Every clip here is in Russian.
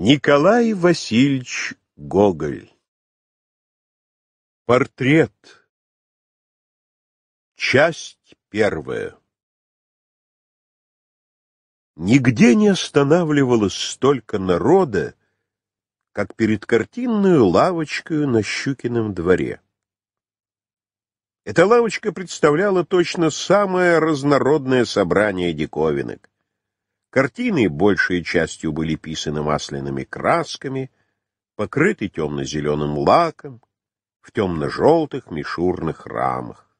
Николай Васильевич Гоголь Портрет Часть первая Нигде не останавливалось столько народа, как перед картинную лавочкою на Щукином дворе. Эта лавочка представляла точно самое разнородное собрание диковинок. Картины большей частью были писаны масляными красками, покрыты темно-зеленым лаком, в темно-желтых мишурных рамах.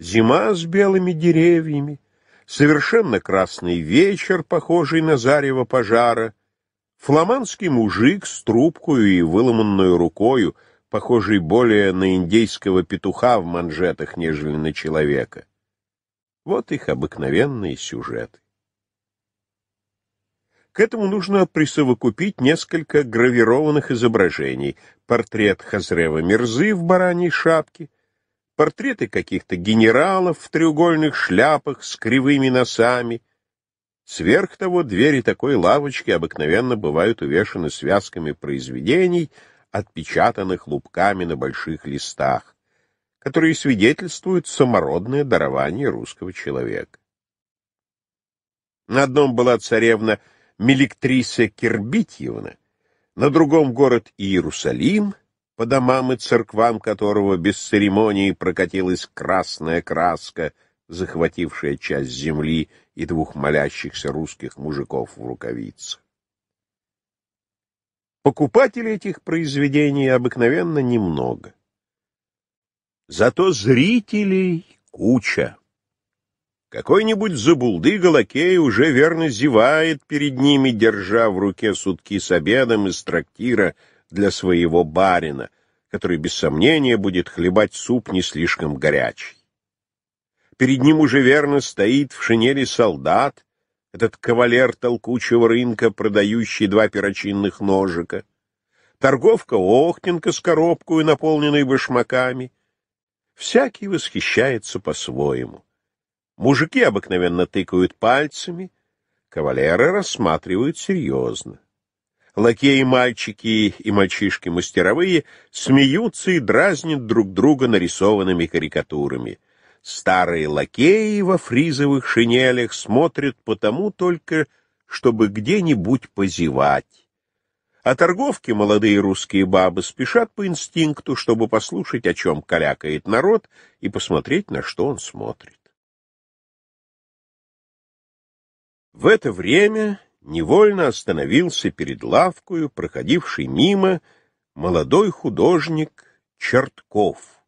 Зима с белыми деревьями, совершенно красный вечер, похожий на зарево пожара, фламандский мужик с трубкою и выломанную рукою, похожий более на индейского петуха в манжетах, нежели на человека. Вот их обыкновенные сюжеты. К этому нужно присовокупить несколько гравированных изображений. Портрет Хазрева Мирзы в бараньей шапке, портреты каких-то генералов в треугольных шляпах с кривыми носами. Сверх того, двери такой лавочки обыкновенно бывают увешаны связками произведений, отпечатанных лупками на больших листах, которые свидетельствуют самородное дарование русского человека. На одном была царевна Хазрева, Мелектриса Кирбитьевна, на другом город Иерусалим, по домам и церквам которого без церемонии прокатилась красная краска, захватившая часть земли и двух молящихся русских мужиков в рукавицах. Покупателей этих произведений обыкновенно немного. Зато зрителей куча. Какой-нибудь забулдыга лакей уже верно зевает перед ними, держа в руке сутки с обедом из трактира для своего барина, который, без сомнения, будет хлебать суп не слишком горячий. Перед ним уже верно стоит в шинели солдат, этот кавалер толкучего рынка, продающий два перочинных ножика, торговка Охтенко с коробкой, наполненной башмаками. Всякий восхищается по-своему. Мужики обыкновенно тыкают пальцами, кавалеры рассматривают серьезно. Лакеи-мальчики и мальчишки-мастеровые смеются и дразнят друг друга нарисованными карикатурами. Старые лакеи во фризовых шинелях смотрят потому только, чтобы где-нибудь позевать. А торговки молодые русские бабы спешат по инстинкту, чтобы послушать, о чем калякает народ, и посмотреть, на что он смотрит. В это время невольно остановился перед лавкою, проходивший мимо, молодой художник Чертков.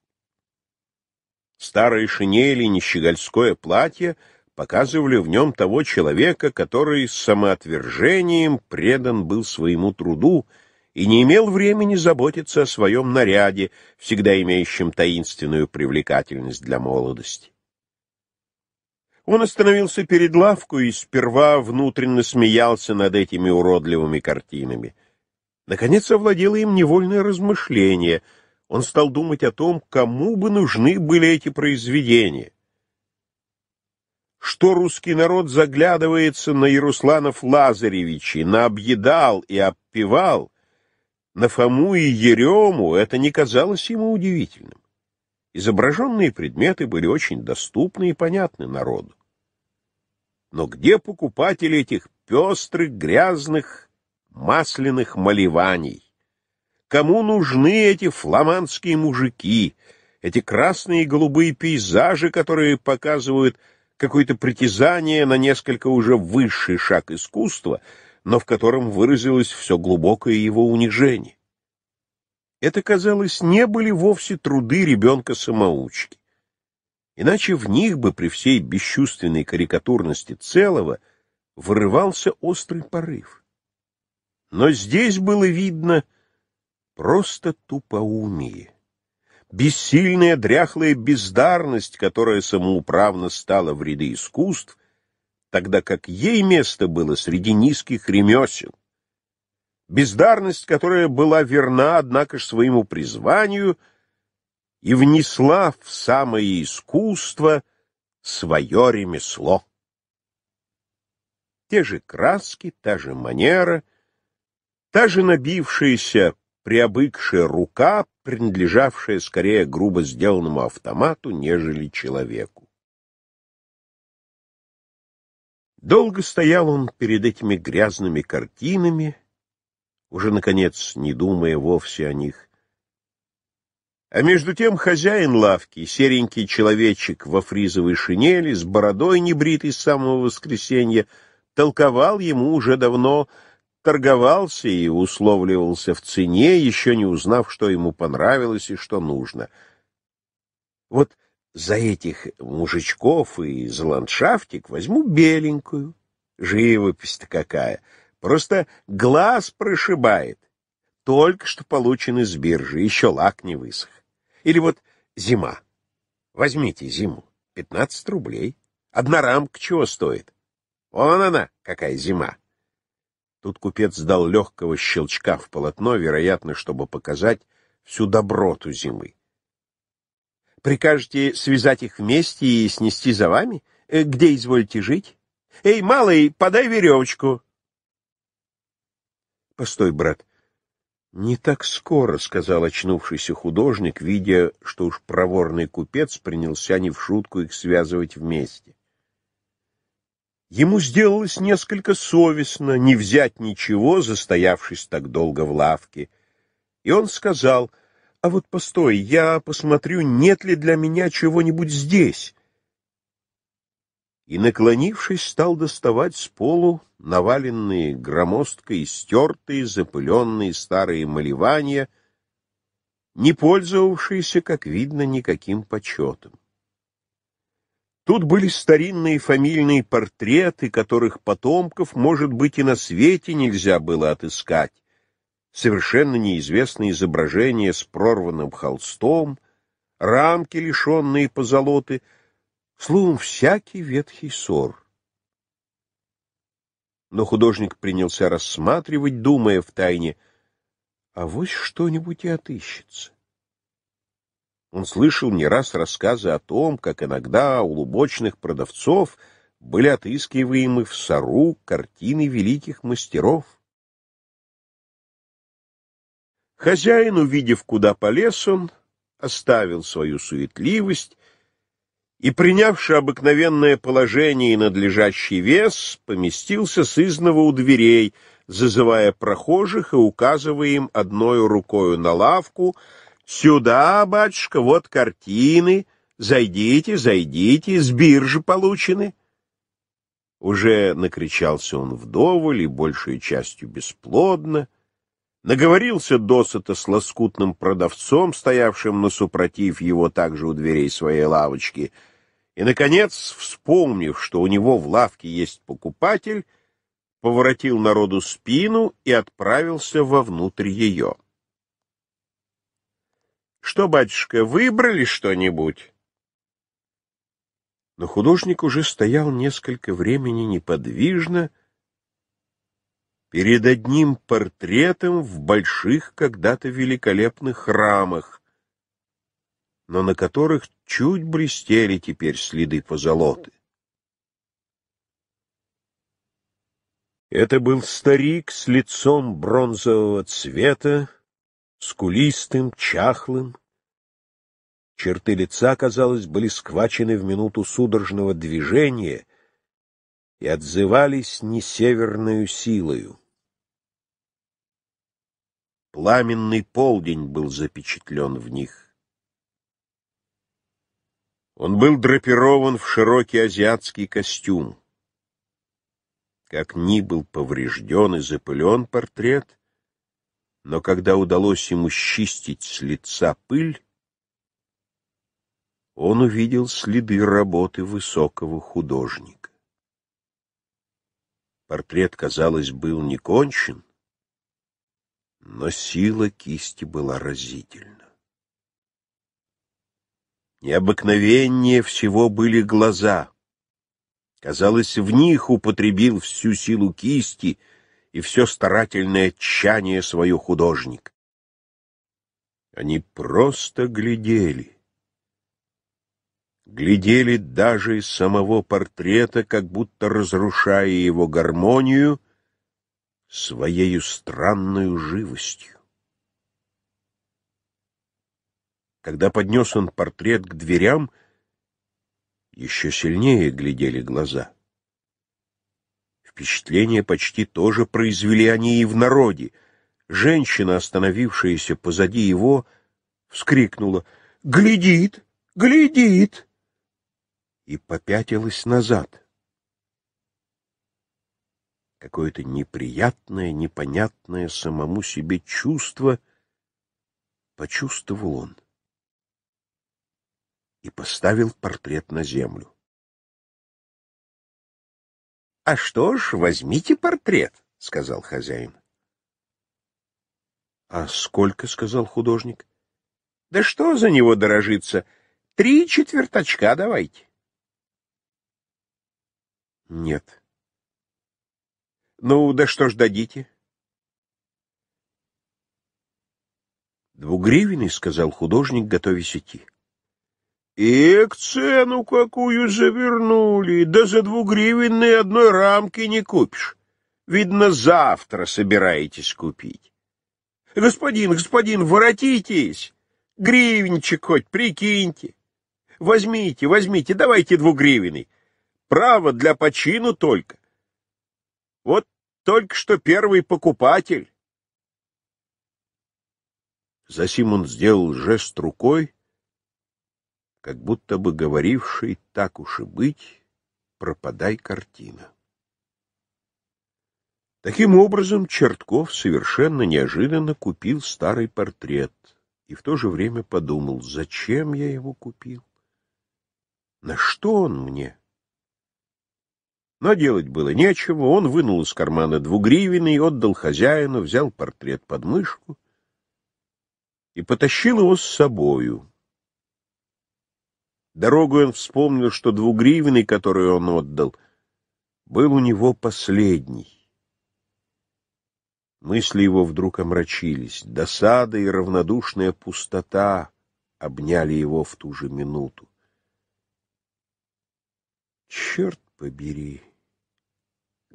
Старые шинели и нищегольское платье показывали в нем того человека, который с самоотвержением предан был своему труду и не имел времени заботиться о своем наряде, всегда имеющем таинственную привлекательность для молодости. Он остановился перед лавку и сперва внутренне смеялся над этими уродливыми картинами. Наконец овладело им невольное размышление. Он стал думать о том, кому бы нужны были эти произведения. Что русский народ заглядывается на Ярусланов Лазаревичей, на объедал и обпевал, на Фому и Ерему, это не казалось ему удивительным. Изображенные предметы были очень доступны и понятны народу но где покупатели этих пестрых, грязных, масляных малеваний? Кому нужны эти фламандские мужики, эти красные и голубые пейзажи, которые показывают какое-то притязание на несколько уже высший шаг искусства, но в котором выразилось все глубокое его унижение? Это, казалось, не были вовсе труды ребенка-самоучки. Иначе в них бы при всей бесчувственной карикатурности целого вырывался острый порыв. Но здесь было видно просто тупоумие, бессильная дряхлая бездарность, которая самоуправно стала в ряды искусств, тогда как ей место было среди низких ремесел. Бездарность, которая была верна, однако ж, своему призванию — и внесла в самое искусство свое ремесло. Те же краски, та же манера, та же набившаяся, приобыкшая рука, принадлежавшая скорее грубо сделанному автомату, нежели человеку. Долго стоял он перед этими грязными картинами, уже, наконец, не думая вовсе о них, а между тем хозяин лавки, серенький человечек во фризовой шинели, с бородой небритой с самого воскресенья, толковал ему уже давно, торговался и условливался в цене, еще не узнав, что ему понравилось и что нужно. Вот за этих мужичков и за ландшафтик возьму беленькую. Живопись-то какая! Просто глаз прошибает только что получен из биржи, еще лак не высох. Или вот зима. Возьмите зиму. 15 рублей. Одна рамка чего стоит? Вон она, какая зима. Тут купец дал легкого щелчка в полотно, вероятно, чтобы показать всю доброту зимы. Прикажете связать их вместе и снести за вами? Э, где изволите жить? Эй, малый, подай веревочку. Постой, брат, «Не так скоро», — сказал очнувшийся художник, видя, что уж проворный купец принялся не в шутку их связывать вместе. Ему сделалось несколько совестно не взять ничего, застоявшись так долго в лавке. И он сказал, «А вот постой, я посмотрю, нет ли для меня чего-нибудь здесь» и, наклонившись, стал доставать с полу наваленные громоздкой, истертые, запыленные старые малевания, не пользовавшиеся, как видно, никаким почетом. Тут были старинные фамильные портреты, которых потомков, может быть, и на свете нельзя было отыскать, совершенно неизвестные изображения с прорванным холстом, рамки, лишенные позолоты — словом, всякий ветхий ссор. Но художник принялся рассматривать, думая в тайне, а вот что-нибудь и отыщется. Он слышал не раз рассказы о том, как иногда у лубочных продавцов были отыскиваемы в сару картины великих мастеров. Хозяин, увидев, куда полез он, оставил свою суетливость и, принявший обыкновенное положение и надлежащий вес, поместился сызново у дверей, зазывая прохожих и указывая им одной рукою на лавку «Сюда, батюшка, вот картины, зайдите, зайдите, с биржи получены». Уже накричался он вдоволь и большей частью бесплодно, Наговорился досыта с лоскутным продавцом, стоявшим на супротив его также у дверей своей лавочки, и, наконец, вспомнив, что у него в лавке есть покупатель, поворотил народу спину и отправился вовнутрь ее. — Что, батюшка, выбрали что-нибудь? Но художник уже стоял несколько времени неподвижно, — перед одним портретом в больших когда-то великолепных рамах, но на которых чуть блестели теперь следы позолоты. Это был старик с лицом бронзового цвета, скулистым, чахлым. Черты лица, казалось, были схвачены в минуту судорожного движения — и отзывались не северную силою. Пламенный полдень был запечатлен в них. Он был драпирован в широкий азиатский костюм. Как ни был поврежден и запылен портрет, но когда удалось ему счистить с лица пыль, он увидел следы работы высокого художника. Портрет, казалось, был не кончен, но сила кисти была разительна. Необыкновеннее всего были глаза. Казалось, в них употребил всю силу кисти и все старательное тщание свое художник. Они просто глядели. Глядели даже из самого портрета, как будто разрушая его гармонию — своею странную живостью. Когда поднес он портрет к дверям, еще сильнее глядели глаза. Впечатление почти тоже произвели они и в народе. Женщина, остановившаяся позади его, вскрикнула «Глядит! Глядит!» и попятилась назад какое-то неприятное, непонятное самому себе чувство почувствовал он и поставил портрет на землю. — А что ж, возьмите портрет, — сказал хозяин. — А сколько, — сказал художник. — Да что за него дорожиться? Три четверточка давайте. — Нет, ну, да что ж дадите? Двугривенный, — сказал художник, готовясь идти. И к цену какую завернули, да за двугривенный одной рамки не купишь. Видно, завтра собираетесь купить. Господин, господин, воротитесь, гривенчик хоть прикиньте. Возьмите, возьмите, давайте двугривенный. Право для почину только. Вот только что первый покупатель. Засим он сделал жест рукой, как будто бы говоривший «так уж и быть, пропадай картина». Таким образом, Чертков совершенно неожиданно купил старый портрет и в то же время подумал, зачем я его купил? На что он мне? Но делать было нечего, он вынул из кармана двугривенный, отдал хозяину, взял портрет под мышку и потащил его с собою. Дорогу он вспомнил, что двугривенный, который он отдал, был у него последний. Мысли его вдруг омрачились, досада и равнодушная пустота обняли его в ту же минуту. Черт побери!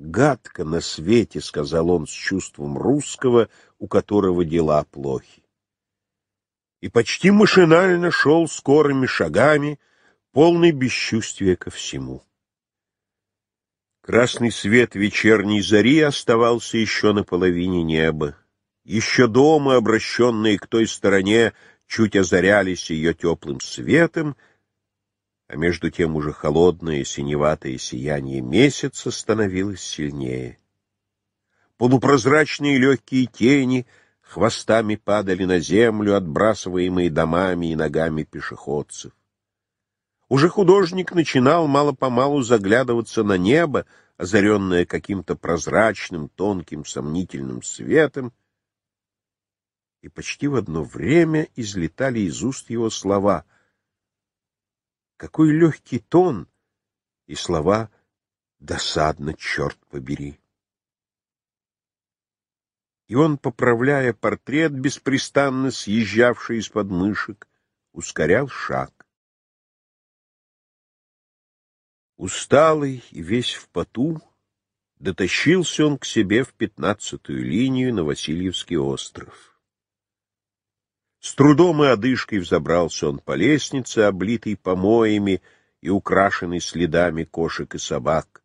гадко на свете», — сказал он с чувством русского, у которого дела плохи. И почти машинально шел скорыми шагами, полный бесчувствия ко всему. Красный свет вечерней зари оставался еще на половине неба. Еще дома, обращенные к той стороне, чуть озарялись ее теплым светом — а между тем уже холодное синеватое сияние месяца становилось сильнее. Полупрозрачные легкие тени хвостами падали на землю, отбрасываемые домами и ногами пешеходцев. Уже художник начинал мало-помалу заглядываться на небо, озаренное каким-то прозрачным, тонким, сомнительным светом, и почти в одно время излетали из уст его слова — какой легкий тон и слова «досадно, черт побери». И он, поправляя портрет, беспрестанно съезжавший из-под мышек, ускорял шаг. Усталый и весь в поту, дотащился он к себе в пятнадцатую линию на Васильевский остров. С трудом и одышкой взобрался он по лестнице, облитой помоями и украшенной следами кошек и собак.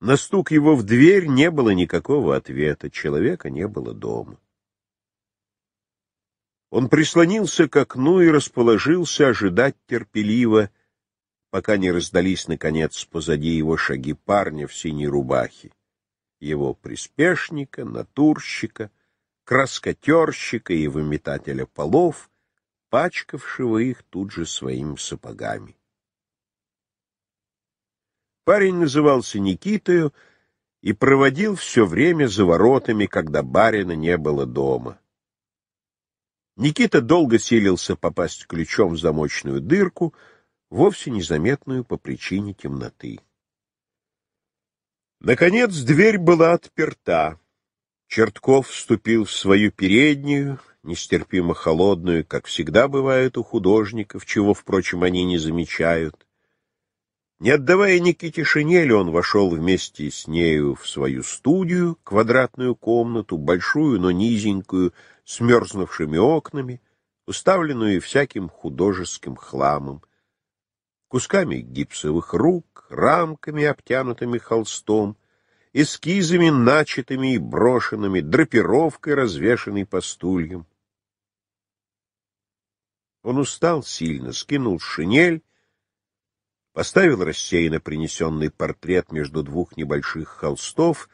На стук его в дверь не было никакого ответа, человека не было дома. Он прислонился к окну и расположился ожидать терпеливо, пока не раздались, наконец, позади его шаги парня в синей рубахе, его приспешника, натурщика — краскотерщика и выметателя полов, пачкавшего их тут же своими сапогами. Парень назывался Никитою и проводил все время за воротами, когда барина не было дома. Никита долго селился попасть ключом в замочную дырку, вовсе незаметную по причине темноты. Наконец дверь была отперта. Чертков вступил в свою переднюю, нестерпимо холодную, как всегда бывает у художников, чего, впрочем, они не замечают. Не отдавая Никите шинели, он вошел вместе с нею в свою студию, квадратную комнату, большую, но низенькую, с мерзнувшими окнами, уставленную всяким художеским хламом, кусками гипсовых рук, рамками, обтянутыми холстом, эскизами начатыми и брошенными, драпировкой, развешанной по стульям. Он устал сильно, скинул шинель, поставил рассеянно принесенный портрет между двух небольших холстов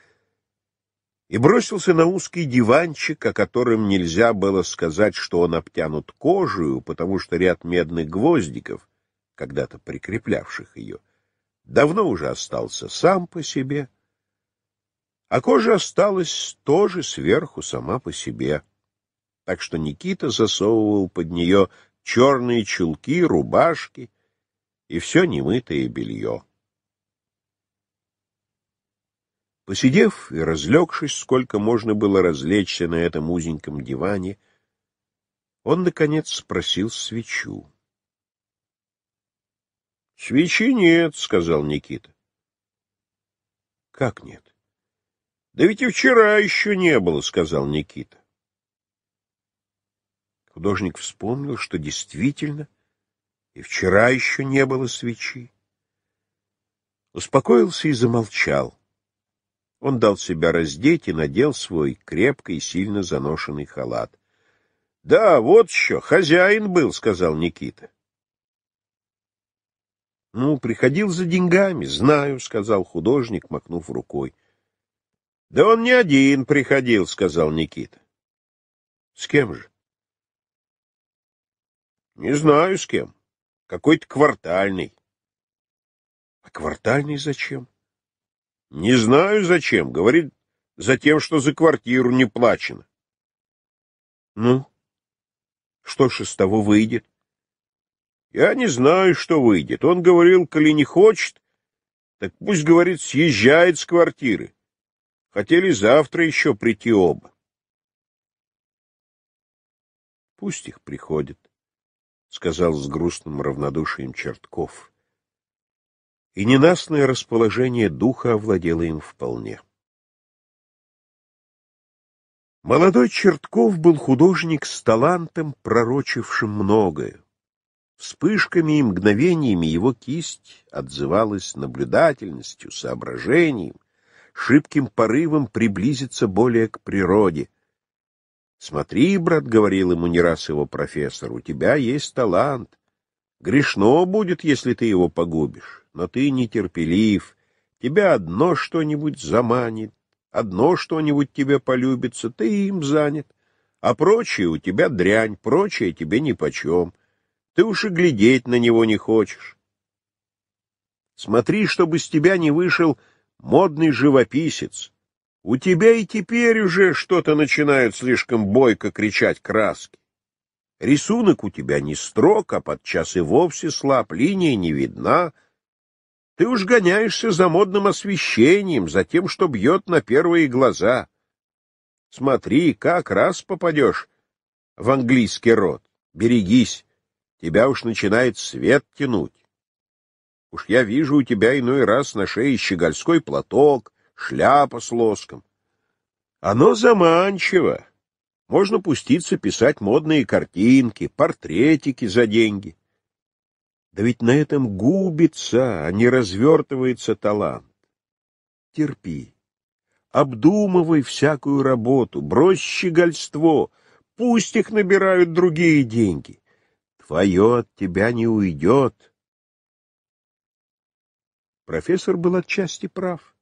и бросился на узкий диванчик, о котором нельзя было сказать, что он обтянут кожею, потому что ряд медных гвоздиков, когда-то прикреплявших ее, давно уже остался сам по себе — а кожа осталась тоже сверху сама по себе. Так что Никита засовывал под нее черные чулки, рубашки и все немытое белье. Посидев и разлегшись, сколько можно было развлечься на этом узеньком диване, он, наконец, спросил свечу. — Свечи нет, — сказал Никита. — Как нет? Да ведь и вчера еще не было, сказал Никита. Художник вспомнил, что действительно и вчера еще не было свечи. Успокоился и замолчал. Он дал себя раздеть и надел свой крепко и сильно заношенный халат. — Да, вот еще, хозяин был, — сказал Никита. — Ну, приходил за деньгами, знаю, — сказал художник, макнув рукой. —— Да он не один приходил, — сказал Никита. — С кем же? — Не знаю, с кем. Какой-то квартальный. — А квартальный зачем? — Не знаю, зачем. Говорит, за тем, что за квартиру не плачено. — Ну? Что ж из того выйдет? — Я не знаю, что выйдет. Он говорил, коли не хочет, так пусть, говорит, съезжает с квартиры хотели завтра еще прийти оба. — Пусть их приходят, — сказал с грустным равнодушием Чертков. И ненастное расположение духа овладело им вполне. Молодой Чертков был художник с талантом, пророчившим многое. Вспышками и мгновениями его кисть отзывалась наблюдательностью, соображением, шибким порывом приблизиться более к природе. «Смотри, брат», — говорил ему не раз его профессор, — «у тебя есть талант. Грешно будет, если ты его погубишь, но ты нетерпелив, тебя одно что-нибудь заманит, одно что-нибудь тебе полюбится, ты им занят, а прочее у тебя дрянь, прочее тебе нипочем, ты уж и глядеть на него не хочешь». Смотри, чтобы с тебя не вышел модный живописец. У тебя и теперь уже что-то начинают слишком бойко кричать краски. Рисунок у тебя не строг, а подчас и вовсе слаб, линия не видна. Ты уж гоняешься за модным освещением, за тем, что бьет на первые глаза. Смотри, как раз попадешь в английский род. Берегись, тебя уж начинает свет тянуть. Уж я вижу у тебя иной раз на шее щегольской платок, шляпа с лоском. Оно заманчиво. Можно пуститься писать модные картинки, портретики за деньги. Да ведь на этом губится, а не развертывается талант. Терпи. Обдумывай всякую работу, брось щегольство, пусть их набирают другие деньги. Твое от тебя не уйдет. Профессор был отчасти прав.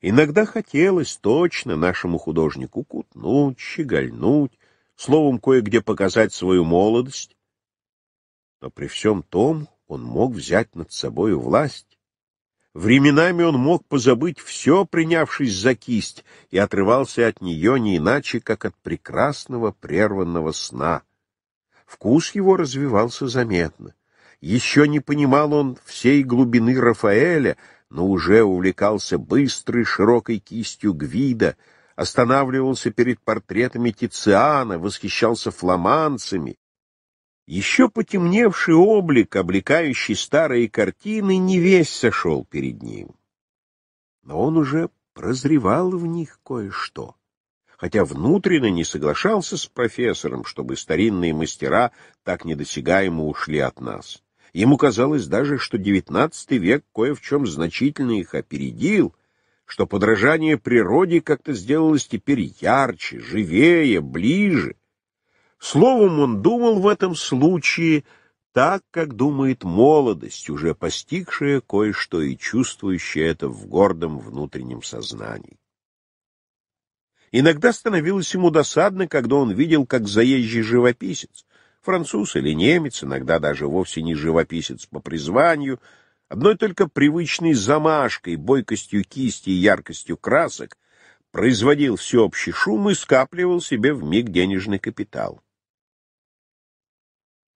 Иногда хотелось точно нашему художнику кутнуть, щегольнуть, словом, кое-где показать свою молодость. Но при всем том он мог взять над собою власть. Временами он мог позабыть все, принявшись за кисть, и отрывался от нее не иначе, как от прекрасного прерванного сна. Вкус его развивался заметно. Еще не понимал он всей глубины Рафаэля, но уже увлекался быстрой широкой кистью Гвида, останавливался перед портретами Тициана, восхищался фламанцами. Еще потемневший облик, облекающий старые картины, не весь сошел перед ним. Но он уже прозревал в них кое-что, хотя внутренно не соглашался с профессором, чтобы старинные мастера так недосягаемо ушли от нас. Ему казалось даже, что XIX век кое в чем значительно их опередил, что подражание природе как-то сделалось теперь ярче, живее, ближе. Словом, он думал в этом случае так, как думает молодость, уже постигшая кое-что и чувствующая это в гордом внутреннем сознании. Иногда становилось ему досадно, когда он видел, как заезжий живописец, француз или немец, иногда даже вовсе не живописец по призванию, одной только привычной замашкой, бойкостью кисти и яркостью красок производил всеобщий шум и скапливал себе в миг денежный капитал.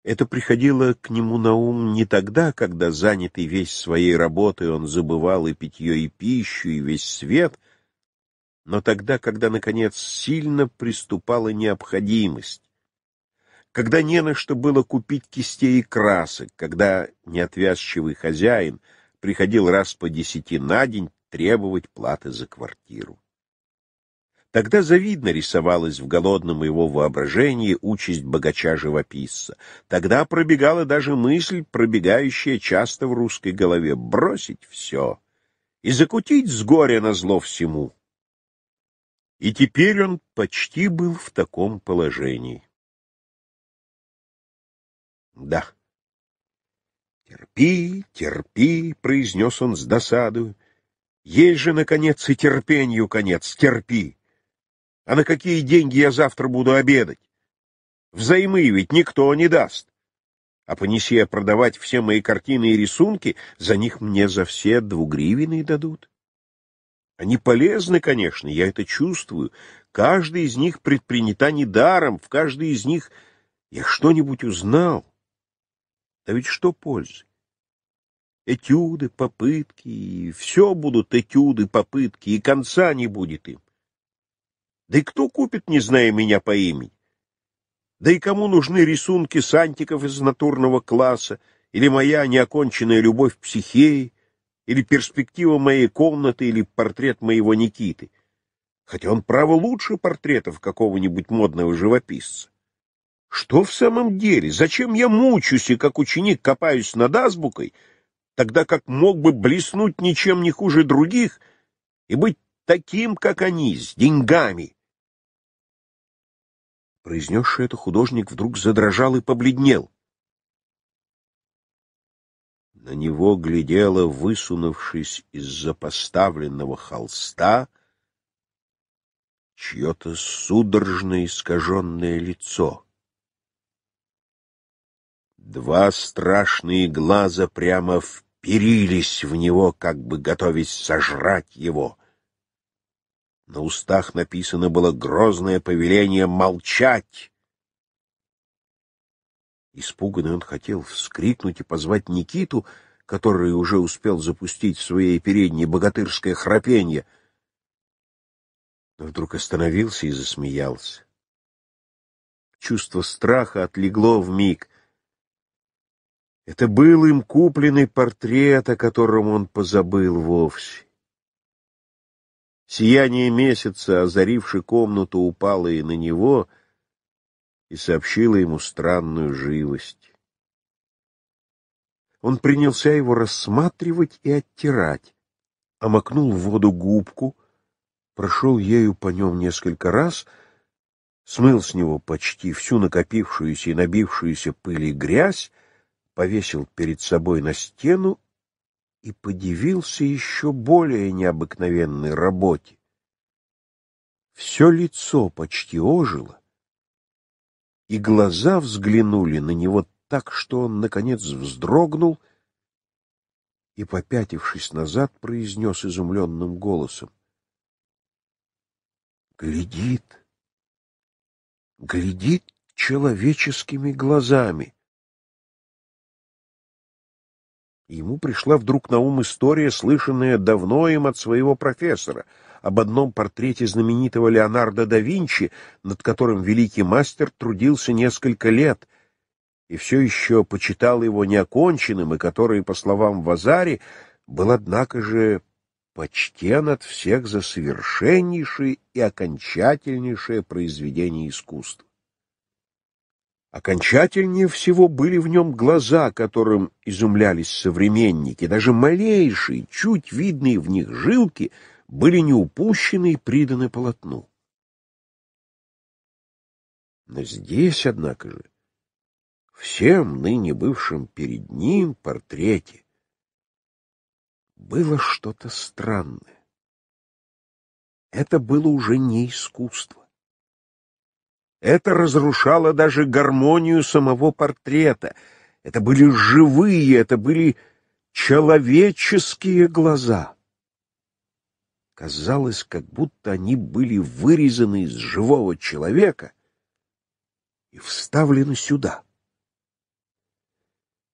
Это приходило к нему на ум не тогда, когда, занятый весь своей работой, он забывал и питье, и пищу, и весь свет, но тогда, когда, наконец, сильно приступала необходимость, когда не на что было купить кистей и красок, когда неотвязчивый хозяин приходил раз по десяти на день требовать платы за квартиру. Тогда завидно рисовалась в голодном его воображении участь богача-живописца. Тогда пробегала даже мысль, пробегающая часто в русской голове, бросить все и закутить с горя на зло всему. И теперь он почти был в таком положении. Да. Терпи, терпи, произнес он с досадой. Ей же, наконец, и терпенью конец, терпи. А на какие деньги я завтра буду обедать? Взаймы ведь никто не даст. А понеси я продавать все мои картины и рисунки, за них мне за все двугривины дадут. Они полезны, конечно, я это чувствую. Каждая из них предпринята недаром, в каждой из них я что-нибудь узнал. Да ведь что пользы? Этюды, попытки, и все будут этюды, попытки, и конца не будет им. Да и кто купит, не зная меня по имени? Да и кому нужны рисунки сантиков из натурного класса, или моя неоконченная любовь к психеи, или перспектива моей комнаты, или портрет моего Никиты? Хотя он, право, лучше портретов какого-нибудь модного живописца. Что в самом деле? Зачем я мучусь и, как ученик, копаюсь над азбукой, тогда как мог бы блеснуть ничем не хуже других и быть таким, как они, с деньгами? Произнесший это художник вдруг задрожал и побледнел. На него глядела, высунувшись из-за поставленного холста, чье-то судорожно искаженное лицо — Два страшные глаза прямо вперились в него, как бы готовясь сожрать его. На устах написано было грозное повеление молчать. Испуганный он хотел вскрикнуть и позвать Никиту, который уже успел запустить в своей передней богатырское храпенье, но вдруг остановился и засмеялся. Чувство страха отлегло в миг — это был им купленный портрет, о котором он позабыл вовсе. Сияние месяца, озаривши комнату, упало и на него и сообщило ему странную живость. Он принялся его рассматривать и оттирать, омакнул в воду губку, прошел ею по нем несколько раз, смыл с него почти всю накопившуюся и набившуюся пыль и грязь, повесил перед собой на стену и подивился еще более необыкновенной работе. Все лицо почти ожило, и глаза взглянули на него так, что он, наконец, вздрогнул и, попятившись назад, произнес изумленным голосом. «Глядит! Глядит человеческими глазами!» Ему пришла вдруг на ум история, слышанная давно им от своего профессора, об одном портрете знаменитого Леонардо да Винчи, над которым великий мастер трудился несколько лет и все еще почитал его неоконченным, и который, по словам Вазари, был, однако же, почтен от всех за совершеннейшее и окончательнейшее произведение искусства. Окончательнее всего были в нем глаза, которым изумлялись современники. Даже малейшие, чуть видные в них жилки были не упущены и приданы полотну. Но здесь, однако же, всем ныне бывшим перед ним портрете было что-то странное. Это было уже не искусство. Это разрушало даже гармонию самого портрета. Это были живые, это были человеческие глаза. Казалось, как будто они были вырезаны из живого человека и вставлены сюда.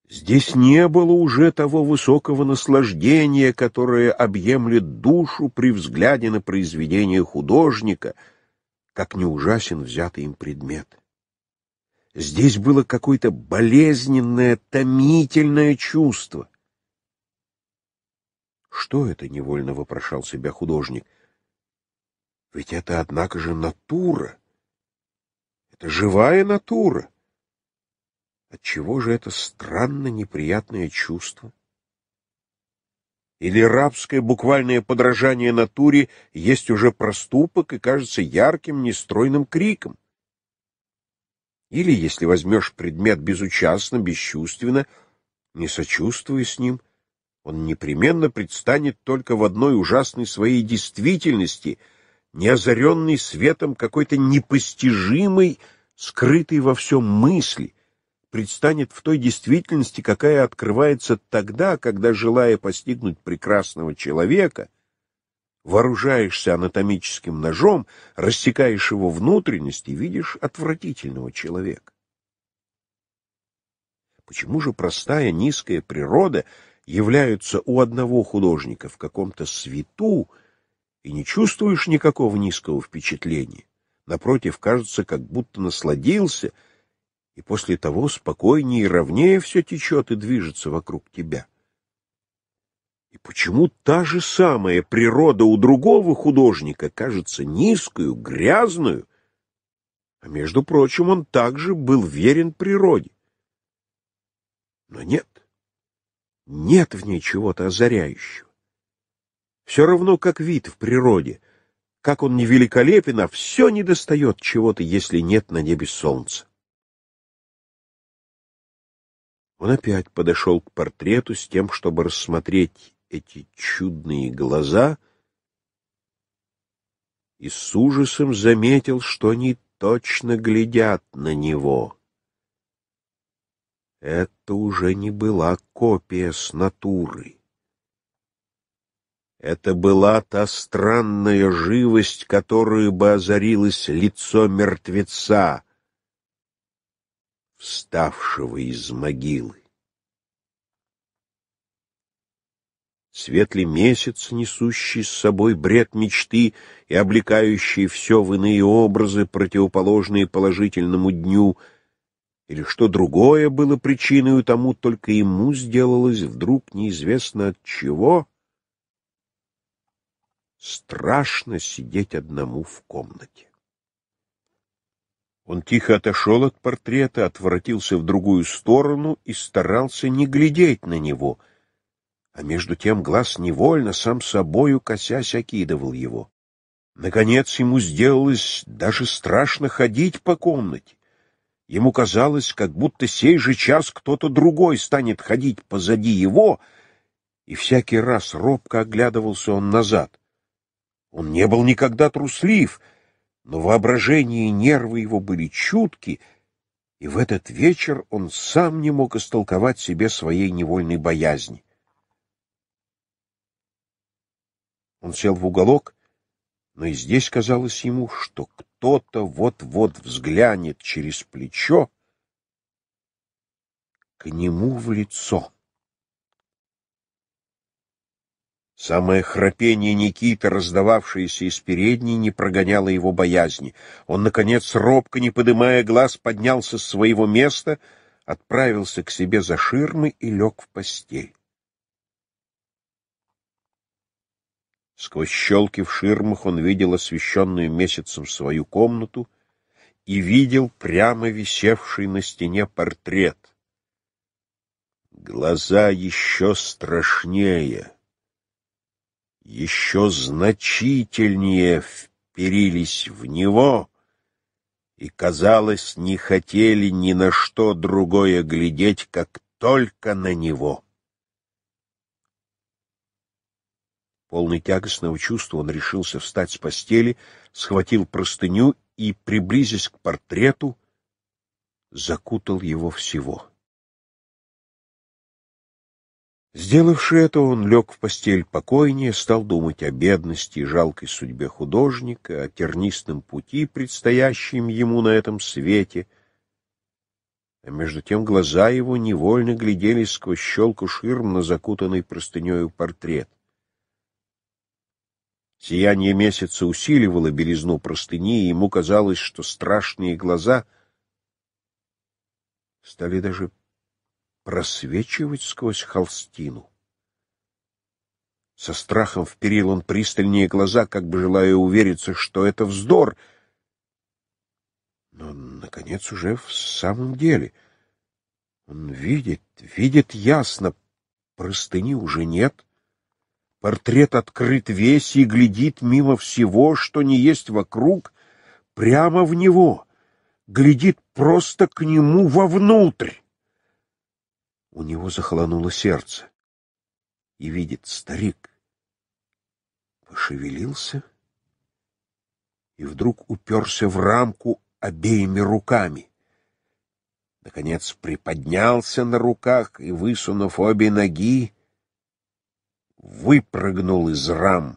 Здесь не было уже того высокого наслаждения, которое объемлет душу при взгляде на произведение художника — как не ужасен взятый им предмет. Здесь было какое-то болезненное, томительное чувство. Что это, невольно вопрошал себя художник. Ведь это, однако же, натура. Это живая натура. Отчего же это странно неприятное чувство? или рабское буквальное подражание натуре есть уже проступок и кажется ярким, нестройным криком. Или, если возьмешь предмет безучастно, бесчувственно, не сочувствуя с ним, он непременно предстанет только в одной ужасной своей действительности, не озаренной светом какой-то непостижимой, скрытой во всем мысли предстанет в той действительности, какая открывается тогда, когда, желая постигнуть прекрасного человека, вооружаешься анатомическим ножом, рассекаешь его внутренность и видишь отвратительного человека. Почему же простая низкая природа является у одного художника в каком-то свету, и не чувствуешь никакого низкого впечатления? Напротив, кажется, как будто насладился — и после того спокойнее и ровнее все течет и движется вокруг тебя. И почему та же самая природа у другого художника кажется низкую, грязную, а между прочим, он также был верен природе? Но нет, нет в ней чего-то озаряющего. Все равно, как вид в природе, как он невеликолепен, а все недостает чего-то, если нет на небе солнца. Он опять подошел к портрету с тем, чтобы рассмотреть эти чудные глаза, и с ужасом заметил, что они точно глядят на него. Это уже не была копия с натуры. Это была та странная живость, которую бы озарилось лицо мертвеца — вставшего из могилы. Светлый месяц, несущий с собой бред мечты и облекающий все в иные образы, противоположные положительному дню, или что другое было причиной тому, только ему сделалось вдруг неизвестно от чего. Страшно сидеть одному в комнате. Он тихо отошел от портрета, отворотился в другую сторону и старался не глядеть на него, а между тем глаз невольно, сам собою косясь, окидывал его. Наконец ему сделалось даже страшно ходить по комнате. Ему казалось, как будто сей же час кто-то другой станет ходить позади его, и всякий раз робко оглядывался он назад. Он не был никогда труслив — но воображение и нервы его были чутки, и в этот вечер он сам не мог истолковать себе своей невольной боязни. Он сел в уголок, но и здесь казалось ему, что кто-то вот-вот взглянет через плечо к нему в лицо. Самое храпение Никиты, раздававшееся из передней, не прогоняло его боязни. Он, наконец, робко, не подымая глаз, поднялся с своего места, отправился к себе за ширмы и лег в постель. Сквозь щелки в ширмах он видел освещенную месяцем свою комнату и видел прямо висевший на стене портрет. Глаза еще страшнее — еще значительнее вперились в него и, казалось, не хотели ни на что другое глядеть, как только на него. Полный тягостного чувства он решился встать с постели, схватил простыню и, приблизясь к портрету, закутал его всего. Сделавши это, он лег в постель покойнее, стал думать о бедности и жалкой судьбе художника, о тернистом пути, предстоящем ему на этом свете. А между тем глаза его невольно глядели сквозь щелку ширм на закутанный простынею портрет. Сияние месяца усиливало белизну простыни, и ему казалось, что страшные глаза стали даже просвечивать сквозь холстину. Со страхом вперил он пристальнее глаза, как бы желая увериться, что это вздор. Но, наконец, уже в самом деле. Он видит, видит ясно. Простыни уже нет. Портрет открыт весь и глядит мимо всего, что не есть вокруг, прямо в него. Глядит просто к нему вовнутрь. У него захолонуло сердце. И видит старик. Пошевелился и вдруг уперся в рамку обеими руками. Наконец приподнялся на руках и, высунув обе ноги, выпрыгнул из рамы.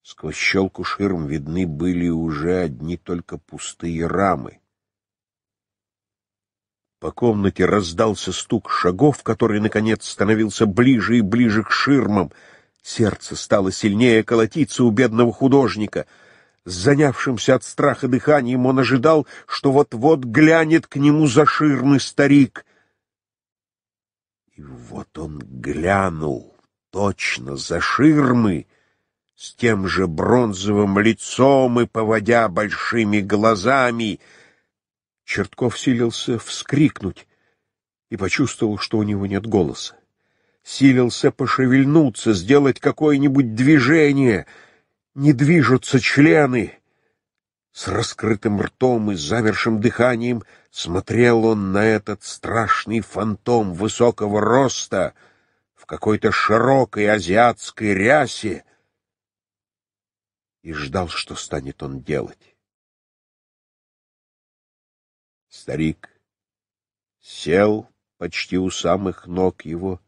Сквозь щелку ширм видны были уже одни только пустые рамы. По комнате раздался стук шагов, который, наконец, становился ближе и ближе к ширмам. Сердце стало сильнее колотиться у бедного художника. С занявшимся от страха дыханием он ожидал, что вот-вот глянет к нему за ширмы старик. И вот он глянул точно за ширмы, с тем же бронзовым лицом и поводя большими глазами — Чертков силился вскрикнуть и почувствовал, что у него нет голоса. Силился пошевельнуться, сделать какое-нибудь движение. Не движутся члены. С раскрытым ртом и замершим дыханием смотрел он на этот страшный фантом высокого роста в какой-то широкой азиатской рясе и ждал, что станет он делать. Старик сел почти у самых ног его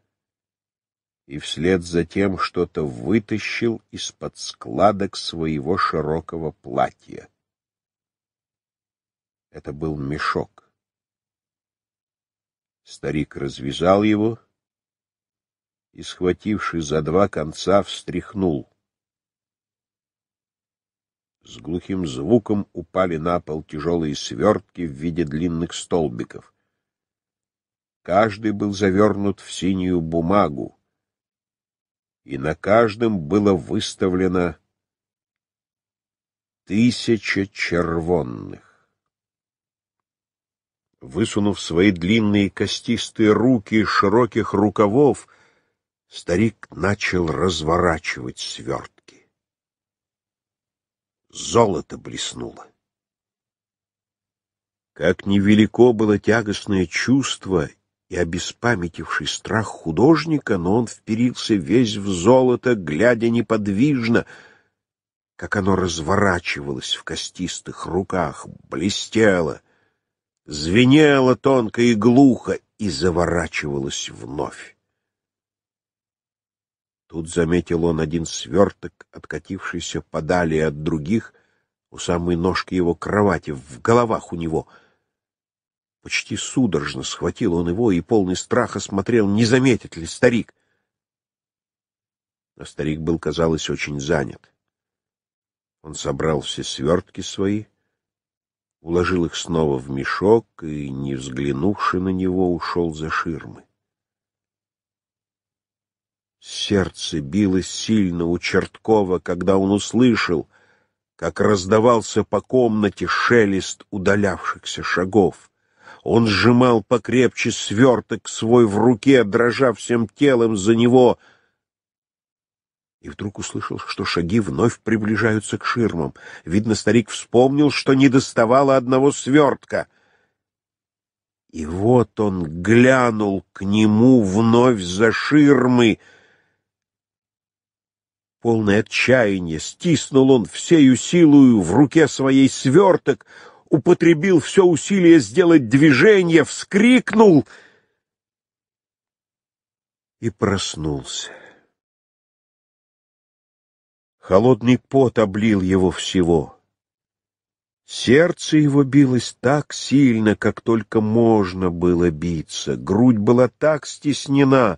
и вслед за тем что-то вытащил из-под складок своего широкого платья. Это был мешок. Старик развязал его и, схвативший за два конца, встряхнул. С глухим звуком упали на пол тяжелые свертки в виде длинных столбиков. Каждый был завернут в синюю бумагу, и на каждом было выставлено тысяча червонных. Высунув свои длинные костистые руки из широких рукавов, старик начал разворачивать сверт золото блеснуло. Как невелико было тягостное чувство и обеспамятивший страх художника, но он вперился весь в золото, глядя неподвижно, как оно разворачивалось в костистых руках, блестело, звенело тонко и глухо и заворачивалось вновь. Тут заметил он один сверток, откатившийся подали от других, у самой ножки его кровати, в головах у него. Почти судорожно схватил он его и, полный страха, смотрел, не заметит ли старик. Но а старик был, казалось, очень занят. Он собрал все свертки свои, уложил их снова в мешок и, не взглянувши на него, ушел за ширмы. Сердце билось сильно у Черткова, когда он услышал, как раздавался по комнате шелест удалявшихся шагов. Он сжимал покрепче сверток свой в руке, дрожа всем телом за него, и вдруг услышал, что шаги вновь приближаются к ширмам. Видно, старик вспомнил, что не доставало одного свертка. И вот он глянул к нему вновь за ширмы — Полное отчаяние. стиснул он всею силою в руке своей сверток, употребил все усилие сделать движение, вскрикнул и проснулся. Холодный пот облил его всего. Сердце его билось так сильно, как только можно было биться, грудь была так стеснена,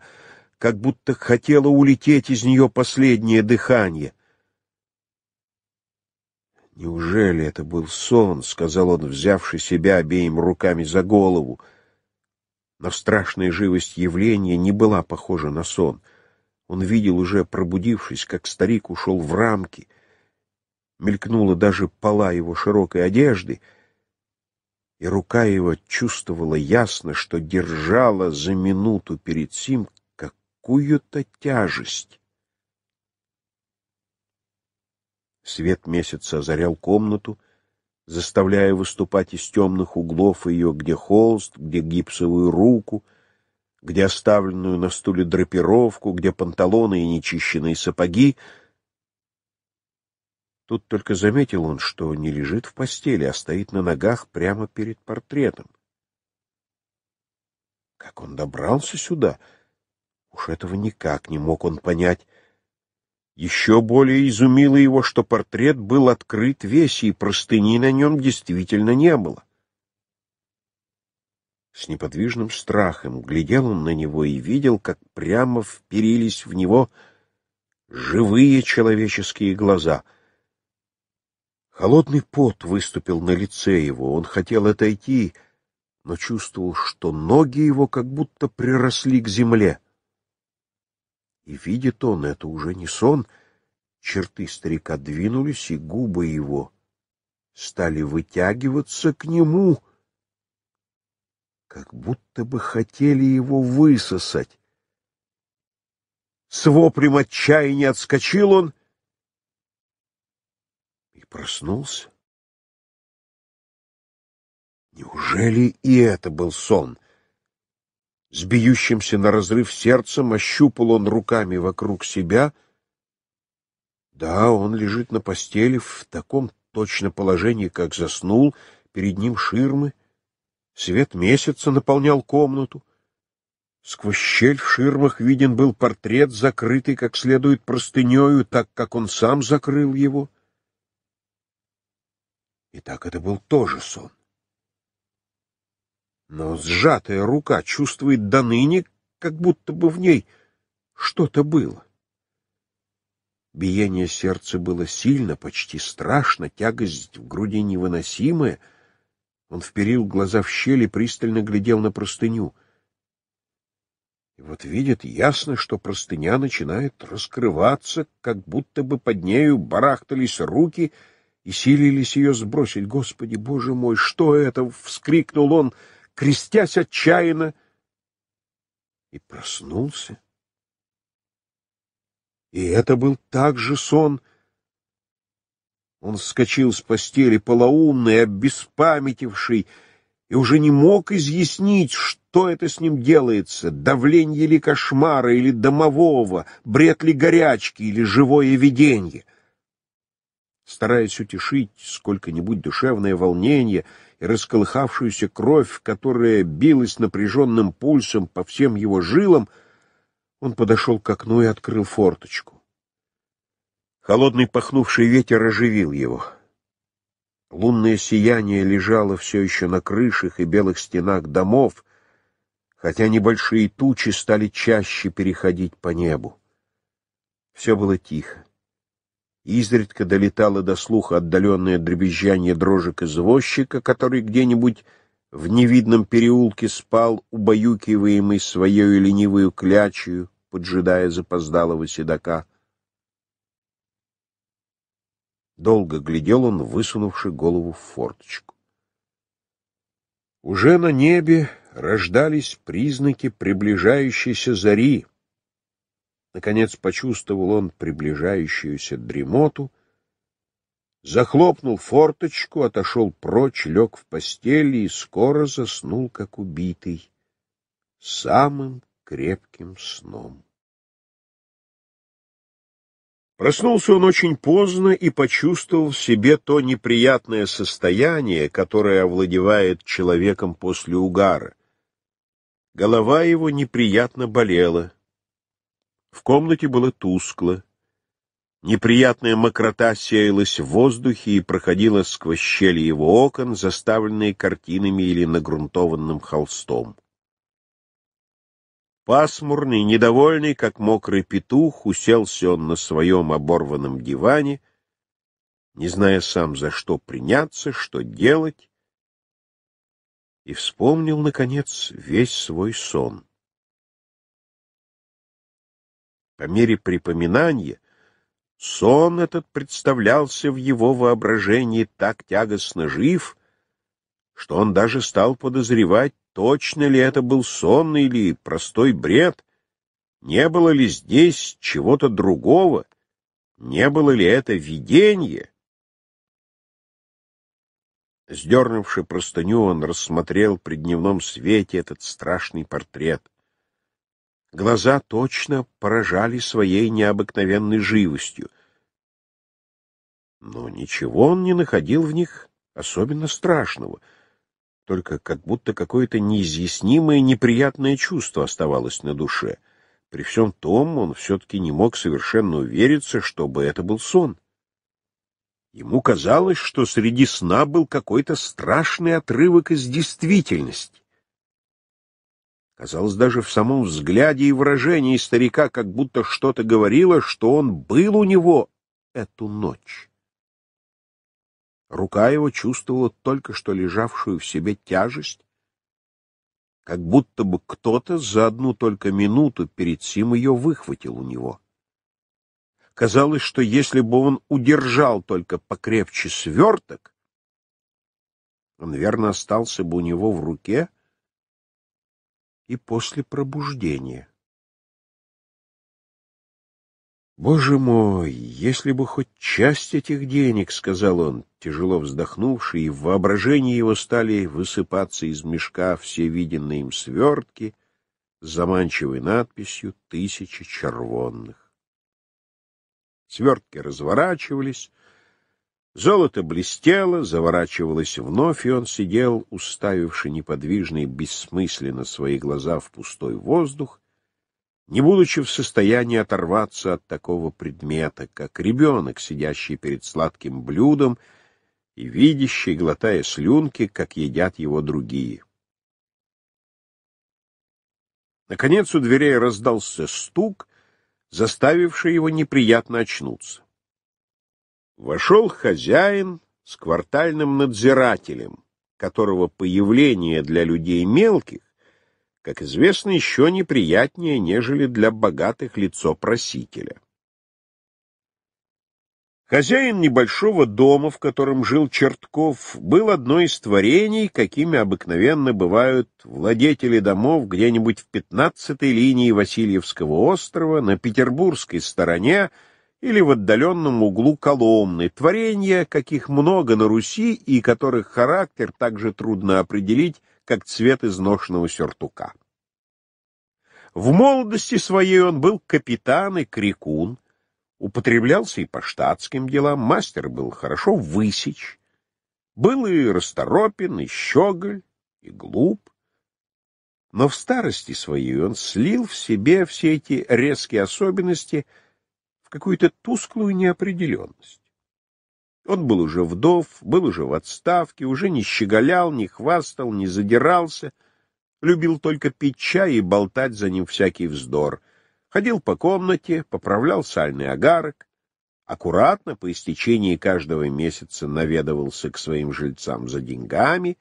как будто хотела улететь из нее последнее дыхание. «Неужели это был сон?» — сказал он, взявши себя обеими руками за голову. Но страшная живость явления не была похожа на сон. Он видел уже, пробудившись, как старик ушел в рамки. Мелькнула даже пола его широкой одежды, и рука его чувствовала ясно, что держала за минуту перед сим какую-то тяжесть. Свет месяца озарял комнату, заставляя выступать из темных углов ее, где холст, где гипсовую руку, где оставленную на стуле драпировку, где панталоны и нечищенные сапоги. Тут только заметил он, что не лежит в постели, а стоит на ногах прямо перед портретом. Как он добрался сюда? — Уж этого никак не мог он понять. Еще более изумило его, что портрет был открыт весь, и простыни на нем действительно не было. С неподвижным страхом глядел он на него и видел, как прямо вперились в него живые человеческие глаза. Холодный пот выступил на лице его, он хотел отойти, но чувствовал, что ноги его как будто приросли к земле и видит он, это уже не сон, черты старика двинулись, и губы его стали вытягиваться к нему, как будто бы хотели его высосать. С воплем отчаяния отскочил он и проснулся. Неужели и это был сон? — с бьющимся на разрыв сердцем, ощупал он руками вокруг себя. Да, он лежит на постели в таком точно положении, как заснул, перед ним ширмы. Свет месяца наполнял комнату. Сквозь щель в ширмах виден был портрет, закрытый как следует простынею, так как он сам закрыл его. И так это был тоже сон но сжатая рука чувствует до ныне, как будто бы в ней что-то было. Биение сердца было сильно, почти страшно, тягость в груди невыносимая. Он вперил глаза в щели, пристально глядел на простыню. И вот видит ясно, что простыня начинает раскрываться, как будто бы под нею барахтались руки и силились ее сбросить. «Господи, Боже мой, что это?» — вскрикнул он — крестясь отчаянно, и проснулся. И это был также сон. Он вскочил с постели полоумный, обеспамятивший, и уже не мог изъяснить, что это с ним делается, давление ли кошмара или домового, бред ли горячки или живое видение. Стараясь утешить сколько-нибудь душевное волнение, расколыхавшуюся кровь, которая билась напряженным пульсом по всем его жилам, он подошел к окну и открыл форточку. Холодный пахнувший ветер оживил его. Лунное сияние лежало все еще на крышах и белых стенах домов, хотя небольшие тучи стали чаще переходить по небу. Все было тихо. Изредка долетало до слуха отдаленное дребезжание дрожек извозчика, который где-нибудь в невидном переулке спал, убаюкиваемый своей ленивую клячью, поджидая запоздалого седока. Долго глядел он, высунувши голову в форточку. Уже на небе рождались признаки приближающейся зари. Наконец почувствовал он приближающуюся дремоту, захлопнул форточку, отошел прочь, лег в постели и скоро заснул, как убитый, самым крепким сном. Проснулся он очень поздно и почувствовал в себе то неприятное состояние, которое овладевает человеком после угара. Голова его неприятно болела, в комнате было тускло. Неприятная мокрота сеялась в воздухе и проходила сквозь щели его окон, заставленные картинами или нагрунтованным холстом. Пасмурный, недовольный, как мокрый петух, уселся он на своем оборванном диване, не зная сам, за что приняться, что делать, и вспомнил, наконец, весь свой сон. По мере припоминания сон этот представлялся в его воображении так тягостно жив, что он даже стал подозревать, точно ли это был сон или простой бред, не было ли здесь чего-то другого, не было ли это видение. Сдернувши простыню, он рассмотрел при дневном свете этот страшный портрет — Глаза точно поражали своей необыкновенной живостью. Но ничего он не находил в них особенно страшного, только как будто какое-то неизъяснимое неприятное чувство оставалось на душе. При всем том он все-таки не мог совершенно увериться, чтобы это был сон. Ему казалось, что среди сна был какой-то страшный отрывок из действительности. Казалось, даже в самом взгляде и выражении старика как будто что-то говорило, что он был у него эту ночь. Рука его чувствовала только что лежавшую в себе тяжесть, как будто бы кто-то за одну только минуту перед сим ее выхватил у него. Казалось, что если бы он удержал только покрепче сверток, он верно остался бы у него в руке — и после пробуждения. «Боже мой, если бы хоть часть этих денег, — сказал он, тяжело вздохнувший, и в воображении его стали высыпаться из мешка все виденные им свертки с заманчивой надписью тысячи червонных». Свертки разворачивались, Золото блестело, заворачивалось вновь, и он сидел, уставивши неподвижно и бессмысленно свои глаза в пустой воздух, не будучи в состоянии оторваться от такого предмета, как ребенок, сидящий перед сладким блюдом и видящий, глотая слюнки, как едят его другие. Наконец у дверей раздался стук, заставивший его неприятно очнуться. Вошел хозяин с квартальным надзирателем, которого появление для людей мелких, как известно, еще неприятнее, нежели для богатых лицо просителя. Хозяин небольшого дома, в котором жил Чертков, был одно из творений, какими обыкновенно бывают владетели домов где-нибудь в пятнадцатой линии Васильевского острова на петербургской стороне, или в отдаленном углу Коломны, творения, каких много на Руси и которых характер также трудно определить, как цвет изношенного сюртука. В молодости своей он был капитан и крикун, употреблялся и по штатским делам, мастер был хорошо высечь, был и расторопен, и щеголь, и глуп. Но в старости своей он слил в себе все эти резкие особенности — какую-то тусклую неопределенность. Он был уже вдов, был уже в отставке, уже не щеголял, не хвастал, не задирался, любил только пить чай и болтать за ним всякий вздор. Ходил по комнате, поправлял сальный агарок, аккуратно по истечении каждого месяца наведывался к своим жильцам за деньгами,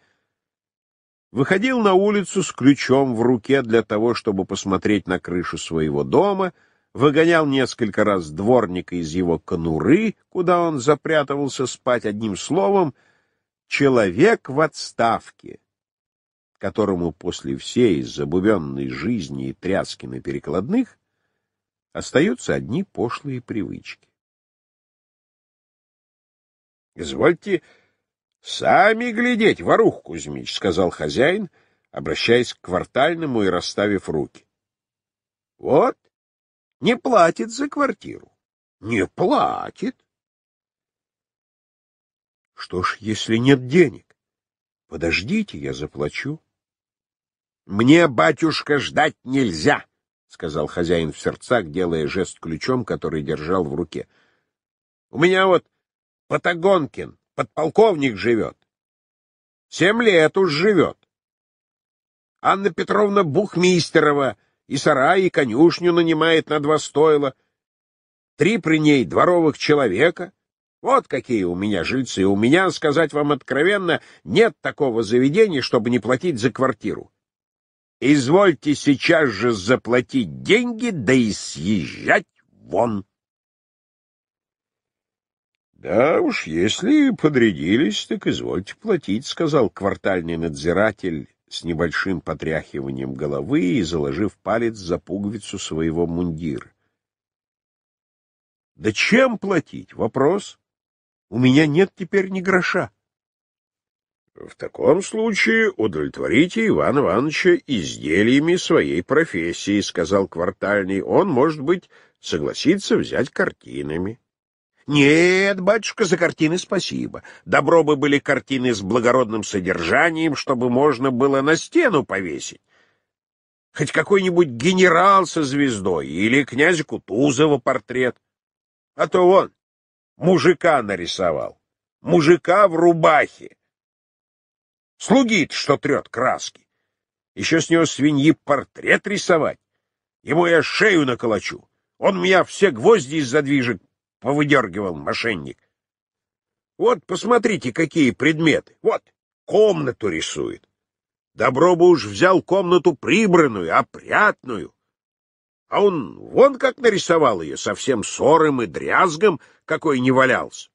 выходил на улицу с ключом в руке для того, чтобы посмотреть на крышу своего дома — выгонял несколько раз дворника из его конуры, куда он запрятывался спать одним словом, человек в отставке, которому после всей забубенной жизни и тряски на перекладных остаются одни пошлые привычки. — Извольте сами глядеть, ворух Кузьмич, — сказал хозяин, обращаясь к квартальному и расставив руки. — Вот не платит за квартиру. Не платит. Что ж, если нет денег? Подождите, я заплачу. Мне, батюшка, ждать нельзя, сказал хозяин в сердцах, делая жест ключом, который держал в руке. У меня вот Патагонкин, подполковник живет. Семь лет уж живет. Анна Петровна Бухмистерова — и сарай, и конюшню нанимает на два стойла, три при ней дворовых человека. Вот какие у меня жильцы. И У меня, сказать вам откровенно, нет такого заведения, чтобы не платить за квартиру. Извольте сейчас же заплатить деньги, да и съезжать вон. — Да уж, если подрядились, так извольте платить, — сказал квартальный надзиратель с небольшим потряхиванием головы и заложив палец за пуговицу своего мундира. Да чем платить? Вопрос. У меня нет теперь ни гроша. В таком случае удовлетворите Ивана Ивановича изделиями своей профессии, сказал квартальный. Он, может быть, согласится взять картинами. Нет, батюшка, за картины спасибо. Добро бы были картины с благородным содержанием, чтобы можно было на стену повесить. Хоть какой-нибудь генерал со звездой или князя Кутузова портрет. А то он мужика нарисовал, мужика в рубахе. Слугит, что трет краски. Еще с него свиньи портрет рисовать. Ему я шею наколочу. Он меня все гвозди из задвижек повыдергивал мошенник. Вот, посмотрите, какие предметы. Вот, комнату рисует. Добро бы уж взял комнату прибранную, опрятную. А он вон как нарисовал ее, совсем сорым и дрязгом, какой не валялся.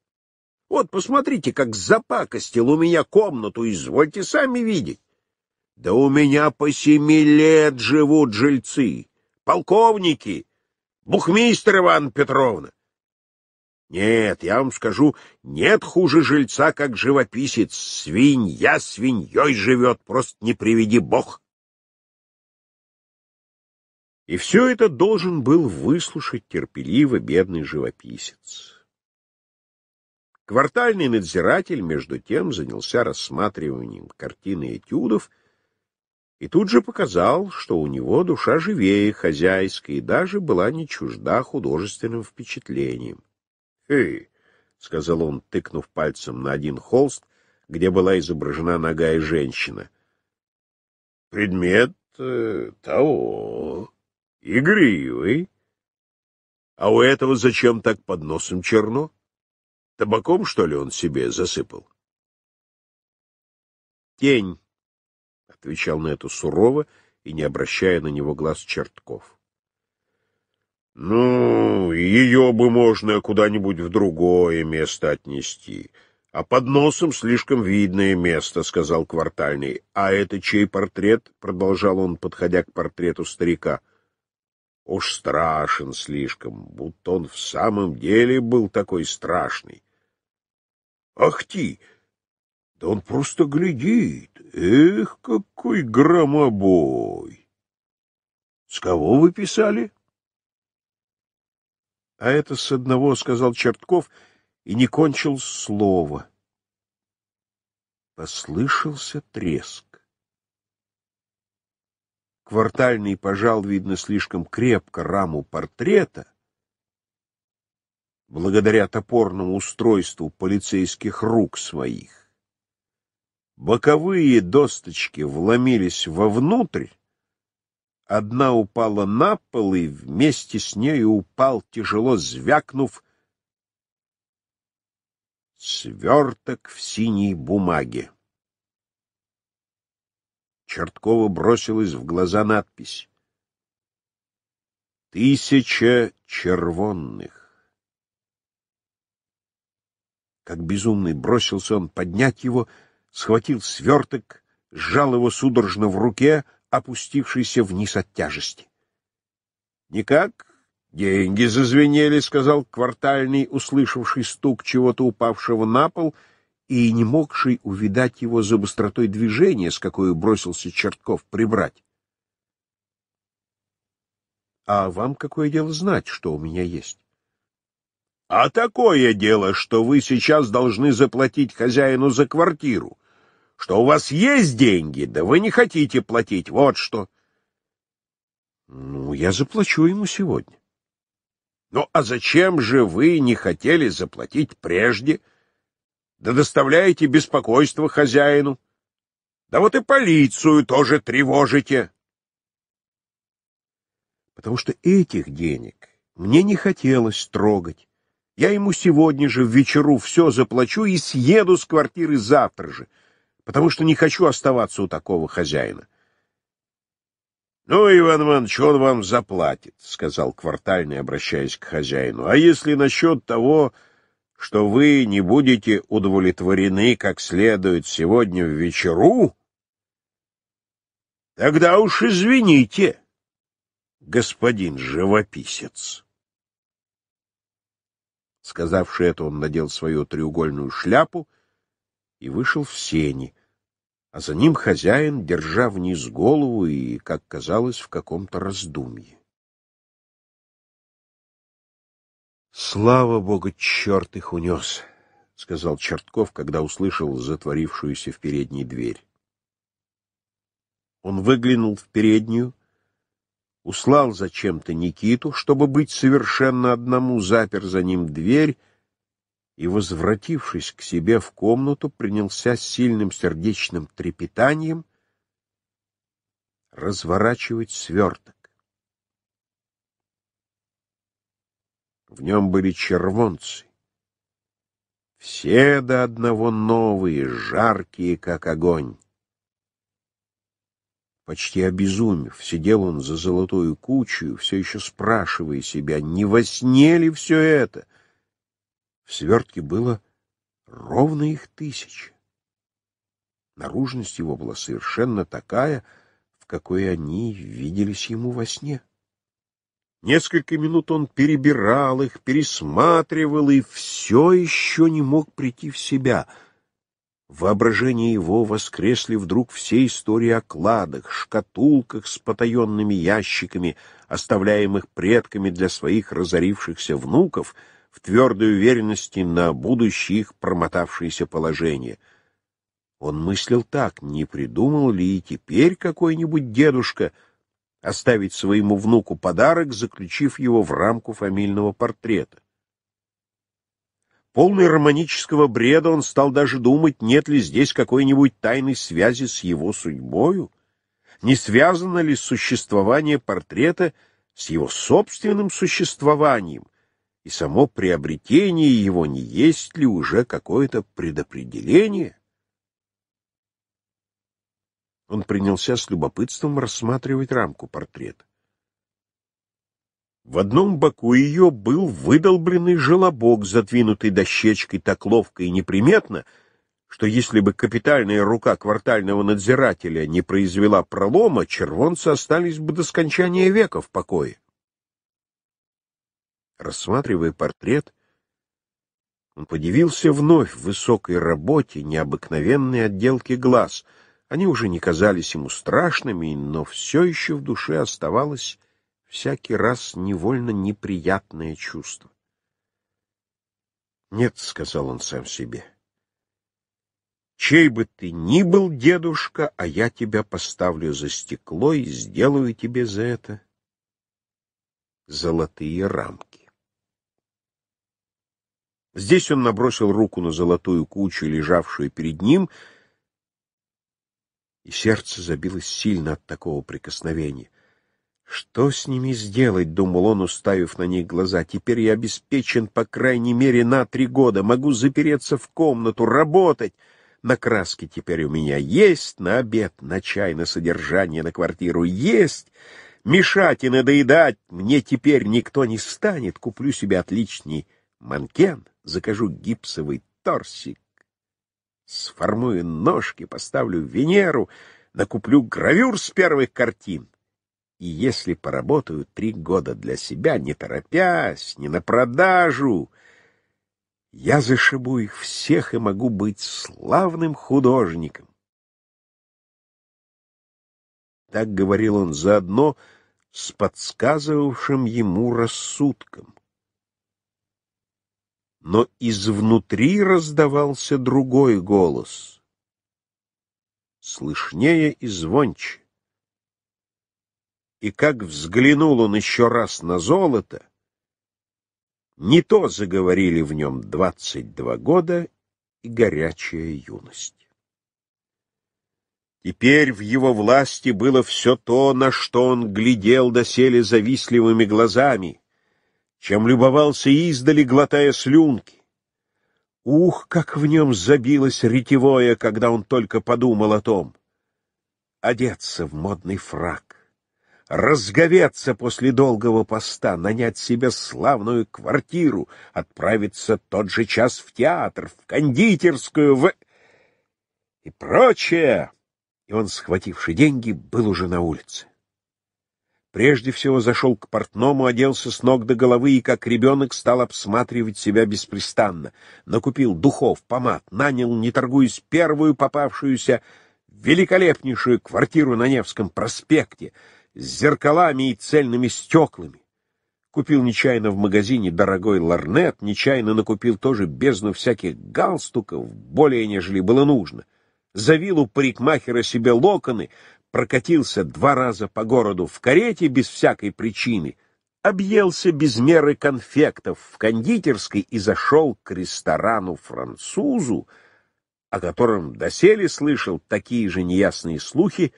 Вот, посмотрите, как запакостил у меня комнату, извольте сами видеть. Да у меня по семи лет живут жильцы, полковники, бухмистр Иван Петровна. Нет, я вам скажу, нет хуже жильца, как живописец. Свинья свиньей живет, просто не приведи бог. И все это должен был выслушать терпеливо бедный живописец. Квартальный надзиратель, между тем, занялся рассматриванием картины этюдов и тут же показал, что у него душа живее хозяйской и даже была не чужда художественным впечатлением. «Эй!» — сказал он, тыкнув пальцем на один холст, где была изображена ногая женщина. «Предмет э, того, игривый. А у этого зачем так под носом черно? Табаком, что ли, он себе засыпал?» «Тень», — отвечал на это сурово и не обращая на него глаз чертков. Ну, ее бы можно куда-нибудь в другое место отнести. А под носом слишком видное место, — сказал квартальный. А это чей портрет? — продолжал он, подходя к портрету старика. Уж страшен слишком, будто он в самом деле был такой страшный. Ах ты! Да он просто глядит. Эх, какой громобой! С кого вы писали? — а это с одного сказал Чертков и не кончил слова. Послышался треск. Квартальный пожал, видно, слишком крепко раму портрета. Благодаря топорному устройству полицейских рук своих. Боковые досточки вломились вовнутрь, Одна упала на пол, и вместе с нею упал, тяжело звякнув, сверток в синей бумаге. Черткова бросилась в глаза надпись. «Тысяча червонных». Как безумный бросился он поднять его, схватил сверток, сжал его судорожно в руке — опустившийся вниз от тяжести. «Никак?» «Деньги зазвенели», — сказал квартальный, услышавший стук чего-то упавшего на пол и не могший увидать его за быстротой движения, с какой бросился Чертков прибрать. «А вам какое дело знать, что у меня есть?» «А такое дело, что вы сейчас должны заплатить хозяину за квартиру что у вас есть деньги, да вы не хотите платить, вот что. Ну, я заплачу ему сегодня. Ну, а зачем же вы не хотели заплатить прежде? Да доставляете беспокойство хозяину. Да вот и полицию тоже тревожите. Потому что этих денег мне не хотелось трогать. Я ему сегодня же в вечеру все заплачу и съеду с квартиры завтра же потому что не хочу оставаться у такого хозяина. — Ну, Иван Иванович, он вам заплатит, — сказал квартальный, обращаясь к хозяину. — А если насчет того, что вы не будете удовлетворены как следует сегодня в вечеру, тогда уж извините, господин живописец. Сказавши это, он надел свою треугольную шляпу и вышел в сени а за ним хозяин, держа вниз голову и, как казалось, в каком-то раздумье. «Слава Богу, черт их унес!» — сказал Чертков, когда услышал затворившуюся в передней дверь. Он выглянул в переднюю, услал зачем-то Никиту, чтобы быть совершенно одному, запер за ним дверь и, возвратившись к себе в комнату, принялся с сильным сердечным трепетанием разворачивать сверток. В нем были червонцы. Все до одного новые, жаркие, как огонь. Почти обезумев, сидел он за золотую кучу, все еще спрашивая себя, не во сне ли все это — в свертке было ровно их тысячи. Наружность его была совершенно такая, в какой они виделись ему во сне. Несколько минут он перебирал их, пересматривал и все еще не мог прийти в себя. В воображении его воскресли вдруг все истории о кладах, шкатулках с потаенными ящиками, оставляемых предками для своих разорившихся внуков — в твердой уверенности на будущее их промотавшееся положение. Он мыслил так, не придумал ли и теперь какой-нибудь дедушка оставить своему внуку подарок, заключив его в рамку фамильного портрета. Полный романического бреда он стал даже думать, нет ли здесь какой-нибудь тайной связи с его судьбою, не связано ли существование портрета с его собственным существованием, и само приобретение его не есть ли уже какое-то предопределение? Он принялся с любопытством рассматривать рамку портрета. В одном боку ее был выдолбленный желобок, задвинутый дощечкой так ловко и неприметно, что если бы капитальная рука квартального надзирателя не произвела пролома, червонцы остались бы до скончания века в покое. Рассматривая портрет, он подивился вновь высокой работе, необыкновенной отделке глаз. Они уже не казались ему страшными, но все еще в душе оставалось всякий раз невольно неприятное чувство. «Нет», — сказал он сам себе, — «чей бы ты ни был, дедушка, а я тебя поставлю за стекло и сделаю тебе за это золотые рамки». Здесь он набросил руку на золотую кучу, лежавшую перед ним, и сердце забилось сильно от такого прикосновения. «Что с ними сделать?» — думал он, уставив на них глаза. «Теперь я обеспечен, по крайней мере, на три года. Могу запереться в комнату, работать. На краски теперь у меня есть, на обед, на чай, на содержание, на квартиру есть. Мешать и надоедать мне теперь никто не станет. Куплю себе отличный манкен» закажу гипсовый торсик, сформую ножки, поставлю Венеру, накуплю гравюр с первых картин. И если поработаю три года для себя, не торопясь, не на продажу, я зашибу их всех и могу быть славным художником. Так говорил он заодно с подсказывавшим ему рассудком но изнутри раздавался другой голос, слышнее и звонче. И как взглянул он еще раз на золото, не то заговорили в нем двадцать два года и горячая юность. Теперь в его власти было все то, на что он глядел доселе завистливыми глазами чем любовался издали, глотая слюнки. Ух, как в нем забилось ретевое, когда он только подумал о том. Одеться в модный фраг, разговеться после долгого поста, нанять себе славную квартиру, отправиться тот же час в театр, в кондитерскую, в... и прочее. И он, схвативший деньги, был уже на улице прежде всего зашел к портному, оделся с ног до головы и, как ребенок, стал обсматривать себя беспрестанно. Накупил духов, помад, нанял, не торгуясь, первую попавшуюся великолепнейшую квартиру на Невском проспекте с зеркалами и цельными стеклами. Купил нечаянно в магазине дорогой ларнет, нечаянно накупил тоже бездну всяких галстуков, более нежели было нужно. Завил у парикмахера себе локоны, прокатился два раза по городу в карете без всякой причины, объелся без меры конфектов в кондитерской и зашел к ресторану-французу, о котором доселе слышал такие же неясные слухи,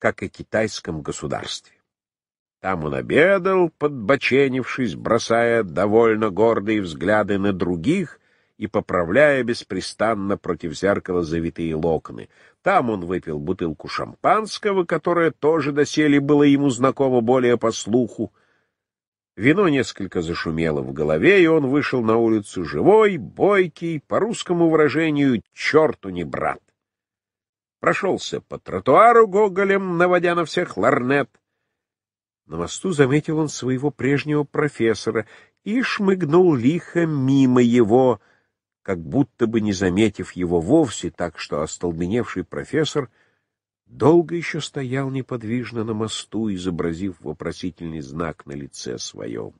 как о китайском государстве. Там он обедал, подбоченившись, бросая довольно гордые взгляды на других и поправляя беспрестанно против зеркала завитые локоны — там он выпил бутылку шампанского, которое тоже доселе было ему знакомо более по слуху. Вино несколько зашумело в голове, и он вышел на улицу живой, бойкий, по русскому выражению «черту не брат». Прошелся по тротуару гоголем, наводя на всех ларнет. На мосту заметил он своего прежнего профессора и шмыгнул лихо мимо его — как будто бы не заметив его вовсе, так что остолбеневший профессор долго еще стоял неподвижно на мосту, изобразив вопросительный знак на лице своем.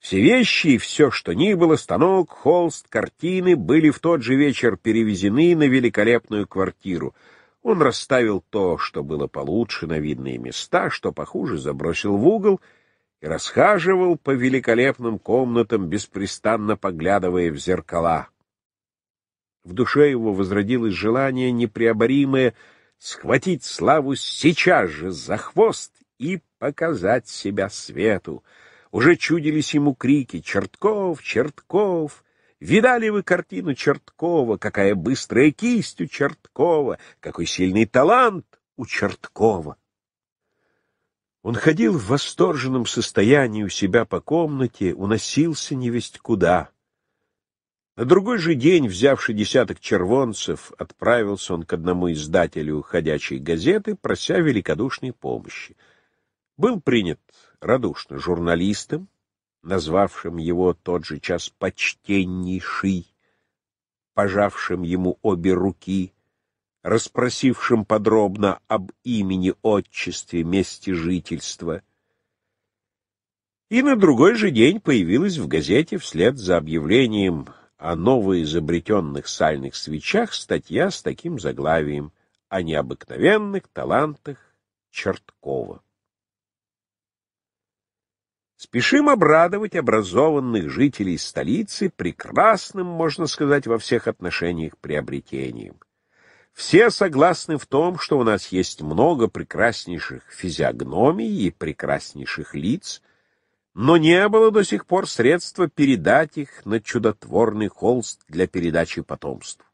Все вещи и все, что ни было, станок, холст, картины, были в тот же вечер перевезены на великолепную квартиру. Он расставил то, что было получше, на видные места, что похуже, забросил в угол — и расхаживал по великолепным комнатам, беспрестанно поглядывая в зеркала. В душе его возродилось желание непреоборимое схватить славу сейчас же за хвост и показать себя свету. Уже чудились ему крики «Чертков! Чертков!» Видали вы картину Черткова, какая быстрая кисть у Черткова, какой сильный талант у Черткова? Он ходил в восторженном состоянии у себя по комнате, уносился невесть куда. На другой же день, взявший десяток червонцев, отправился он к одному издателю ходячей газеты, прося великодушной помощи. Был принят радушно журналистом, назвавшим его тот же час почтеннейший, пожавшим ему обе руки — распросившим подробно об имени, отчестве, месте жительства. И на другой же день появилась в газете вслед за объявлением о новоизобретенных сальных свечах статья с таким заглавием «О необыкновенных талантах Черткова». Спешим обрадовать образованных жителей столицы прекрасным, можно сказать, во всех отношениях приобретением. Все согласны в том, что у нас есть много прекраснейших физиогномий и прекраснейших лиц, но не было до сих пор средства передать их на чудотворный холст для передачи потомству.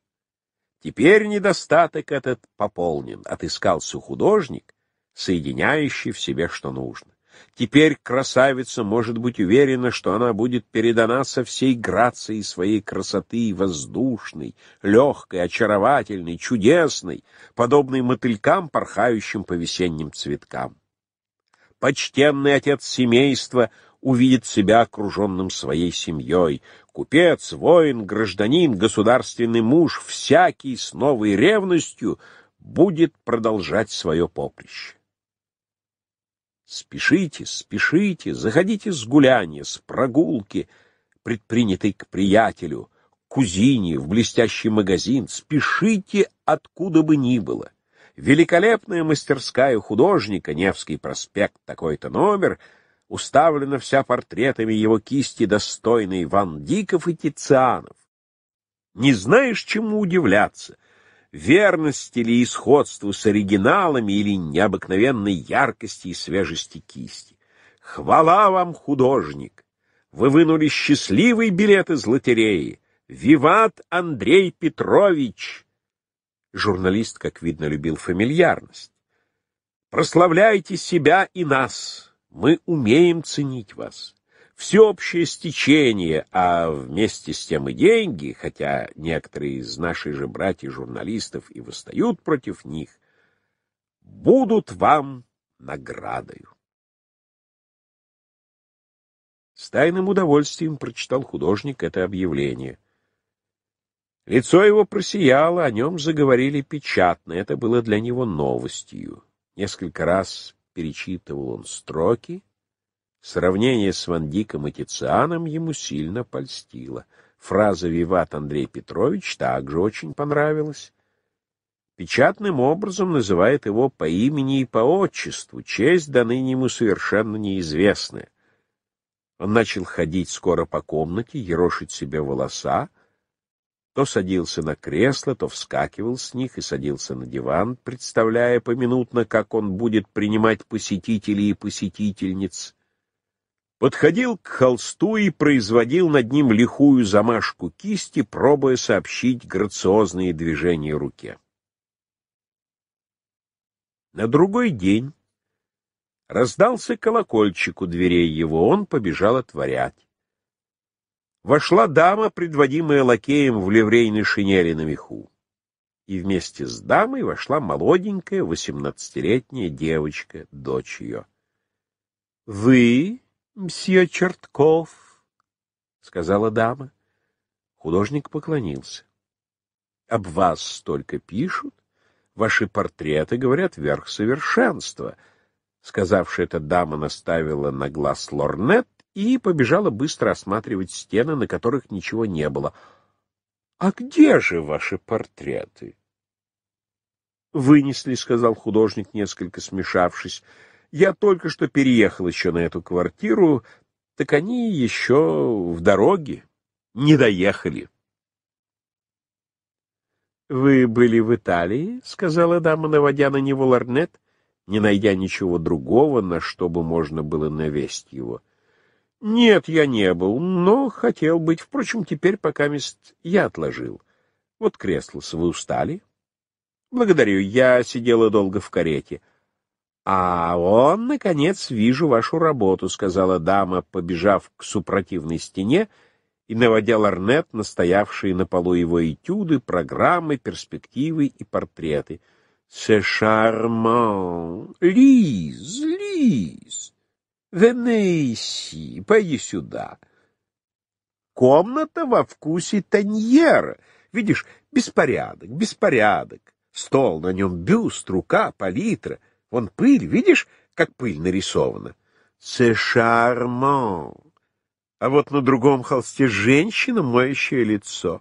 Теперь недостаток этот пополнен, отыскался художник, соединяющий в себе что нужно. Теперь красавица может быть уверена, что она будет передана со всей грацией своей красоты, воздушной, легкой, очаровательной, чудесной, подобной мотылькам, порхающим по весенним цветкам. Почтенный отец семейства увидит себя окруженным своей семьей. Купец, воин, гражданин, государственный муж, всякий с новой ревностью будет продолжать свое поприще. Спешите, спешите, заходите с гуляния, с прогулки, предпринятой к приятелю, к кузине, в блестящий магазин. Спешите, откуда бы ни было. Великолепная мастерская художника, Невский проспект, такой-то номер, уставлена вся портретами его кисти, достойной Ван Диков и Тицианов. Не знаешь, чему удивляться верности или исходству с оригиналами или необыкновенной яркости и свежести кисти. Хвала вам, художник! Вы вынули счастливый билет из лотереи. Виват Андрей Петрович! Журналист, как видно, любил фамильярность. Прославляйте себя и нас. Мы умеем ценить вас всеобщее стечение, а вместе с тем и деньги, хотя некоторые из наших же братьев-журналистов и восстают против них, будут вам наградою. С тайным удовольствием прочитал художник это объявление. Лицо его просияло, о нем заговорили печатно, это было для него новостью. Несколько раз перечитывал он строки — Сравнение с Ван Диком и Тицианом ему сильно польстило. Фраза «Виват Андрей Петрович» также очень понравилась. Печатным образом называет его по имени и по отчеству, честь до ныне ему совершенно неизвестная. Он начал ходить скоро по комнате, ерошить себе волоса, то садился на кресло, то вскакивал с них и садился на диван, представляя поминутно, как он будет принимать посетителей и посетительниц подходил к холсту и производил над ним лихую замашку кисти, пробуя сообщить грациозные движения руке. На другой день раздался колокольчик у дверей его, он побежал отворять. Вошла дама, предводимая лакеем в ливрейной шинели на меху. И вместе с дамой вошла молоденькая восемнадцатилетняя девочка, дочь ее. — Вы? «Мсье Чертков», — сказала дама. Художник поклонился. «Об вас столько пишут. Ваши портреты говорят верх совершенства». Сказавши это, дама наставила на глаз лорнет и побежала быстро осматривать стены, на которых ничего не было. — А где же ваши портреты? — Вынесли, — сказал художник, несколько смешавшись. Я только что переехал еще на эту квартиру, так они еще в дороге, не доехали. — Вы были в Италии, — сказала дама, наводя на него ларнет, не найдя ничего другого, на что бы можно было навесть его. — Нет, я не был, но хотел быть. Впрочем, теперь пока мест я отложил. Вот кресло, вы устали? — Благодарю, я сидела долго в карете. — «А он, наконец, вижу вашу работу», — сказала дама, побежав к супротивной стене и наводя лорнет на стоявшие на полу его этюды, программы, перспективы и портреты. «Се шарман! Лиз, Лиз! Венесси, пойди сюда!» «Комната во вкусе таньера! Видишь, беспорядок, беспорядок! Стол, на нем бюст, рука, палитра — Вон пыль, видишь, как пыль нарисована? Це шарман. А вот на другом холсте женщина, моющая лицо.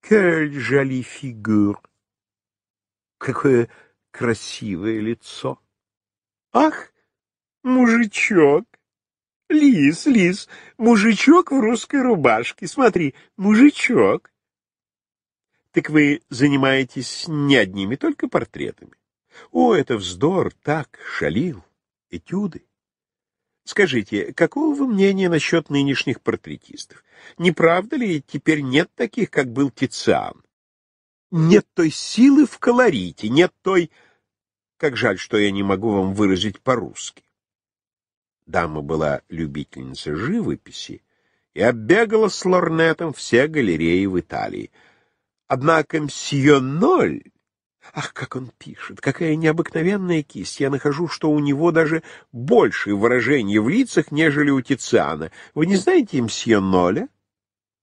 Кель жали фигур. Какое красивое лицо. Ах, мужичок. Лис, лис, мужичок в русской рубашке. Смотри, мужичок. Так вы занимаетесь не одними только портретами. О, это вздор, так, шалил, этюды. Скажите, какого вы мнения насчет нынешних портретистов? Не правда ли, теперь нет таких, как был Тициан? Нет той силы в колорите, нет той... Как жаль, что я не могу вам выразить по-русски. Дама была любительницей живописи и оббегала с лорнетом все галереи в Италии. Однако мсье Ноль Ах, как он пишет! Какая необыкновенная кисть! Я нахожу, что у него даже больше выражений в лицах, нежели у Тициана. Вы не знаете мсье Ноля?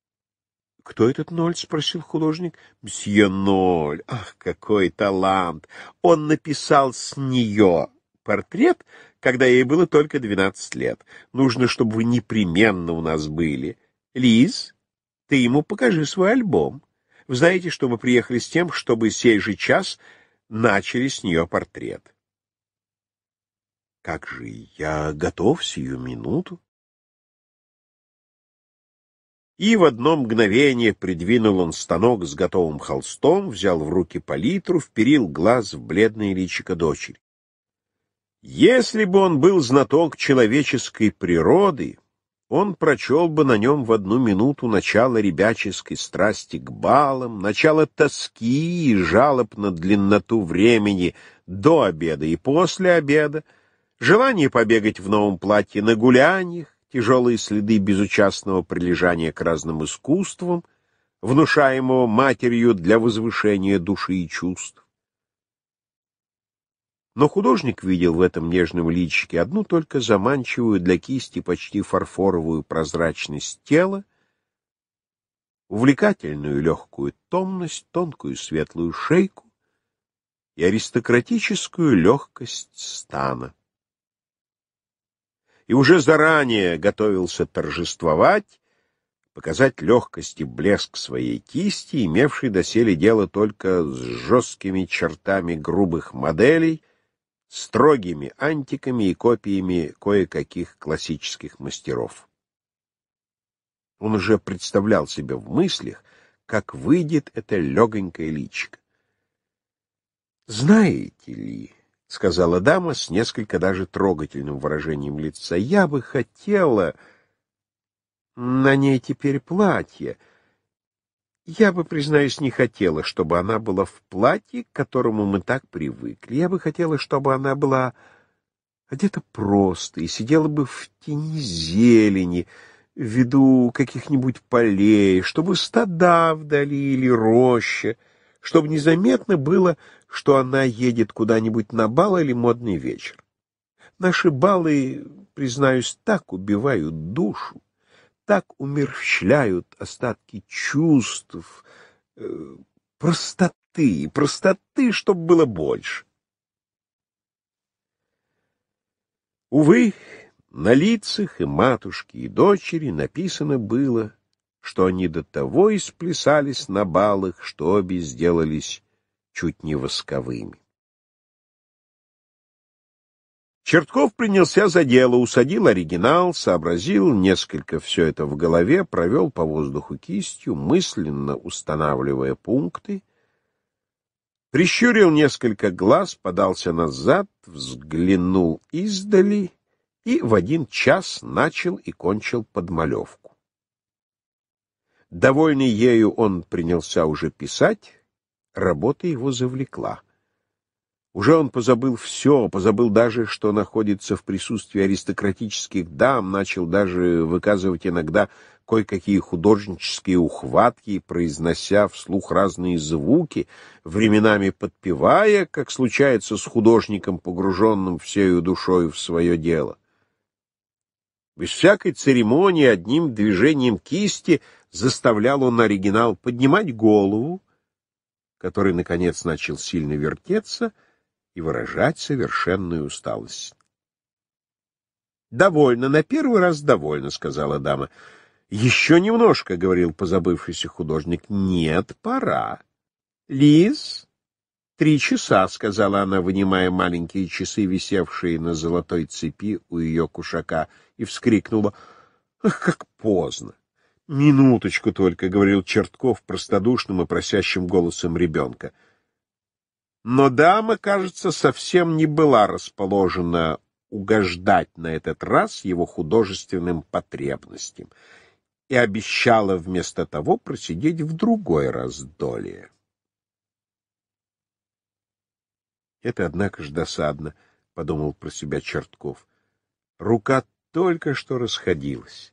— Кто этот Ноль? — спросил художник. — Мсье Ноль! Ах, какой талант! Он написал с нее портрет, когда ей было только двенадцать лет. Нужно, чтобы вы непременно у нас были. Лиз, ты ему покажи свой альбом. — вы знаете, что мы приехали с тем, чтобы сей же час начали с нее портрет. Как же я готов сию минуту? И в одно мгновение придвинул он станок с готовым холстом, взял в руки палитру, вперил глаз в бледное личико дочери. Если бы он был знаток человеческой природы, он прочел бы на нем в одну минуту начало ребяческой страсти к балам, начало тоски и жалоб на длинноту времени до обеда и после обеда, желание побегать в новом платье на гуляниях, тяжелые следы безучастного прилежания к разным искусствам, внушаемого матерью для возвышения души и чувств. Но художник видел в этом нежном личике одну только заманчивую для кисти почти фарфоровую прозрачность тела, увлекательную легкую томность, тонкую светлую шейку и аристократическую легкость стана. И уже заранее готовился торжествовать, показать легкость и блеск своей кисти, имевшей доселе дело только с жесткими чертами грубых моделей — строгими антиками и копиями кое-каких классических мастеров. Он уже представлял себе в мыслях, как выйдет это легонькое личико. «Знаете ли», — сказала дама с несколько даже трогательным выражением лица, — «я бы хотела...» «На ней теперь платье», я бы, признаюсь, не хотела, чтобы она была в платье, к которому мы так привыкли. Я бы хотела, чтобы она была одета просто и сидела бы в тени зелени, в виду каких-нибудь полей, чтобы стада вдали или роща, чтобы незаметно было, что она едет куда-нибудь на бал или модный вечер. Наши балы, признаюсь, так убивают душу так умерщвляют остатки чувств, э, простоты, простоты, чтобы было больше. Увы, на лицах и матушки, и дочери написано было, что они до того исплясались на балах, что обе сделались чуть не восковыми. Чертков принялся за дело, усадил оригинал, сообразил несколько все это в голове, провел по воздуху кистью, мысленно устанавливая пункты, прищурил несколько глаз, подался назад, взглянул издали и в один час начал и кончил подмалевку. Довольный ею он принялся уже писать, работа его завлекла — уже он позабыл все, позабыл даже, что находится в присутствии аристократических дам, начал даже выказывать иногда кое-какие художнические ухватки, произнося вслух разные звуки, временами подпевая, как случается с художником, погруженным всею душою в свое дело. Без всякой церемонии одним движением кисти заставлял он оригинал поднимать голову, который, наконец, начал сильно вертеться — и выражать совершенную усталость. «Довольно, на первый раз довольно», — сказала дама. «Еще немножко», — говорил позабывшийся художник. «Нет, пора». «Лиз?» «Три часа», — сказала она, вынимая маленькие часы, висевшие на золотой цепи у ее кушака, и вскрикнула. «Ах, как поздно!» «Минуточку только», — говорил Чертков простодушным и просящим голосом ребенка. Но дама, кажется, совсем не была расположена угождать на этот раз его художественным потребностям и обещала вместо того просидеть в другой раздолье. Это, однако ж, досадно, — подумал про себя Чертков. Рука только что расходилась.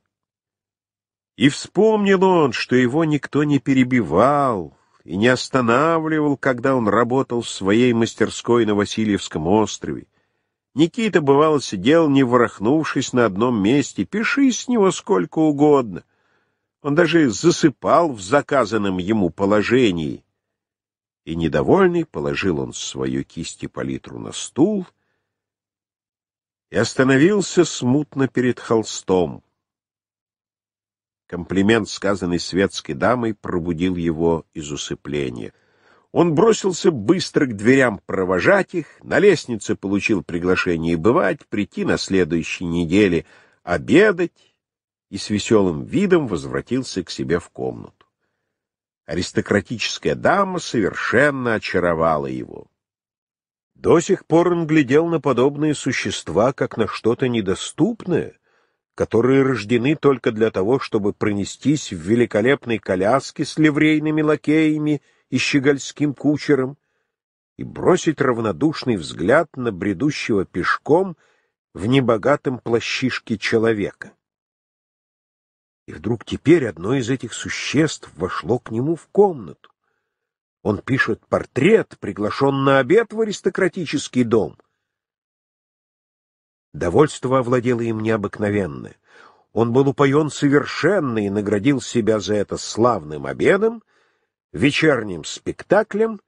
И вспомнил он, что его никто не перебивал, и не останавливал, когда он работал в своей мастерской на Васильевском острове. Никита, бывало, сидел, не ворохнувшись на одном месте, пиши с него сколько угодно. Он даже засыпал в заказанном ему положении. И, недовольный, положил он свою кисть и палитру на стул и остановился смутно перед холстом. Комплимент, сказанный светской дамой, пробудил его из усыпления. Он бросился быстро к дверям провожать их, на лестнице получил приглашение бывать, прийти на следующей неделе обедать и с веселым видом возвратился к себе в комнату. Аристократическая дама совершенно очаровала его. До сих пор он глядел на подобные существа, как на что-то недоступное, которые рождены только для того, чтобы пронестись в великолепной коляске с ливрейными лакеями и щегольским кучером и бросить равнодушный взгляд на бредущего пешком в небогатом плащишке человека. И вдруг теперь одно из этих существ вошло к нему в комнату. Он пишет портрет, приглашен на обед в аристократический дом — Довольство овладело им необыкновенное. Он был упоен совершенно и наградил себя за это славным обедом, вечерним спектаклем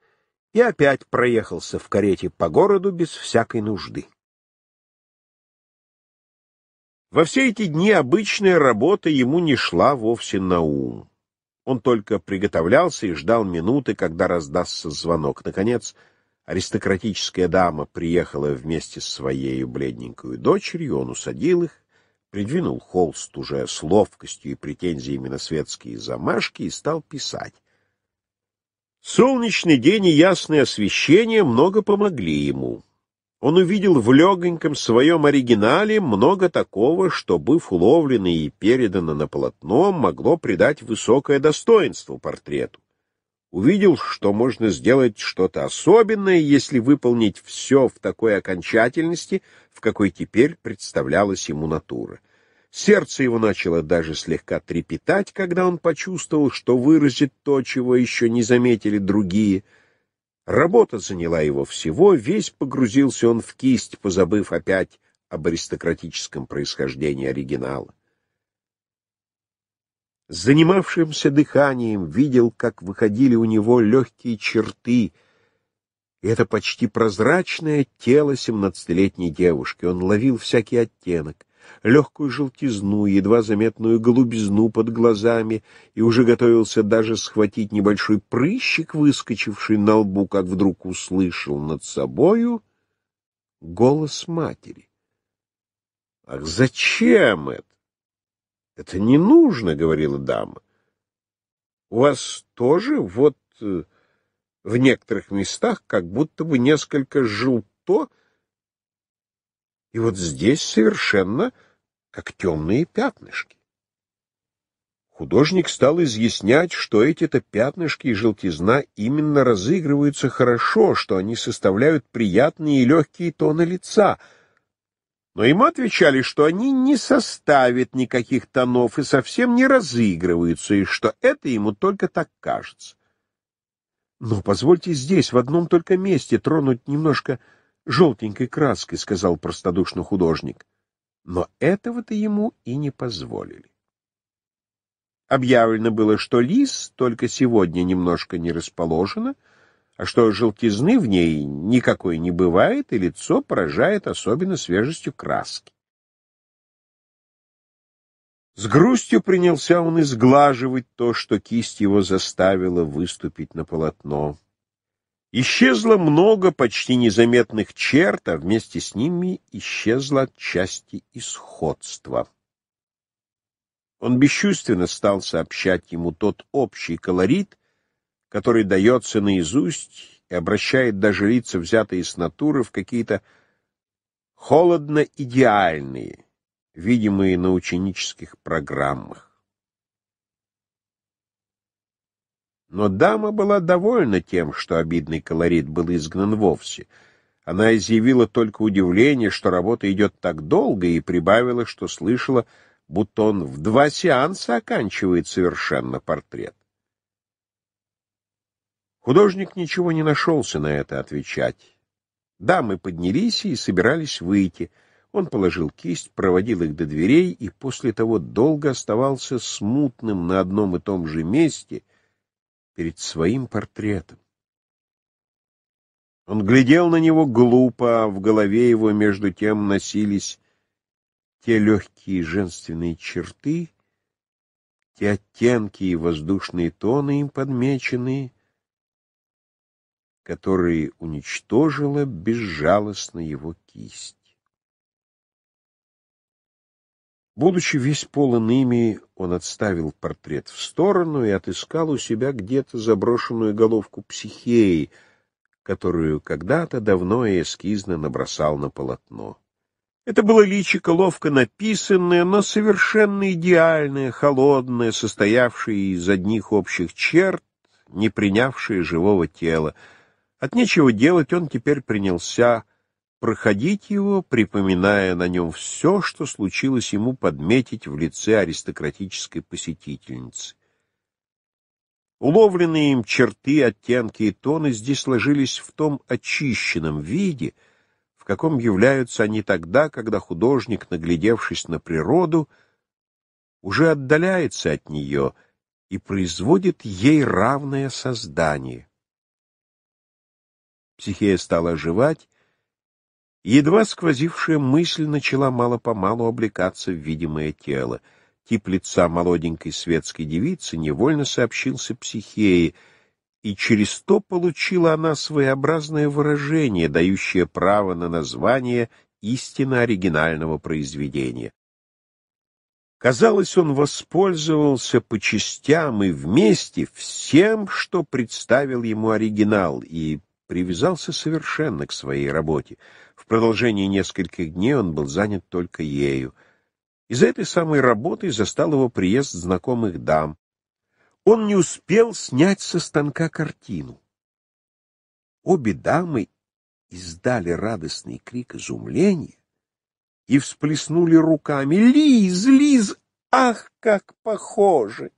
и опять проехался в карете по городу без всякой нужды. Во все эти дни обычная работа ему не шла вовсе на ум. Он только приготовлялся и ждал минуты, когда раздастся звонок. Наконец, — Аристократическая дама приехала вместе с своей бледненькой дочерью, он усадил их, придвинул холст уже с ловкостью и претензиями на светские замашки и стал писать. Солнечный день и ясное освещение много помогли ему. Он увидел в легоньком своем оригинале много такого, что, быв уловлено и передано на полотно, могло придать высокое достоинство портрету увидел, что можно сделать что-то особенное, если выполнить все в такой окончательности, в какой теперь представлялась ему натура. Сердце его начало даже слегка трепетать, когда он почувствовал, что выразит то, чего еще не заметили другие. Работа заняла его всего, весь погрузился он в кисть, позабыв опять об аристократическом происхождении оригинала занимавшимся дыханием, видел, как выходили у него легкие черты, и это почти прозрачное тело семнадцатилетней девушки. Он ловил всякий оттенок, легкую желтизну, едва заметную голубизну под глазами, и уже готовился даже схватить небольшой прыщик, выскочивший на лбу, как вдруг услышал над собою голос матери. «Ах, зачем это?» Это не нужно, — говорила дама. У вас тоже вот э, в некоторых местах как будто бы несколько желто, и вот здесь совершенно как темные пятнышки. Художник стал изъяснять, что эти-то пятнышки и желтизна именно разыгрываются хорошо, что они составляют приятные и легкие тоны лица — но ему отвечали, что они не составят никаких тонов и совсем не разыгрываются, и что это ему только так кажется. «Но «Ну, позвольте здесь, в одном только месте, тронуть немножко желтенькой краской», — сказал простодушно художник. Но этого-то ему и не позволили. Объявлено было, что лис только сегодня немножко не расположена — а что, желтизны в ней никакой не бывает, и лицо поражает особенно свежестью краски. С грустью принялся он изглаживать то, что кисть его заставила выступить на полотно. Исчезло много почти незаметных черт, а вместе с ними исчезло отчасти исходство. Он бесчувственно стал сообщать ему тот общий колорит, который дается наизусть и обращает даже лица, взятые с натуры, в какие-то холодно-идеальные, видимые на ученических программах. Но дама была довольна тем, что обидный колорит был изгнан вовсе. Она изъявила только удивление, что работа идет так долго, и прибавила, что слышала, будто он в два сеанса оканчивает совершенно портрет. Художник ничего не нашелся на это отвечать. Да, мы поднялись и собирались выйти. Он положил кисть, проводил их до дверей и после того долго оставался смутным на одном и том же месте перед своим портретом. Он глядел на него глупо, а в голове его между тем носились те легкие женственные черты, те оттенки и воздушные тоны им подмеченные, которые уничтожила безжалостно его кисть. Будучи весь полон ими, он отставил портрет в сторону и отыскал у себя где-то заброшенную головку психеи, которую когда-то давно и эскизно набросал на полотно. Это было личико ловко написанное, но совершенно идеальное, холодное, состоявшее из одних общих черт, не принявшее живого тела — от нечего делать он теперь принялся проходить его, припоминая на нем все, что случилось ему подметить в лице аристократической посетительницы. Уловленные им черты, оттенки и тоны здесь сложились в том очищенном виде, в каком являются они тогда, когда художник, наглядевшись на природу, уже отдаляется от нее и производит ей равное создание. Психея стала оживать. Едва сквозившая мысль начала мало-помалу облекаться в видимое тело. Тип лица молоденькой светской девицы невольно сообщился Психее, и через то получила она своеобразное выражение, дающее право на название истинно оригинального произведения. Казалось, он воспользовался по частям и вместе всем, что представил ему оригинал, и привязался совершенно к своей работе. В продолжении нескольких дней он был занят только ею. Из-за этой самой работы застал его приезд знакомых дам. Он не успел снять со станка картину. Обе дамы издали радостный крик изумления и всплеснули руками. «Лиз! Лиз! Ах, как похоже!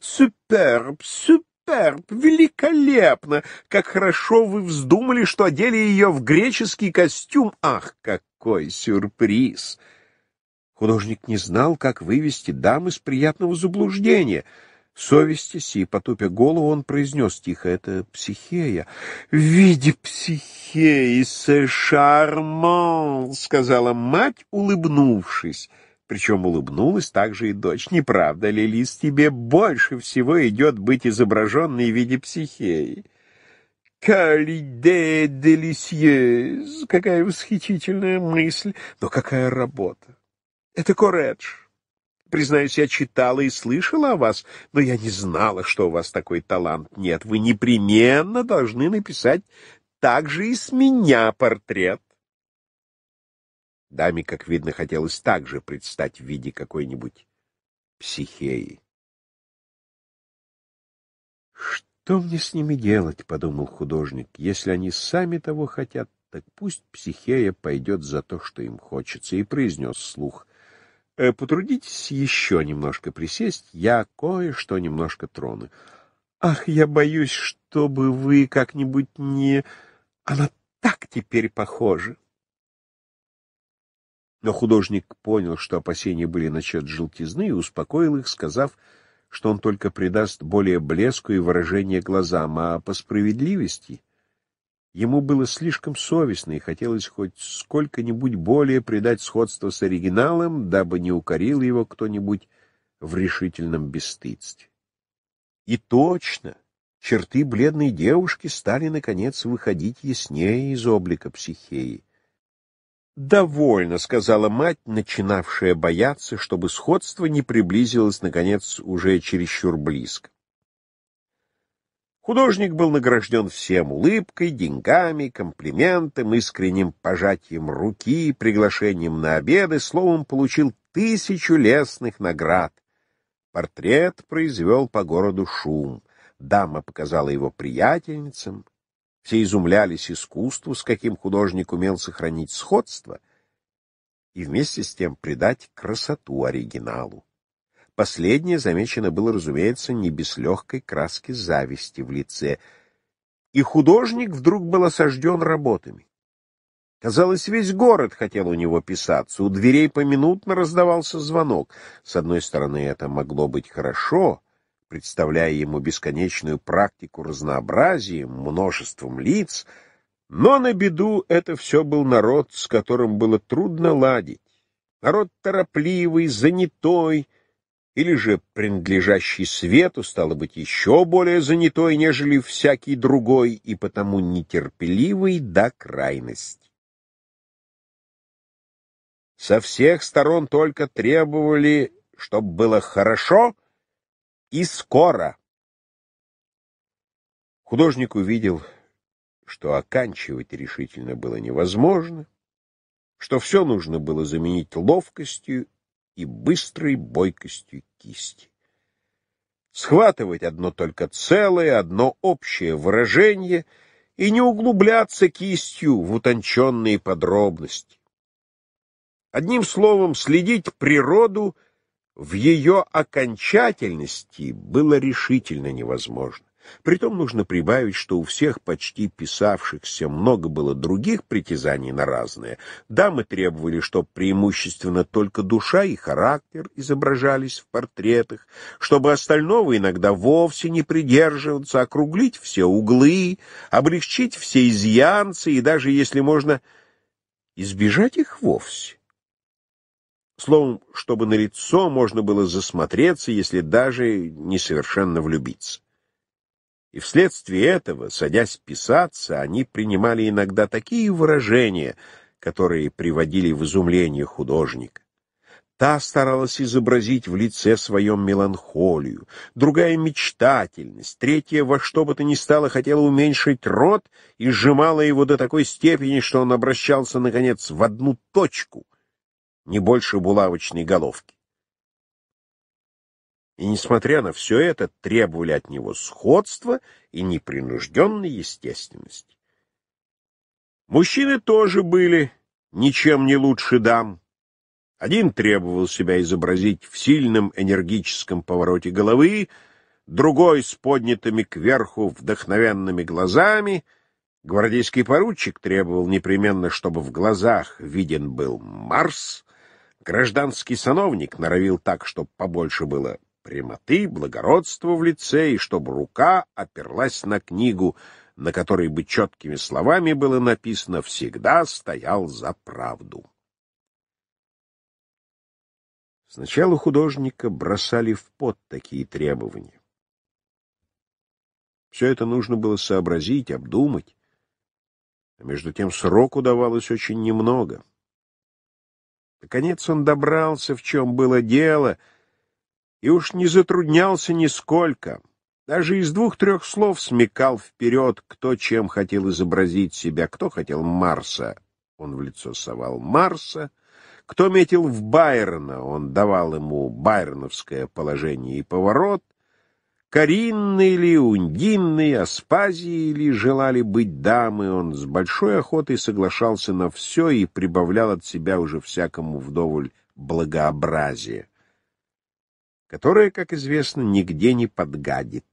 Суперб! Суперб!» Перп, великолепно! Как хорошо вы вздумали, что одели ее в греческий костюм! Ах, какой сюрприз!» Художник не знал, как вывести дам из приятного заблуждения. Совестись и потупя голову, он произнес тихо, это психея. — В виде психеи, сэ шарман, — сказала мать, улыбнувшись. Причем улыбнулась также и дочь. «Не правда ли, Лис, тебе больше всего идет быть изображенной в виде психеи?» «Калиде делисьез! Какая восхитительная мысль! Но какая работа! Это Коредж! Признаюсь, я читала и слышала о вас, но я не знала, что у вас такой талант нет. Вы непременно должны написать также и с меня портрет. Даме, как видно, хотелось также предстать в виде какой-нибудь психеи. «Что мне с ними делать?» — подумал художник. «Если они сами того хотят, так пусть психея пойдет за то, что им хочется», — и произнес слух. «Э, «Потрудитесь еще немножко присесть, я кое-что немножко трону». «Ах, я боюсь, чтобы вы как-нибудь не...» «Она так теперь похожа!» Но художник понял, что опасения были насчет желтизны, и успокоил их, сказав, что он только придаст более блеску и выражение глазам, а по справедливости ему было слишком совестно и хотелось хоть сколько-нибудь более придать сходство с оригиналом, дабы не укорил его кто-нибудь в решительном бесстыдстве. И точно, черты бледной девушки стали, наконец, выходить яснее из облика психеи. «Довольно», — сказала мать, начинавшая бояться, чтобы сходство не приблизилось, наконец, уже чересчур близко. Художник был награжден всем улыбкой, деньгами, комплиментом, искренним пожатием руки, приглашением на обеды, словом, получил тысячу лесных наград. Портрет произвел по городу шум. Дама показала его приятельницам, все изумлялись искусству, с каким художник умел сохранить сходство и вместе с тем придать красоту оригиналу. Последнее замечено было, разумеется, не без легкой краски зависти в лице, и художник вдруг был осажден работами. Казалось, весь город хотел у него писаться, у дверей поминутно раздавался звонок. С одной стороны, это могло быть хорошо, представляя ему бесконечную практику разнообразием, множеством лиц, но на беду это все был народ, с которым было трудно ладить. Народ торопливый, занятой, или же принадлежащий свету, стало быть, еще более занятой, нежели всякий другой, и потому нетерпеливый до крайности. Со всех сторон только требовали, чтобы было хорошо — и скоро. Художник увидел, что оканчивать решительно было невозможно, что все нужно было заменить ловкостью и быстрой бойкостью кисти. Схватывать одно только целое, одно общее выражение и не углубляться кистью в утонченные подробности. Одним словом, следить природу — в ее окончательности было решительно невозможно. Притом нужно прибавить, что у всех почти писавшихся много было других притязаний на разные. Дамы требовали, чтобы преимущественно только душа и характер изображались в портретах, чтобы остального иногда вовсе не придерживаться, округлить все углы, облегчить все изъянцы и даже, если можно, избежать их вовсе. Словом, чтобы на лицо можно было засмотреться, если даже не совершенно влюбиться. И вследствие этого, садясь писаться, они принимали иногда такие выражения, которые приводили в изумление художника. Та старалась изобразить в лице своем меланхолию, другая — мечтательность, третья во что бы то ни стало хотела уменьшить рот и сжимала его до такой степени, что он обращался, наконец, в одну точку — не больше булавочной головки. И, несмотря на все это, требовали от него сходства и непринужденной естественности. Мужчины тоже были ничем не лучше дам. Один требовал себя изобразить в сильном энергическом повороте головы, другой с поднятыми кверху вдохновенными глазами. Гвардейский поручик требовал непременно, чтобы в глазах виден был Марс, Гражданский сановник норовил так, чтобы побольше было прямоты, благородства в лице, и чтобы рука оперлась на книгу, на которой бы четкими словами было написано «Всегда стоял за правду». Сначала художника бросали в пот такие требования. Все это нужно было сообразить, обдумать, а между тем сроку удавалось очень немного — Наконец он добрался, в чем было дело, и уж не затруднялся нисколько. Даже из двух-трех слов смекал вперед, кто чем хотел изобразить себя, кто хотел Марса. Он в лицо совал Марса. Кто метил в Байрона, он давал ему байроновское положение и поворот — Каринной или Ундинной, Аспазии или желали быть дамы, он с большой охотой соглашался на все и прибавлял от себя уже всякому вдоволь благообразие, которое, как известно, нигде не подгадит.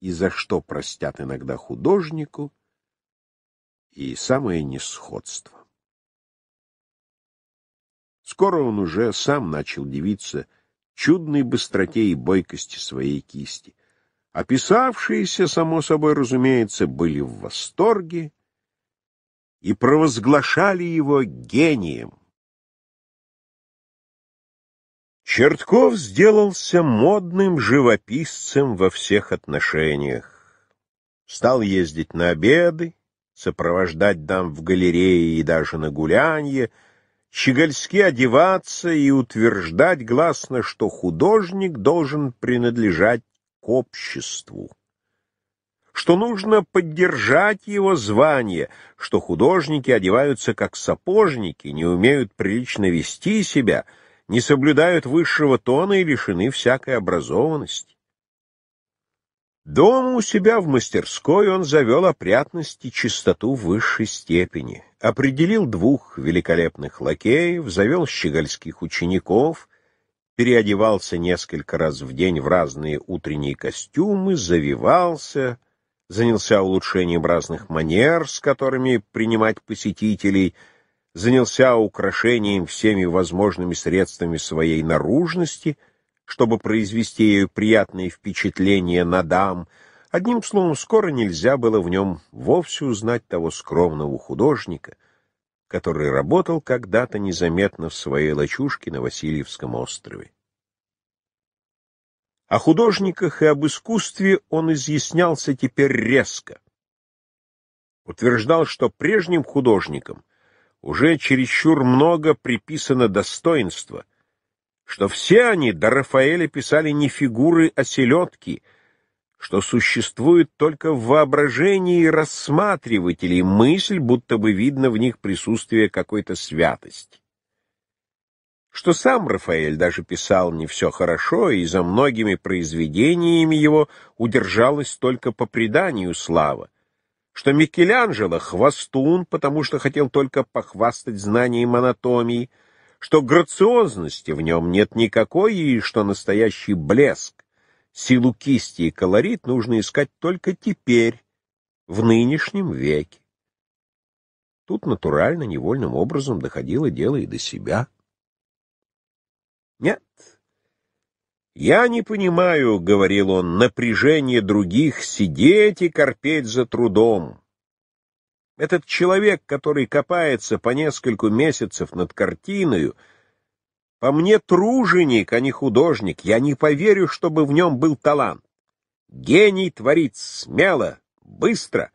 И за что простят иногда художнику, и самое несходство. Скоро он уже сам начал дивиться — чудной быстроте и бойкости своей кисти. Описавшиеся, само собой разумеется, были в восторге и провозглашали его гением. Чертков сделался модным живописцем во всех отношениях. Стал ездить на обеды, сопровождать дам в галерее и даже на гулянье — щегольски одеваться и утверждать гласно, что художник должен принадлежать к обществу, что нужно поддержать его звание, что художники одеваются как сапожники, не умеют прилично вести себя, не соблюдают высшего тона и лишены всякой образованности. Дома у себя в мастерской он завел опрятность и чистоту высшей степени, определил двух великолепных лакеев, завел щегольских учеников, переодевался несколько раз в день в разные утренние костюмы, завивался, занялся улучшением разных манер, с которыми принимать посетителей, занялся украшением всеми возможными средствами своей наружности — чтобы произвести ее приятные впечатления на дам. Одним словом, скоро нельзя было в нем вовсе узнать того скромного художника, который работал когда-то незаметно в своей лачушке на Васильевском острове. О художниках и об искусстве он изъяснялся теперь резко. Утверждал, что прежним художникам уже чересчур много приписано достоинства — что все они до Рафаэля писали не фигуры, а селедки, что существует только в воображении рассматривателей мысль, будто бы видно в них присутствие какой-то святости. Что сам Рафаэль даже писал не все хорошо, и за многими произведениями его удержалась только по преданию слава, что Микеланджело — хвостун, потому что хотел только похвастать знанием анатомии — что грациозности в нем нет никакой и что настоящий блеск, силу кисти и колорит нужно искать только теперь, в нынешнем веке. Тут натурально, невольным образом доходило дело и до себя. Нет, я не понимаю, — говорил он, — напряжение других сидеть и корпеть за трудом. Этот человек, который копается по нескольку месяцев над картиною, по мне труженик, а не художник. Я не поверю, чтобы в нем был талант. Гений творит смело, быстро.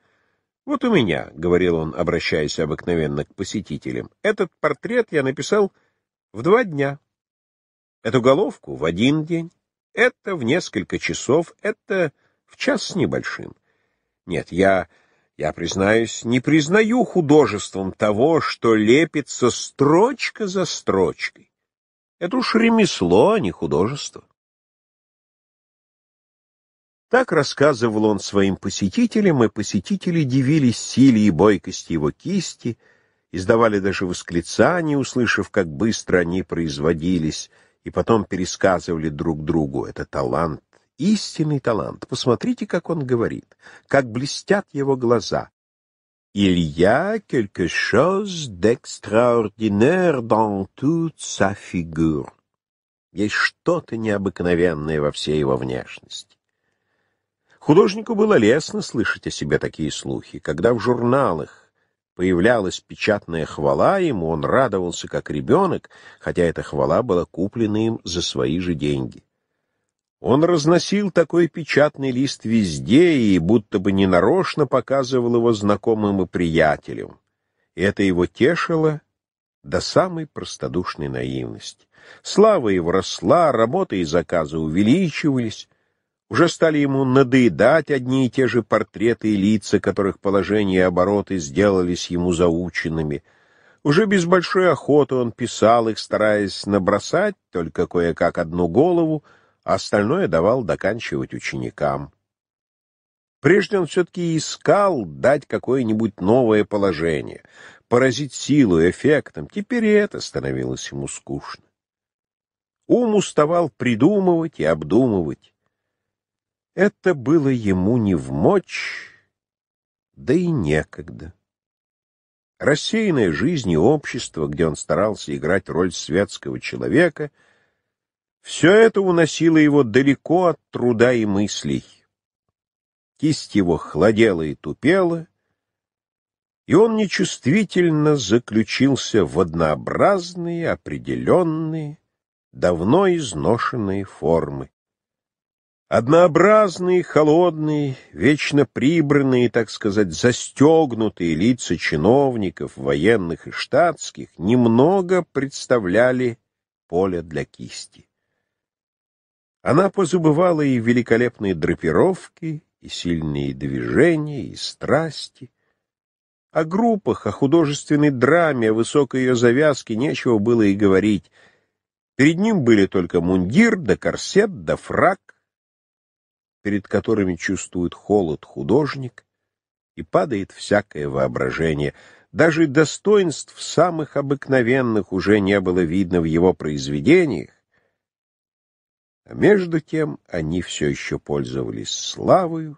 Вот у меня, — говорил он, обращаясь обыкновенно к посетителям, — этот портрет я написал в два дня. Эту головку в один день, это в несколько часов, это в час с небольшим. Нет, я я, признаюсь, не признаю художеством того, что лепится строчка за строчкой. Это уж ремесло, а не художество. Так рассказывал он своим посетителям, и посетители дивились силе и бойкости его кисти, издавали даже восклицания, услышав, как быстро они производились, и потом пересказывали друг другу. Это талант истинный талант. Посмотрите, как он говорит, как блестят его глаза. Илья y a quelque chose d'extraordinaire dans toute sa figure». Есть что-то необыкновенное во всей его внешности. Художнику было лестно слышать о себе такие слухи. Когда в журналах появлялась печатная хвала, ему он радовался как ребенок, хотя эта хвала была куплена им за свои же деньги. Он разносил такой печатный лист везде и будто бы ненарочно показывал его знакомым и приятелям. это его тешило до самой простодушной наивности. Слава его росла, работа и заказы увеличивались, уже стали ему надоедать одни и те же портреты и лица, которых положение и обороты сделались ему заученными. Уже без большой охоты он писал их, стараясь набросать только кое-как одну голову — остальное давал доканчивать ученикам. Прежде он все-таки искал дать какое-нибудь новое положение, поразить силу, эффектом. Теперь и это становилось ему скучно. Ум уставал придумывать и обдумывать. Это было ему не в мочь, да и некогда. Рассеянная жизнь и общество, где он старался играть роль светского человека — все это уносило его далеко от труда и мыслей. Кисть его хладела и тупела, и он нечувствительно заключился в однообразные, определенные, давно изношенные формы. Однообразные, холодные, вечно прибранные, так сказать, застегнутые лица чиновников, военных и штатских немного представляли поле для кисти. Она позабывала и великолепные драпировки, и сильные движения, и страсти. О группах, о художественной драме, о высокой ее завязке нечего было и говорить. Перед ним были только мундир, да корсет, да фраг, перед которыми чувствует холод художник, и падает всякое воображение. Даже достоинств самых обыкновенных уже не было видно в его произведениях, а между тем они все еще пользовались славою,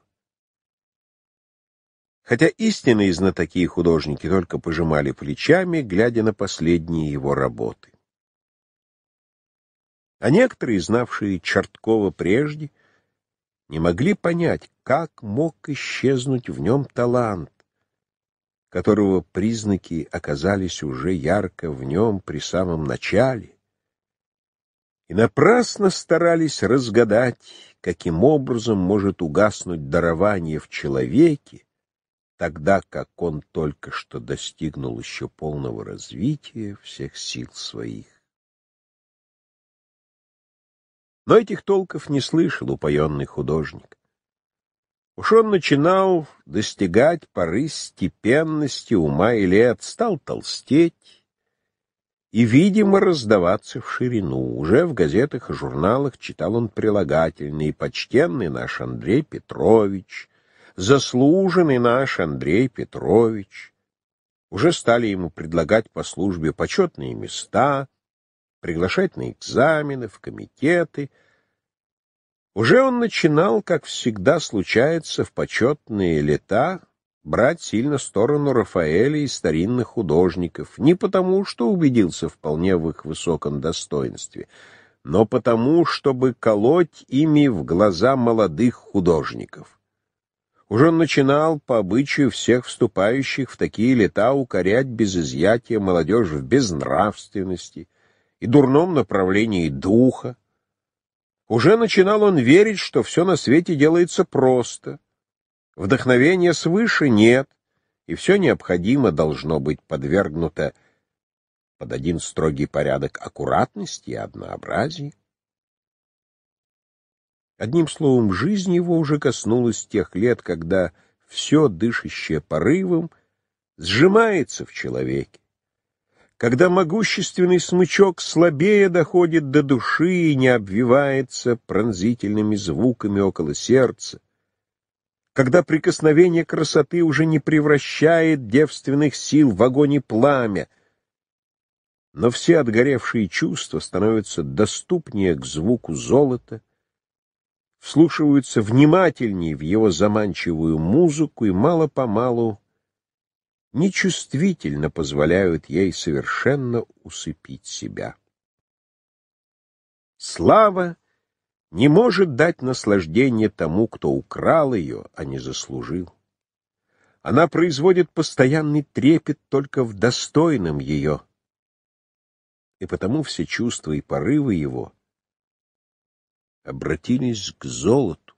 хотя истинные знатоки и художники только пожимали плечами, глядя на последние его работы. А некоторые, знавшие Черткова прежде, не могли понять, как мог исчезнуть в нем талант, которого признаки оказались уже ярко в нем при самом начале, и напрасно старались разгадать, каким образом может угаснуть дарование в человеке, тогда как он только что достигнул еще полного развития всех сил своих. Но этих толков не слышал упоенный художник. Уж он начинал достигать поры степенности ума и, видимо, раздаваться в ширину. Уже в газетах и журналах читал он прилагательный «Почтенный наш Андрей Петрович», «Заслуженный наш Андрей Петрович». Уже стали ему предлагать по службе почетные места, приглашать на экзамены, в комитеты. Уже он начинал, как всегда случается, в почетные лета брать сильно сторону Рафаэля и старинных художников, не потому, что убедился вполне в их высоком достоинстве, но потому, чтобы колоть ими в глаза молодых художников. Уже он начинал по обычаю всех вступающих в такие лета укорять без изъятия молодежь в безнравственности и дурном направлении духа. Уже начинал он верить, что все на свете делается просто — Вдохновения свыше нет, и все необходимо должно быть подвергнуто под один строгий порядок аккуратности и однообразия. Одним словом, жизнь его уже коснулась тех лет, когда все, дышащее порывом, сжимается в человеке, когда могущественный смычок слабее доходит до души и не обвивается пронзительными звуками около сердца, когда прикосновение красоты уже не превращает девственных сил в огонь и пламя, но все отгоревшие чувства становятся доступнее к звуку золота, вслушиваются внимательнее в его заманчивую музыку и мало-помалу нечувствительно позволяют ей совершенно усыпить себя. Слава не может дать наслаждение тому, кто украл ее, а не заслужил. Она производит постоянный трепет только в достойном ее, и потому все чувства и порывы его обратились к золоту.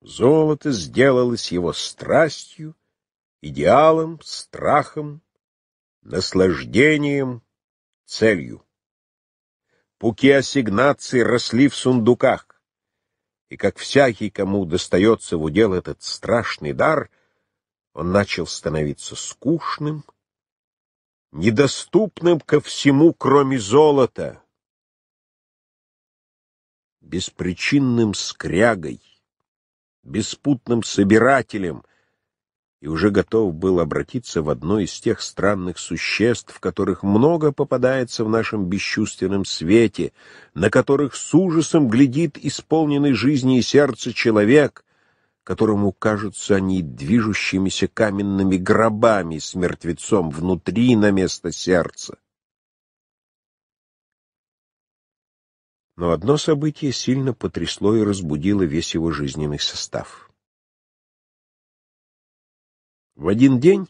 Золото сделалось его страстью, идеалом, страхом, наслаждением, целью пуки ассигнаций росли в сундуках. И как всякий, кому достается в удел этот страшный дар, он начал становиться скучным, недоступным ко всему, кроме золота, беспричинным скрягой, беспутным собирателем — и уже готов был обратиться в одно из тех странных существ, которых много попадается в нашем бесчувственном свете, на которых с ужасом глядит исполненный жизни и сердца человек, которому кажутся они движущимися каменными гробами с мертвецом внутри на место сердца. Но одно событие сильно потрясло и разбудило весь его жизненный состав. В один день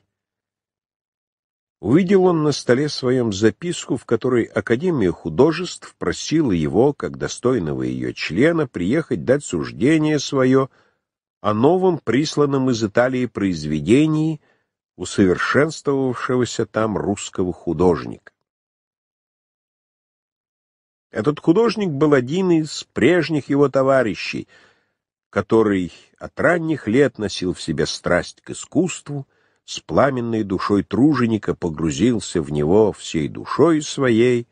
увидел он на столе своем записку, в которой Академия художеств просила его, как достойного ее члена, приехать дать суждение свое о новом присланном из Италии произведении усовершенствовавшегося там русского художника. Этот художник был один из прежних его товарищей — который от ранних лет носил в себе страсть к искусству, с пламенной душой труженика погрузился в него всей душой своей,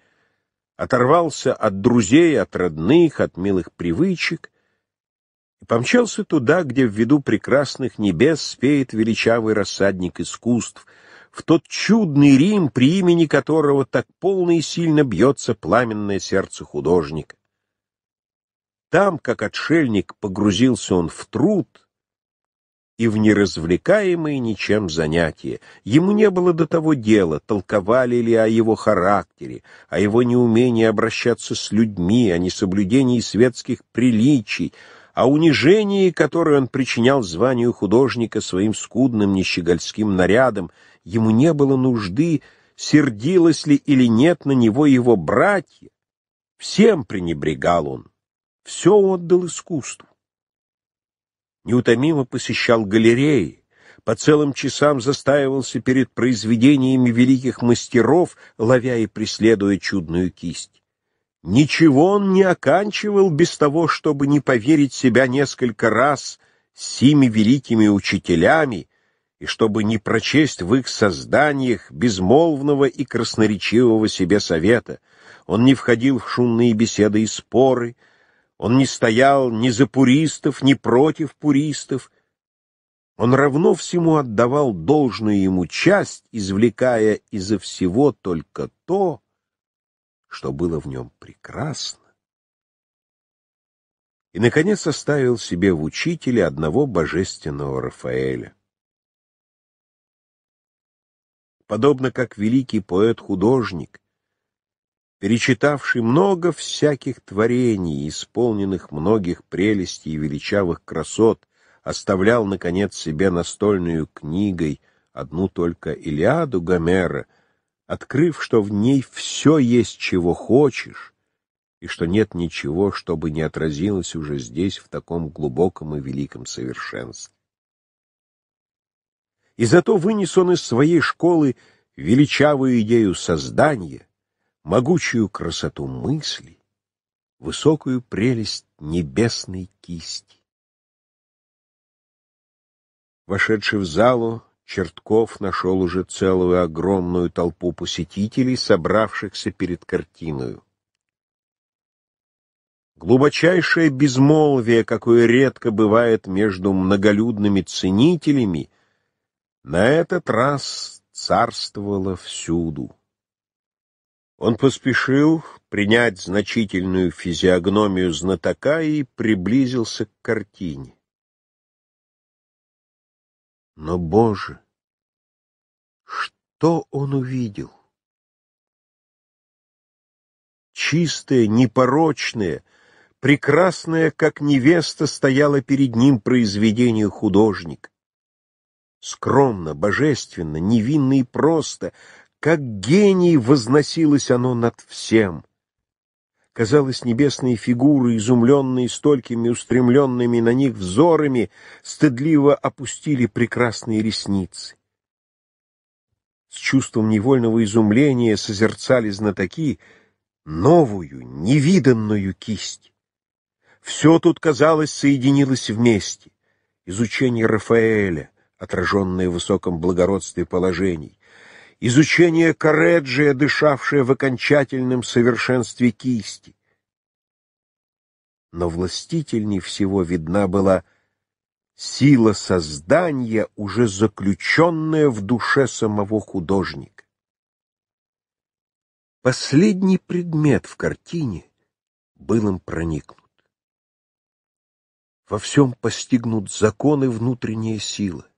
оторвался от друзей, от родных, от милых привычек и помчался туда, где в виду прекрасных небес спеет величавый рассадник искусств, в тот чудный Рим, при имени которого так полно и сильно бьется пламенное сердце художника там, как отшельник, погрузился он в труд и в неразвлекаемые ничем занятия. Ему не было до того дела, толковали ли о его характере, о его неумении обращаться с людьми, о несоблюдении светских приличий, о унижении, которое он причинял званию художника своим скудным нищегольским нарядом. Ему не было нужды, сердилось ли или нет на него его братья. Всем пренебрегал он все отдал искусству. Неутомимо посещал галереи, по целым часам застаивался перед произведениями великих мастеров, ловя и преследуя чудную кисть. Ничего он не оканчивал без того, чтобы не поверить себя несколько раз сими великими учителями и чтобы не прочесть в их созданиях безмолвного и красноречивого себе совета. Он не входил в шумные беседы и споры, он не стоял ни за пуристов, ни против пуристов. Он равно всему отдавал должную ему часть, извлекая изо всего только то, что было в нем прекрасно. И, наконец, оставил себе в учителе одного божественного Рафаэля. Подобно как великий поэт-художник, перечитавший много всяких творений, исполненных многих прелестей и величавых красот, оставлял, наконец, себе настольную книгой одну только Илиаду Гомера, открыв, что в ней все есть, чего хочешь, и что нет ничего, чтобы не отразилось уже здесь в таком глубоком и великом совершенстве. И зато вынес он из своей школы величавую идею создания — могучую красоту мысли, высокую прелесть небесной кисти. Вошедший в залу, Чертков нашел уже целую огромную толпу посетителей, собравшихся перед картиною. Глубочайшее безмолвие, какое редко бывает между многолюдными ценителями, на этот раз царствовало всюду. Он поспешил принять значительную физиогномию знатока и приблизился к картине. Но, Боже, что он увидел? Чистая, непорочная, прекрасная, как невеста, стояла перед ним произведение художника. Скромно, божественно, невинно и просто — как гений возносилось оно над всем! Казалось, небесные фигуры, изумленные столькими устремленными на них взорами, стыдливо опустили прекрасные ресницы. С чувством невольного изумления созерцали знатоки новую, невиданную кисть. Все тут, казалось, соединилось вместе. Изучение Рафаэля, отраженное в высоком благородстве положений, изучение Кореджия, дышавшее в окончательном совершенстве кисти. Но властительней всего видна была сила создания, уже заключенная в душе самого художника. Последний предмет в картине был им проникнут. Во всем постигнут законы внутренняя сила.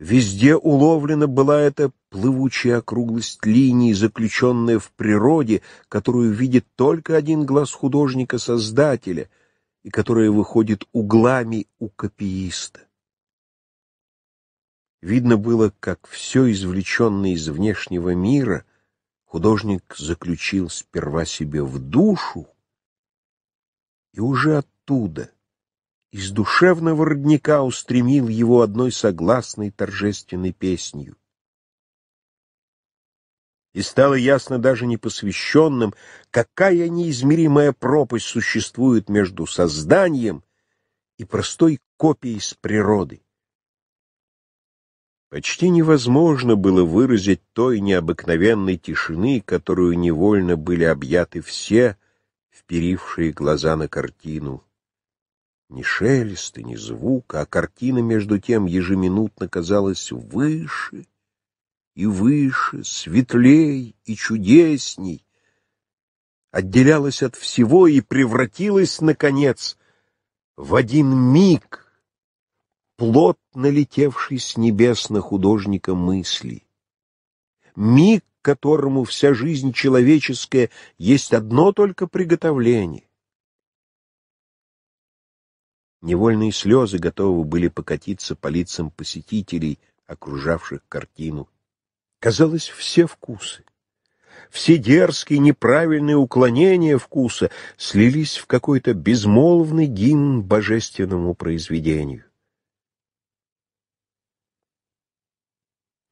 Везде уловлена была эта плывучая округлость линий, заключенная в природе, которую видит только один глаз художника-создателя и которая выходит углами у копииста. Видно было, как все извлеченное из внешнего мира художник заключил сперва себе в душу и уже оттуда — из душевного родника устремил его одной согласной торжественной песнью и стало ясно даже непосвященным, какая неизмеримая пропасть существует между созданием и простой копией с природы. Почти невозможно было выразить той необыкновенной тишины, которую невольно были объяты все, вперившие глаза на картину. Ни шелеста, ни звука, а картина между тем ежеминутно казалась выше — и выше, светлей и чудесней, отделялась от всего и превратилась, наконец, в один миг, плотно летевший с небес на художника мысли. Миг, которому вся жизнь человеческая есть одно только приготовление. Невольные слезы готовы были покатиться по лицам посетителей, окружавших картину казалось, все вкусы. Все дерзкие, неправильные уклонения вкуса слились в какой-то безмолвный гимн божественному произведению.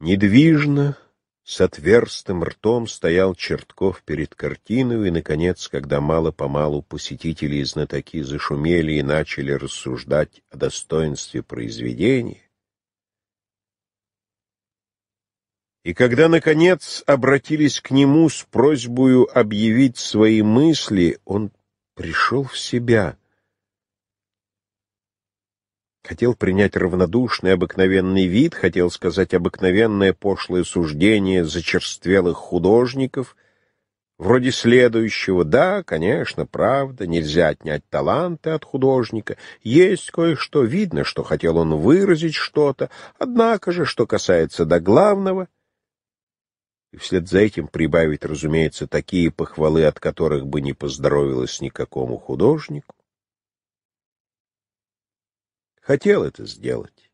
Недвижно, с отверстым ртом стоял Чертков перед картиной, и, наконец, когда мало-помалу посетители и знатоки зашумели и начали рассуждать о достоинстве произведения, И когда, наконец, обратились к нему с просьбою объявить свои мысли, он пришел в себя. Хотел принять равнодушный, обыкновенный вид, хотел сказать обыкновенное пошлое суждение зачерствелых художников, вроде следующего «Да, конечно, правда, нельзя отнять таланты от художника, есть кое-что, видно, что хотел он выразить что-то, однако же, что касается до главного — и вслед за этим прибавить, разумеется, такие похвалы, от которых бы не поздоровилось никакому художнику. Хотел это сделать.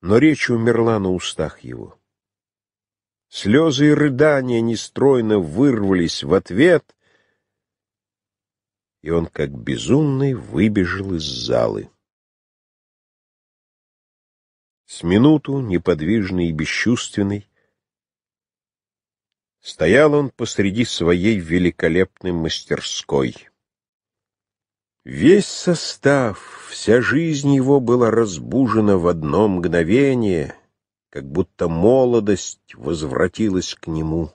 Но речь умерла на устах его. Слезы и рыдания нестройно вырвались в ответ, и он как безумный выбежал из залы с минуту неподвижный и бесчувственный. Стоял он посреди своей великолепной мастерской. Весь состав, вся жизнь его была разбужена в одно мгновение, как будто молодость возвратилась к нему,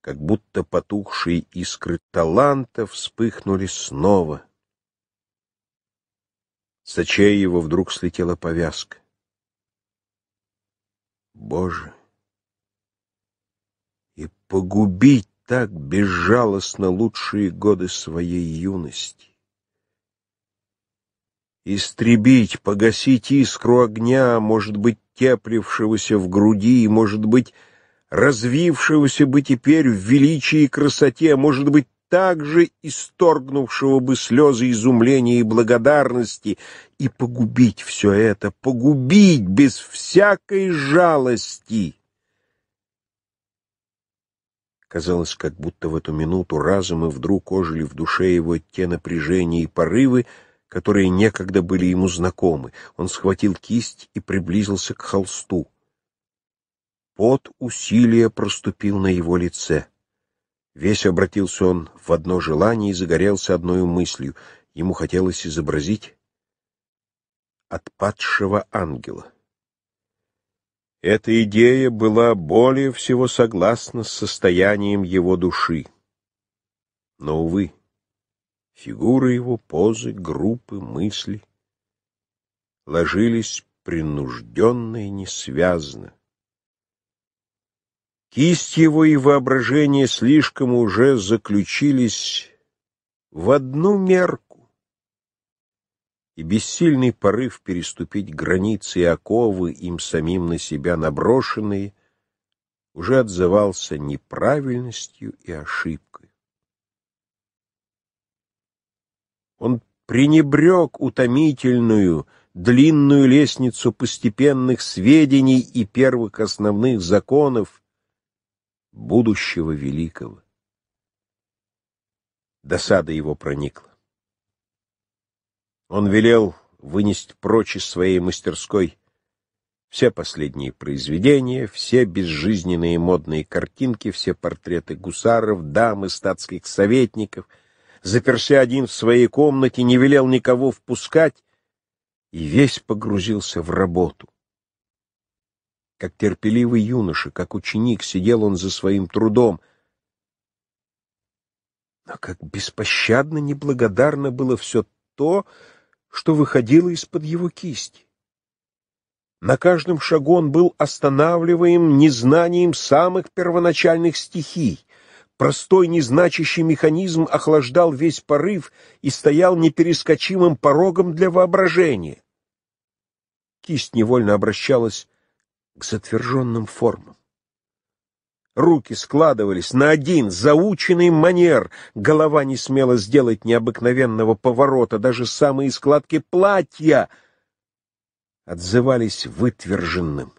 как будто потухшие искры таланта вспыхнули снова. С очей его вдруг слетела повязка. Боже! И погубить так безжалостно лучшие годы своей юности. Истребить, погасить искру огня, может быть, теплившегося в груди, может быть, развившегося бы теперь в величии и красоте, может быть, также исторгнувшего бы слезы изумления и благодарности, и погубить все это, погубить без всякой жалости. Казалось, как будто в эту минуту разум и вдруг ожили в душе его те напряжения и порывы, которые некогда были ему знакомы. Он схватил кисть и приблизился к холсту. Пот усилия проступил на его лице. Весь обратился он в одно желание и загорелся одной мыслью. Ему хотелось изобразить отпадшего ангела. Эта идея была более всего согласна с состоянием его души. Но, увы, фигуры его, позы, группы, мысли ложились принужденно и несвязно, Кисть его и воображение слишком уже заключились в одну мерку, и бессильный порыв переступить границы и оковы, им самим на себя наброшенные, уже отзывался неправильностью и ошибкой. Он пренебрег утомительную, длинную лестницу постепенных сведений и первых основных законов, будущего великого. Досада его проникла. Он велел вынести прочь из своей мастерской все последние произведения, все безжизненные модные картинки, все портреты гусаров, дам и статских советников, заперся один в своей комнате, не велел никого впускать и весь погрузился в работу как терпеливый юноша, как ученик, сидел он за своим трудом. Но как беспощадно неблагодарно было все то, что выходило из-под его кисти. На каждом шагу он был останавливаем незнанием самых первоначальных стихий. Простой незначащий механизм охлаждал весь порыв и стоял неперескочимым порогом для воображения. Кисть невольно обращалась к затверженным формам. Руки складывались на один заученный манер, голова не смела сделать необыкновенного поворота, даже самые складки платья отзывались вытверженным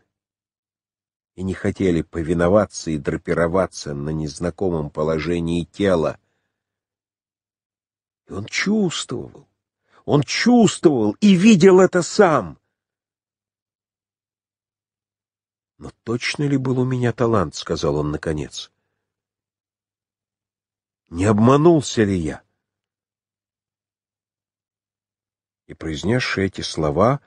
и не хотели повиноваться и драпироваться на незнакомом положении тела. И он чувствовал, он чувствовал и видел это сам. «Но точно ли был у меня талант?» — сказал он наконец. «Не обманулся ли я?» И, произнесши эти слова,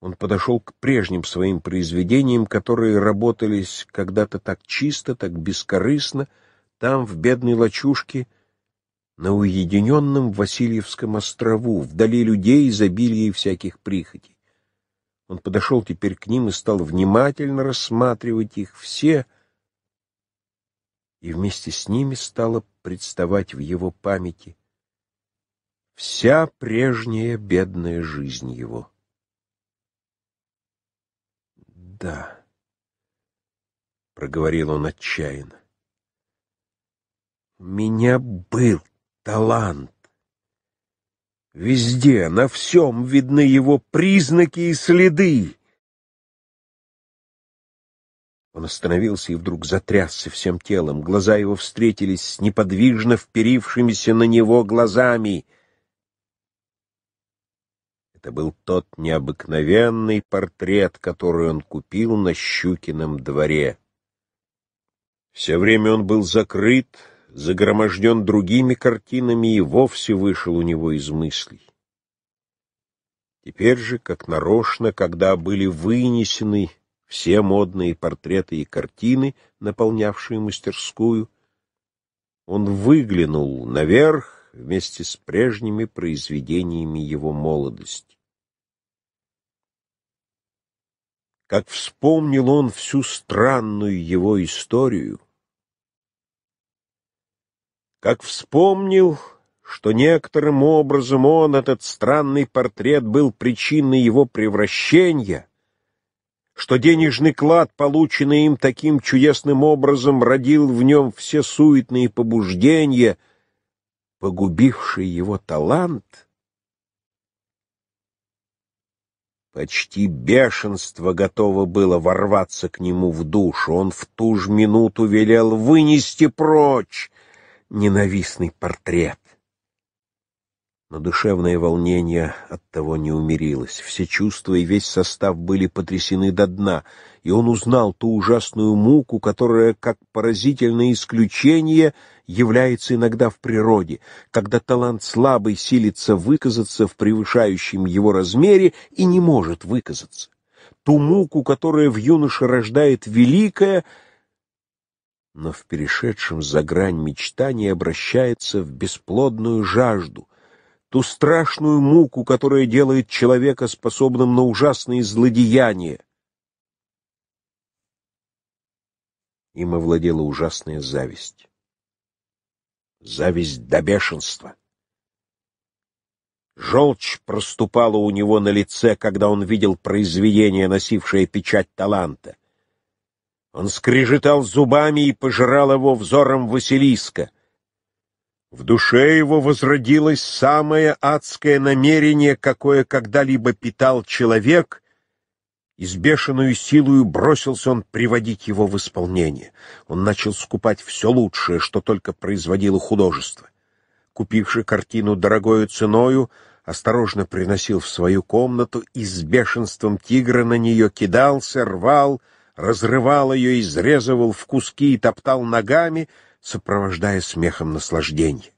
он подошел к прежним своим произведениям, которые работались когда-то так чисто, так бескорыстно, там, в бедной лачушке, на уединенном Васильевском острову, вдали людей, изобилия и всяких прихотей. Он подошел теперь к ним и стал внимательно рассматривать их все, и вместе с ними стало представать в его памяти вся прежняя бедная жизнь его. «Да», — проговорил он отчаянно, — «у меня был талант». Везде, на всем видны его признаки и следы. Он остановился и вдруг затрясся всем телом. Глаза его встретились с неподвижно вперившимися на него глазами. Это был тот необыкновенный портрет, который он купил на Щукином дворе. Все время он был закрыт, загроможден другими картинами и вовсе вышел у него из мыслей. Теперь же, как нарочно, когда были вынесены все модные портреты и картины, наполнявшие мастерскую, он выглянул наверх вместе с прежними произведениями его молодости. Как вспомнил он всю странную его историю, как вспомнил, что некоторым образом он, этот странный портрет, был причиной его превращения, что денежный клад, полученный им таким чудесным образом, родил в нем все суетные побуждения, погубившие его талант. Почти бешенство готово было ворваться к нему в душу. Он в ту же минуту велел вынести прочь ненавистный портрет. Но душевное волнение от того не умерилось. Все чувства и весь состав были потрясены до дна, и он узнал ту ужасную муку, которая, как поразительное исключение, является иногда в природе, когда талант слабый силится выказаться в превышающем его размере и не может выказаться. Ту муку, которая в юноше рождает великое — но в перешедшем за грань мечтании обращается в бесплодную жажду, ту страшную муку, которая делает человека способным на ужасные злодеяния. Им овладела ужасная зависть. Зависть до бешенства. Желчь проступала у него на лице, когда он видел произведение, носившее печать таланта. Он скрежетал зубами и пожирал его взором Василиска. В душе его возродилось самое адское намерение, какое когда-либо питал человек, и с бешеную силою бросился он приводить его в исполнение. Он начал скупать все лучшее, что только производило художество. Купивши картину дорогою ценою, осторожно приносил в свою комнату и с бешенством тигра на нее кидался, рвал — разрывал ее, изрезывал в куски и топтал ногами, сопровождая смехом наслаждение.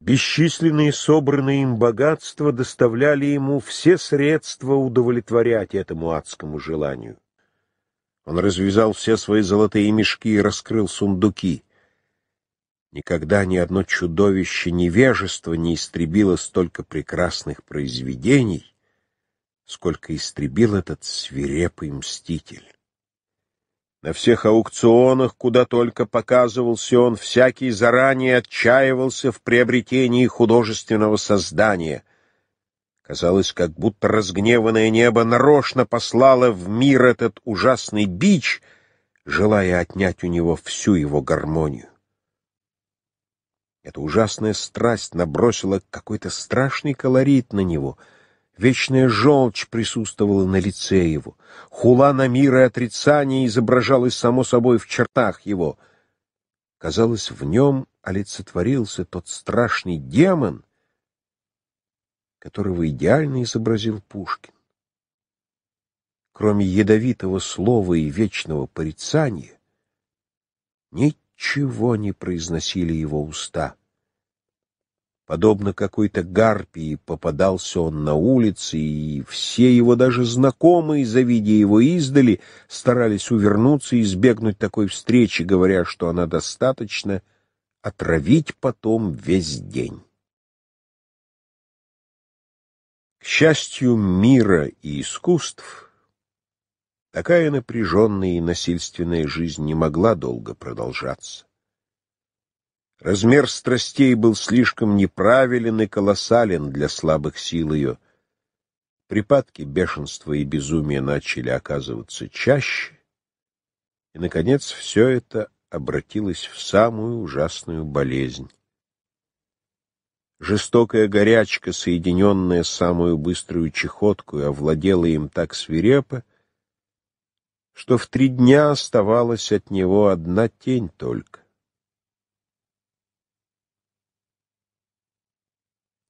Бесчисленные собранные им богатства доставляли ему все средства удовлетворять этому адскому желанию. Он развязал все свои золотые мешки и раскрыл сундуки. Никогда ни одно чудовище невежества не истребило столько прекрасных произведений, сколько истребил этот свирепый мститель. На всех аукционах, куда только показывался он, всякий заранее отчаивался в приобретении художественного создания. Казалось, как будто разгневанное небо нарочно послало в мир этот ужасный бич, желая отнять у него всю его гармонию. Эта ужасная страсть набросила какой-то страшный колорит на него — Вечная желчь присутствовала на лице его. Хула на мир и отрицание изображалось само собой в чертах его. Казалось, в нем олицетворился тот страшный демон, которого идеально изобразил Пушкин. Кроме ядовитого слова и вечного порицания, ничего не произносили его уста. Подобно какой-то гарпии попадался он на улице, и все его даже знакомые, завидя его издали, старались увернуться и избегнуть такой встречи, говоря, что она достаточно отравить потом весь день. К счастью мира и искусств, такая напряженная и насильственная жизнь не могла долго продолжаться. Размер страстей был слишком неправилен и колоссален для слабых сил ее. Припадки бешенства и безумия начали оказываться чаще, и, наконец, все это обратилось в самую ужасную болезнь. Жестокая горячка, соединенная с самую быструю чехоткой, овладела им так свирепо, что в три дня оставалась от него одна тень только.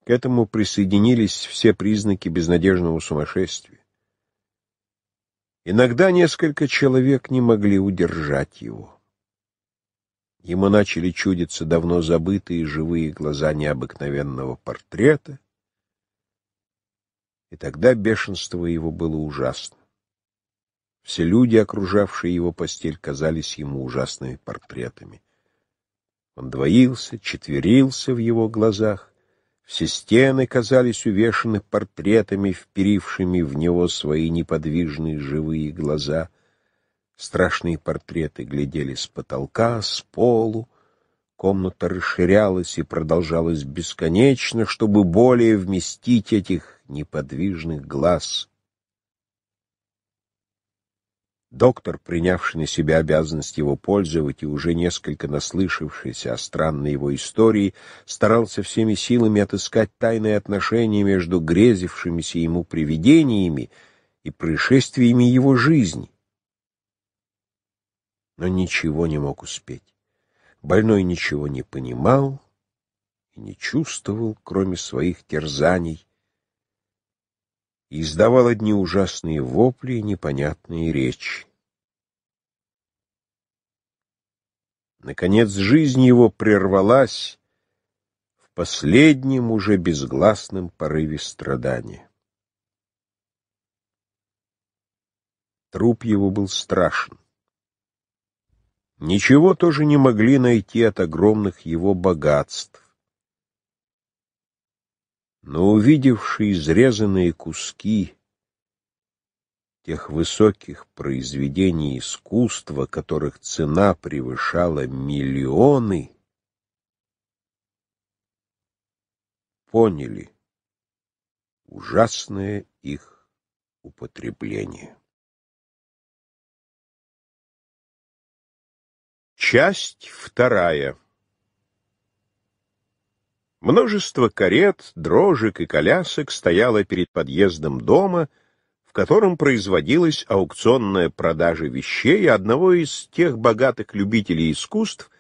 К этому присоединились все признаки безнадежного сумасшествия. Иногда несколько человек не могли удержать его. Ему начали чудиться давно забытые живые глаза необыкновенного портрета, и тогда бешенство его было ужасно. Все люди, окружавшие его постель, казались ему ужасными портретами. Он двоился, четверился в его глазах, все стены казались увешаны портретами, вперившими в него свои неподвижные живые глаза. Страшные портреты глядели с потолка, с полу. Комната расширялась и продолжалась бесконечно, чтобы более вместить этих неподвижных глаз — Доктор, принявший на себя обязанность его пользовать и уже несколько наслышавшийся о странной его истории, старался всеми силами отыскать тайные отношения между грезившимися ему привидениями и происшествиями его жизни. Но ничего не мог успеть. Больной ничего не понимал и не чувствовал, кроме своих терзаний, и издавал одни ужасные вопли и непонятные речи. Наконец жизнь его прервалась в последнем уже безгласном порыве страдания. Труп его был страшен. Ничего тоже не могли найти от огромных его богатств но увидевший изрезанные куски тех высоких произведений искусства, которых цена превышала миллионы, поняли ужасное их употребление. Часть вторая Множество карет, дрожек и колясок стояло перед подъездом дома, в котором производилась аукционная продажа вещей одного из тех богатых любителей искусств,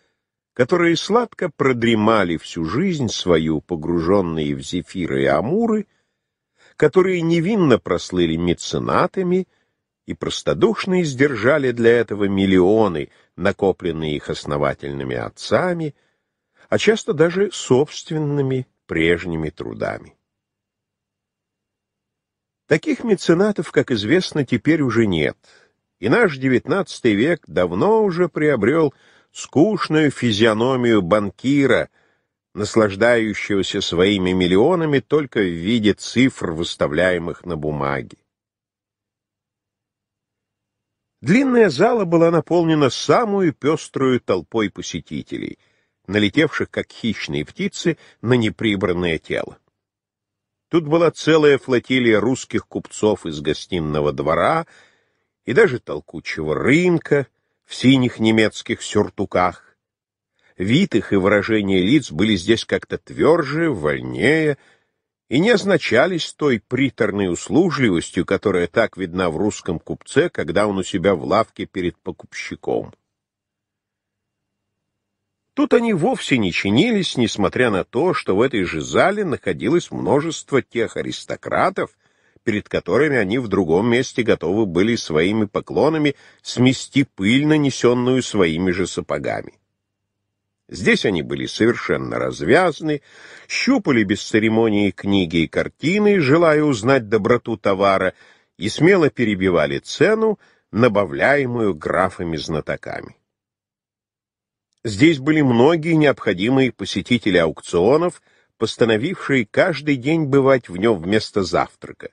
которые сладко продремали всю жизнь свою, погруженные в зефиры и амуры, которые невинно прослыли меценатами и простодушно издержали для этого миллионы, накопленные их основательными отцами — а часто даже собственными прежними трудами. Таких меценатов, как известно, теперь уже нет, и наш XIX век давно уже приобрел скучную физиономию банкира, наслаждающегося своими миллионами только в виде цифр, выставляемых на бумаге. Длинная зала была наполнена самую пеструю толпой посетителей — налетевших, как хищные птицы, на неприбранное тело. Тут была целая флотилия русских купцов из гостинного двора и даже толкучего рынка в синих немецких сюртуках. Вид их и выражение лиц были здесь как-то тверже, вольнее и не означались той приторной услужливостью, которая так видна в русском купце, когда он у себя в лавке перед покупщиком. Тут они вовсе не чинились, несмотря на то, что в этой же зале находилось множество тех аристократов, перед которыми они в другом месте готовы были своими поклонами смести пыль, нанесенную своими же сапогами. Здесь они были совершенно развязны, щупали без церемонии книги и картины, желая узнать доброту товара, и смело перебивали цену, набавляемую графами-знатоками. Здесь были многие необходимые посетители аукционов, постановившие каждый день бывать в нем вместо завтрака.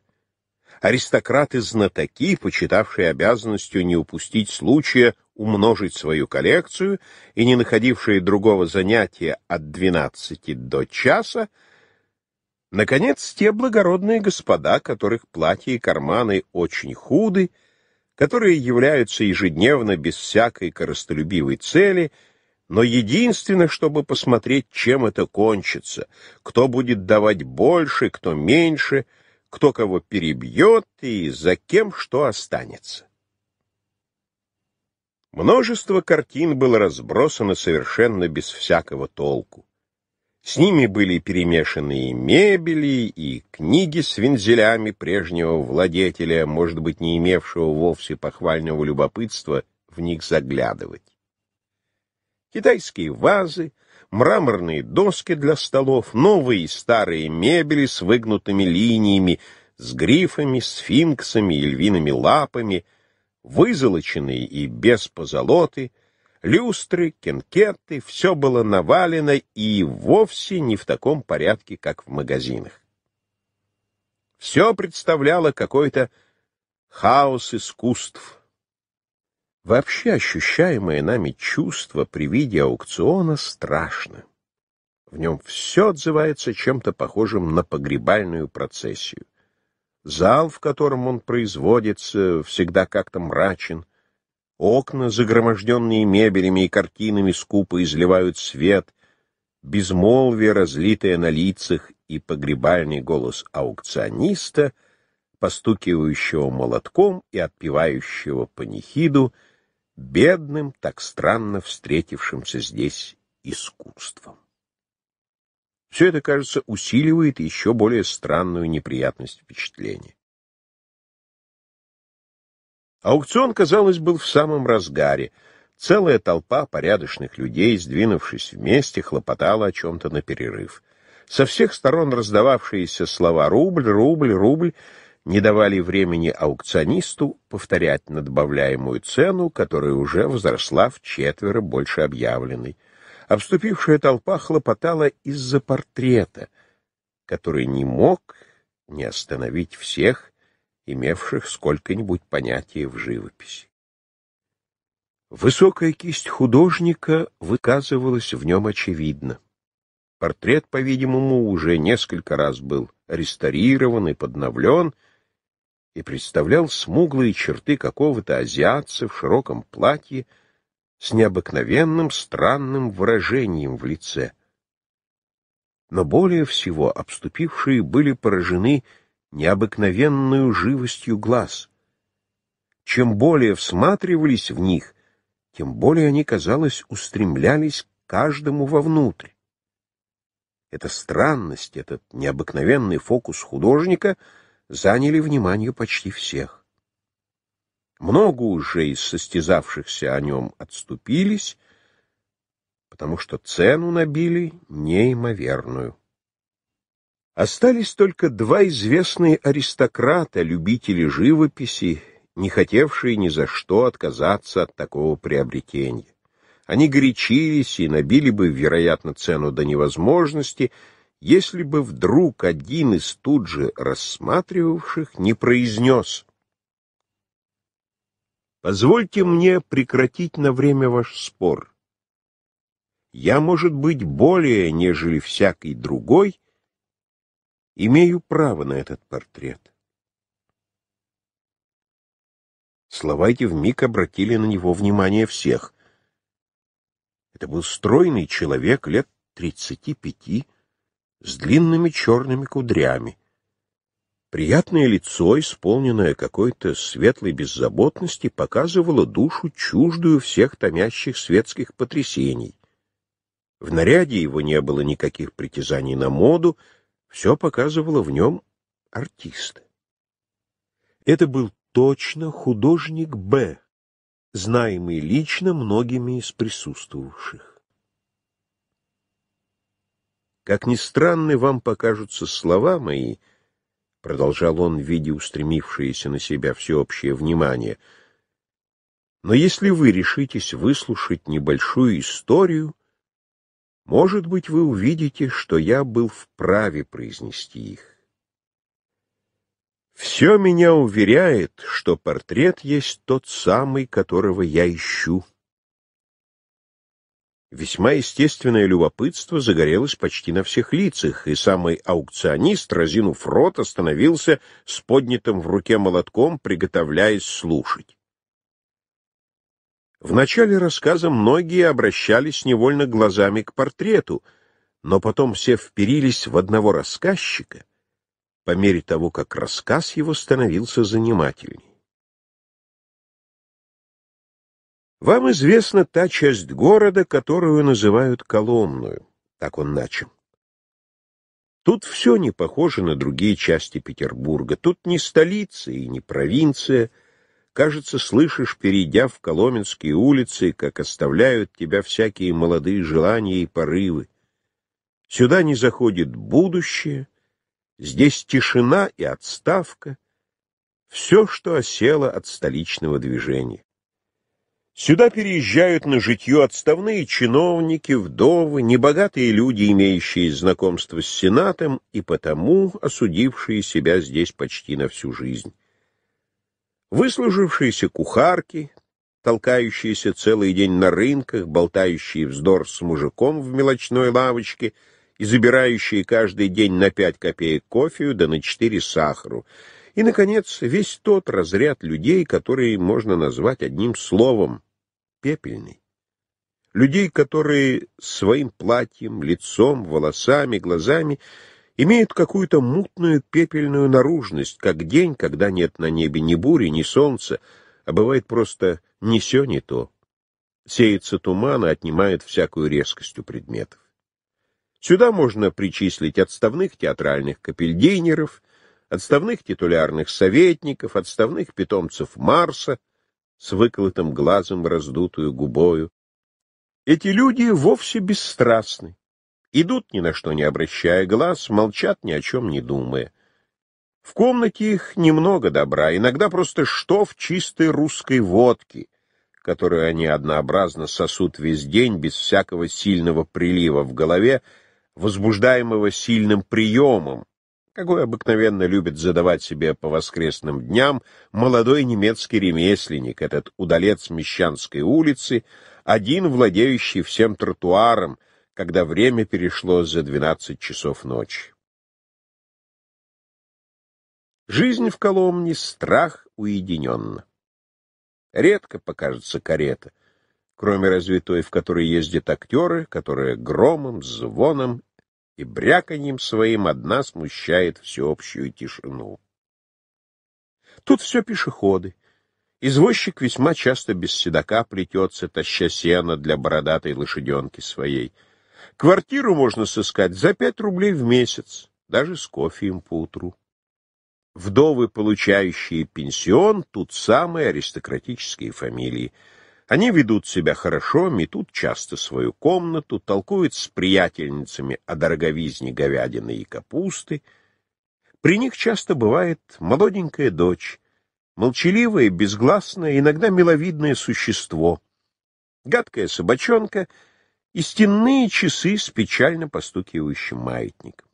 Аристократы-знатоки, почитавшие обязанностью не упустить случая умножить свою коллекцию и не находившие другого занятия от двенадцати до часа, Наконец, те благородные господа, которых платья и карманы очень худы, которые являются ежедневно без всякой коростолюбивой цели — но единственное, чтобы посмотреть, чем это кончится, кто будет давать больше, кто меньше, кто кого перебьет и за кем что останется. Множество картин было разбросано совершенно без всякого толку. С ними были перемешаны и мебели, и книги с вензелями прежнего владетеля, может быть, не имевшего вовсе похвального любопытства, в них заглядывать китайские вазы, мраморные доски для столов, новые и старые мебели с выгнутыми линиями, с грифами, сфинксами и львиными лапами, вызолоченные и без позолоты, люстры, кенкеты — все было навалено и вовсе не в таком порядке, как в магазинах. Все представляло какой-то хаос искусств — Вообще ощущаемое нами чувство при виде аукциона страшно. В нем все отзывается чем-то похожим на погребальную процессию. Зал, в котором он производится, всегда как-то мрачен. Окна, загроможденные мебелями и картинами, скупо изливают свет. Безмолвие, разлитое на лицах, и погребальный голос аукциониста, постукивающего молотком и отпевающего панихиду — бедным, так странно встретившимся здесь искусством. Все это, кажется, усиливает еще более странную неприятность впечатления. Аукцион, казалось, был в самом разгаре. Целая толпа порядочных людей, сдвинувшись вместе, хлопотала о чем-то на перерыв. Со всех сторон раздававшиеся слова «рубль», «рубль», «рубль» не давали времени аукционисту повторять надбавляемую цену, которая уже возросла в четверо больше объявленной. Обступившая толпа хлопотала из-за портрета, который не мог не остановить всех, имевших сколько-нибудь понятия в живописи. Высокая кисть художника выказывалась в нем очевидно. Портрет, по-видимому, уже несколько раз был реставрирован и подновлен — и представлял смуглые черты какого-то азиатца в широком платье с необыкновенным странным выражением в лице. Но более всего обступившие были поражены необыкновенную живостью глаз. Чем более всматривались в них, тем более они, казалось, устремлялись к каждому вовнутрь. Эта странность, этот необыкновенный фокус художника — заняли внимание почти всех. Много уже из состязавшихся о нем отступились, потому что цену набили неимоверную. Остались только два известные аристократа, любители живописи, не хотевшие ни за что отказаться от такого приобретения. Они горячились и набили бы, вероятно, цену до невозможности — если бы вдруг один из тут же рассматривавших не произнес «Позвольте мне прекратить на время ваш спор. Я, может быть, более, нежели всякий другой, имею право на этот портрет». Слова эти вмиг обратили на него внимание всех. Это был стройный человек лет тридцати пяти, с длинными черными кудрями. Приятное лицо, исполненное какой-то светлой беззаботности, показывало душу чуждую всех томящих светских потрясений. В наряде его не было никаких притязаний на моду, все показывало в нем артиста. Это был точно художник Б, знаемый лично многими из присутствовавших. Как ни странны вам покажутся слова мои, — продолжал он, видя устремившееся на себя всеобщее внимание, — но если вы решитесь выслушать небольшую историю, может быть, вы увидите, что я был вправе произнести их. Все меня уверяет, что портрет есть тот самый, которого я ищу. Весьма естественное любопытство загорелось почти на всех лицах, и самый аукционист, разинув рот, остановился с поднятым в руке молотком, приготовляясь слушать. В начале рассказа многие обращались невольно глазами к портрету, но потом все вперились в одного рассказчика, по мере того, как рассказ его становился занимательней. Вам известна та часть города, которую называют Коломную, так он начал. Тут все не похоже на другие части Петербурга. Тут не столица и не провинция. Кажется, слышишь, перейдя в Коломенские улицы, как оставляют тебя всякие молодые желания и порывы. Сюда не заходит будущее, здесь тишина и отставка, все, что осело от столичного движения. Сюда переезжают на житье отставные чиновники, вдовы, небогатые люди, имеющие знакомство с Сенатом и потому осудившие себя здесь почти на всю жизнь. Выслужившиеся кухарки, толкающиеся целый день на рынках, болтающие вздор с мужиком в мелочной лавочке и забирающие каждый день на пять копеек кофею да на четыре сахару — и, наконец, весь тот разряд людей, которые можно назвать одним словом — пепельный. Людей, которые своим платьем, лицом, волосами, глазами имеют какую-то мутную пепельную наружность, как день, когда нет на небе ни бури, ни солнца, а бывает просто ни все, ни то. Сеется туман и отнимает всякую резкость у предметов. Сюда можно причислить отставных театральных капельдинеров — отставных титулярных советников, отставных питомцев Марса с выколотым глазом раздутую губою. Эти люди вовсе бесстрастны, идут ни на что не обращая глаз, молчат ни о чем не думая. В комнате их немного добра, иногда просто штоф чистой русской водки, которую они однообразно сосут весь день без всякого сильного прилива в голове, возбуждаемого сильным приемом, какой обыкновенно любит задавать себе по воскресным дням молодой немецкий ремесленник, этот удалец Мещанской улицы, один владеющий всем тротуаром, когда время перешло за двенадцать часов ночи. Жизнь в Коломне — страх уединенно. Редко покажется карета, кроме развитой, в которой ездят актеры, которая громом, звоном и бряканьем своим одна смущает всеобщую тишину. Тут все пешеходы. Извозчик весьма часто без седока плетется, таща сено для бородатой лошаденки своей. Квартиру можно сыскать за пять рублей в месяц, даже с кофеем поутру. Вдовы, получающие пенсион, тут самые аристократические фамилии — они ведут себя хорошо, метут часто свою комнату, толкуют с приятельницами о дороговизне говядины и капусты. При них часто бывает молоденькая дочь, молчаливое, безгласное, иногда миловидное существо, гадкая собачонка и стенные часы с печально постукивающим маятником.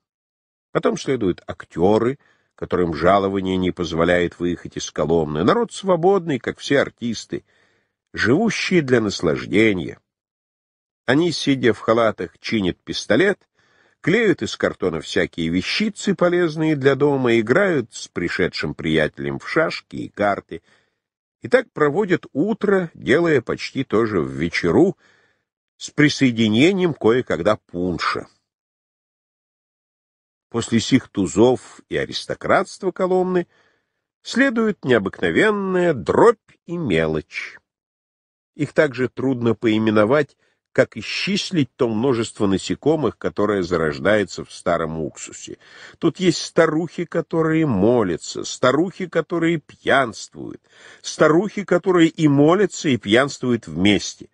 Потом следуют актеры, которым жалование не позволяет выехать из Коломны, народ свободный, как все артисты — живущие для наслаждения. Они, сидя в халатах, чинят пистолет, клеют из картона всякие вещицы, полезные для дома, играют с пришедшим приятелем в шашки и карты, и так проводят утро, делая почти то же в вечеру, с присоединением кое-когда пунша. После сих тузов и аристократства Коломны следует необыкновенная дробь и мелочь. Их также трудно поименовать, как исчислить то множество насекомых, которое зарождается в старом уксусе. Тут есть старухи, которые молятся, старухи, которые пьянствуют, старухи, которые и молятся, и пьянствуют вместе,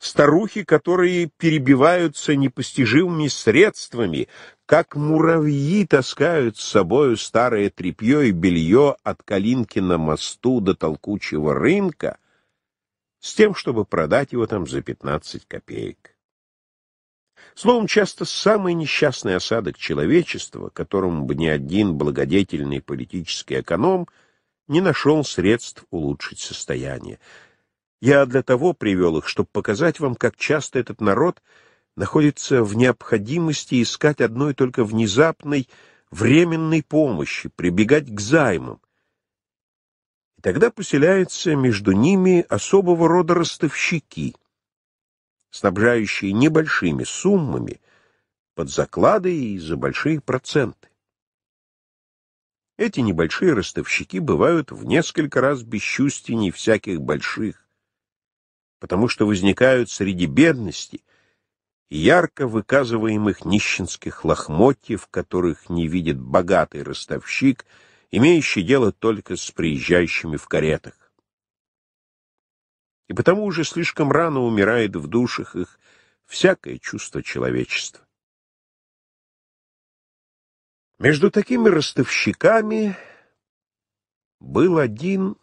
старухи, которые перебиваются непостижимыми средствами, как муравьи таскают с собою старое тряпье и белье от Калинкина мосту до толкучего рынка — с тем, чтобы продать его там за 15 копеек. Словом, часто самый несчастный осадок человечества, которому бы ни один благодетельный политический эконом не нашел средств улучшить состояние. Я для того привел их, чтобы показать вам, как часто этот народ находится в необходимости искать одной только внезапной, временной помощи, прибегать к займам, и тогда поселяются между ними особого рода ростовщики, снабжающие небольшими суммами под заклады и за большие проценты. Эти небольшие ростовщики бывают в несколько раз бесчувственней всяких больших, потому что возникают среди бедности и ярко выказываемых нищенских лохмотьев, которых не видит богатый ростовщик — имеющий дело только с приезжающими в каретах. И потому уже слишком рано умирает в душах их всякое чувство человечества. Между такими ростовщиками был один,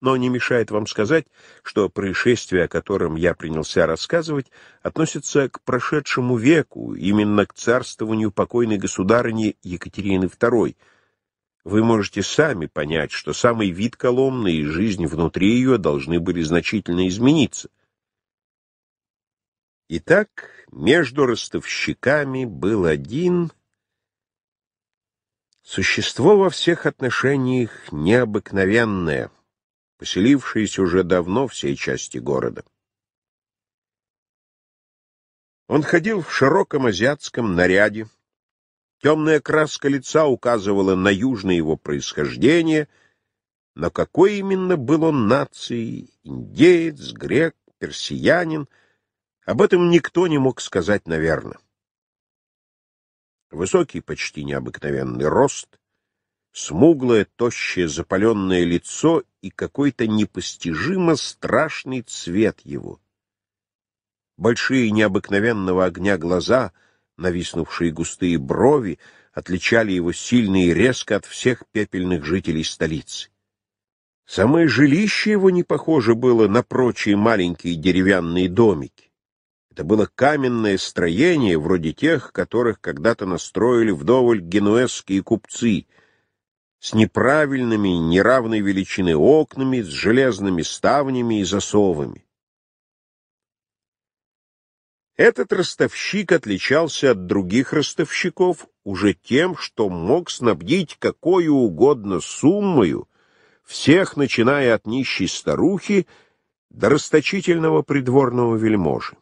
но не мешает вам сказать, что происшествие, о котором я принялся рассказывать, относится к прошедшему веку, именно к царствованию покойной государыни Екатерины II — вы можете сами понять, что самый вид Коломны и жизнь внутри ее должны были значительно измениться. Итак, между ростовщиками был один существо во всех отношениях необыкновенное, поселившееся уже давно всей части города. Он ходил в широком азиатском наряде, Темная краска лица указывала на южное его происхождение, но какой именно был он нации — индеец, грек, персиянин — об этом никто не мог сказать, наверное. Высокий, почти необыкновенный рост, смуглое, тощее, запаленное лицо и какой-то непостижимо страшный цвет его. Большие необыкновенного огня глаза — нависнувшие густые брови, отличали его сильно и резко от всех пепельных жителей столицы. Самое жилище его не похоже было на прочие маленькие деревянные домики. Это было каменное строение, вроде тех, которых когда-то настроили вдоволь генуэзские купцы, с неправильными, неравной величины окнами, с железными ставнями и засовами. Этот ростовщик отличался от других ростовщиков уже тем, что мог снабдить какую угодно суммою всех, начиная от нищей старухи до расточительного придворного вельможи.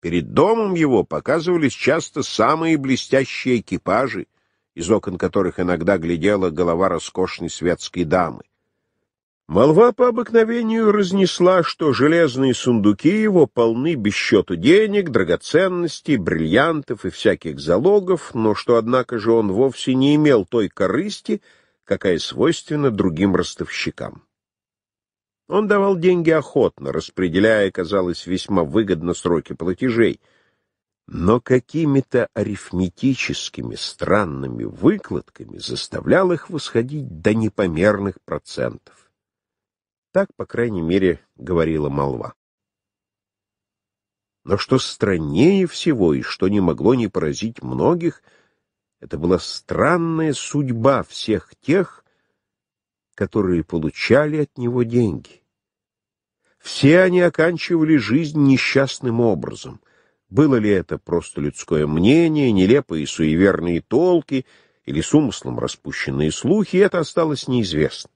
Перед домом его показывались часто самые блестящие экипажи, из окон которых иногда глядела голова роскошной светской дамы. Молва по обыкновению разнесла, что железные сундуки его полны без счету денег, драгоценностей, бриллиантов и всяких залогов, но что, однако же, он вовсе не имел той корысти, какая свойственна другим ростовщикам. Он давал деньги охотно, распределяя, казалось, весьма выгодно сроки платежей, но какими-то арифметическими странными выкладками заставлял их восходить до непомерных процентов. Так, по крайней мере, говорила молва. Но что страннее всего и что не могло не поразить многих, это была странная судьба всех тех, которые получали от него деньги. Все они оканчивали жизнь несчастным образом. Было ли это просто людское мнение, нелепые суеверные толки или с умыслом распущенные слухи, это осталось неизвестно.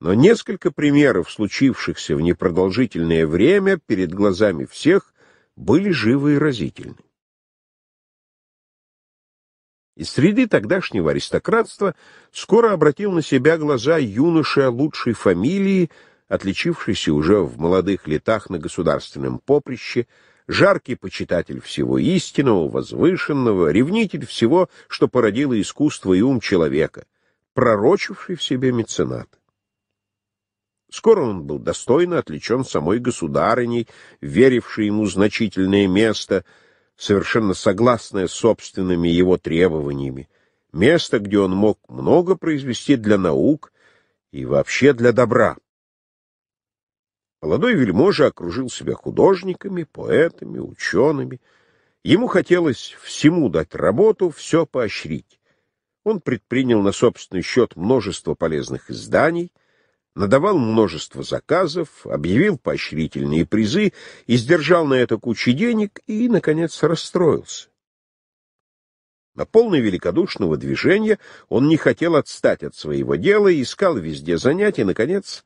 Но несколько примеров, случившихся в непродолжительное время, перед глазами всех, были живы и разительны. Из среды тогдашнего аристократства скоро обратил на себя глаза юноша лучшей фамилии, отличившийся уже в молодых летах на государственном поприще, жаркий почитатель всего истинного, возвышенного, ревнитель всего, что породило искусство и ум человека, пророчивший в себе мецената. Скоро он был достойно отличен самой государыней, верившей ему значительное место, совершенно согласное с собственными его требованиями, место, где он мог много произвести для наук и вообще для добра. Молодой вельможа окружил себя художниками, поэтами, учеными. Ему хотелось всему дать работу, все поощрить. Он предпринял на собственный счет множество полезных изданий — надавал множество заказов, объявил поощрительные призы, издержал на это кучу денег и, наконец, расстроился. На полное великодушного движения он не хотел отстать от своего дела, искал везде занятия, наконец,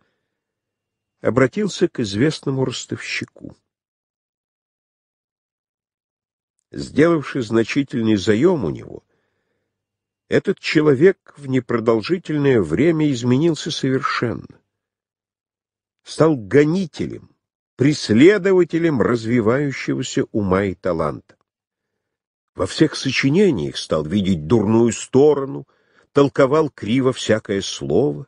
обратился к известному ростовщику. Сделавший значительный заем у него — этот человек в непродолжительное время изменился совершенно. Стал гонителем, преследователем развивающегося ума и таланта. Во всех сочинениях стал видеть дурную сторону, толковал криво всякое слово.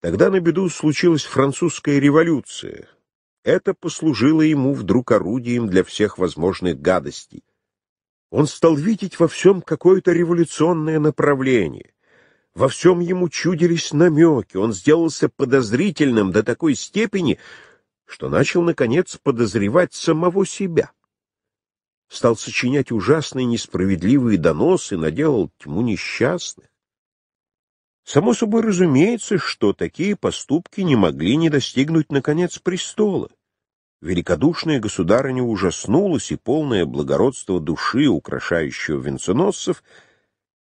Тогда на беду случилась французская революция. Это послужило ему вдруг орудием для всех возможных гадостей. Он стал видеть во всем какое-то революционное направление. Во всем ему чудились намеки, он сделался подозрительным до такой степени, что начал, наконец, подозревать самого себя. Стал сочинять ужасные несправедливые доносы, наделал тьму несчастных. Само собой разумеется, что такие поступки не могли не достигнуть, наконец, престола великодушная государыня ужаснулась, и полное благородство души, украшающего венценосцев,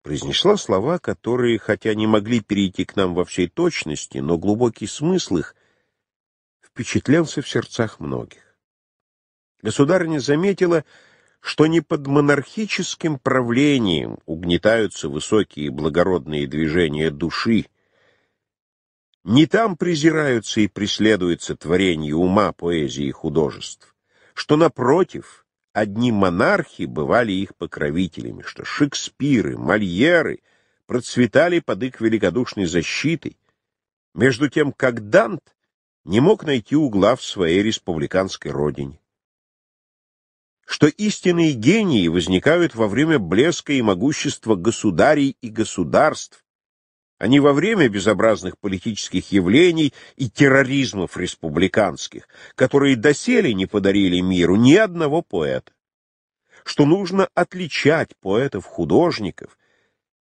произнесла слова, которые, хотя не могли перейти к нам во всей точности, но глубокий смысл их впечатлялся в сердцах многих. Государыня заметила, что не под монархическим правлением угнетаются высокие благородные движения души, не там презираются и преследуются творения ума, поэзии и художеств, что, напротив, одни монархи бывали их покровителями, что Шекспиры, Мольеры процветали под их великодушной защитой, между тем как Дант не мог найти угла в своей республиканской родине, что истинные гении возникают во время блеска и могущества государей и государств, они во время безобразных политических явлений и терроризмов республиканских, которые доселе не подарили миру ни одного поэта, что нужно отличать поэтов-художников,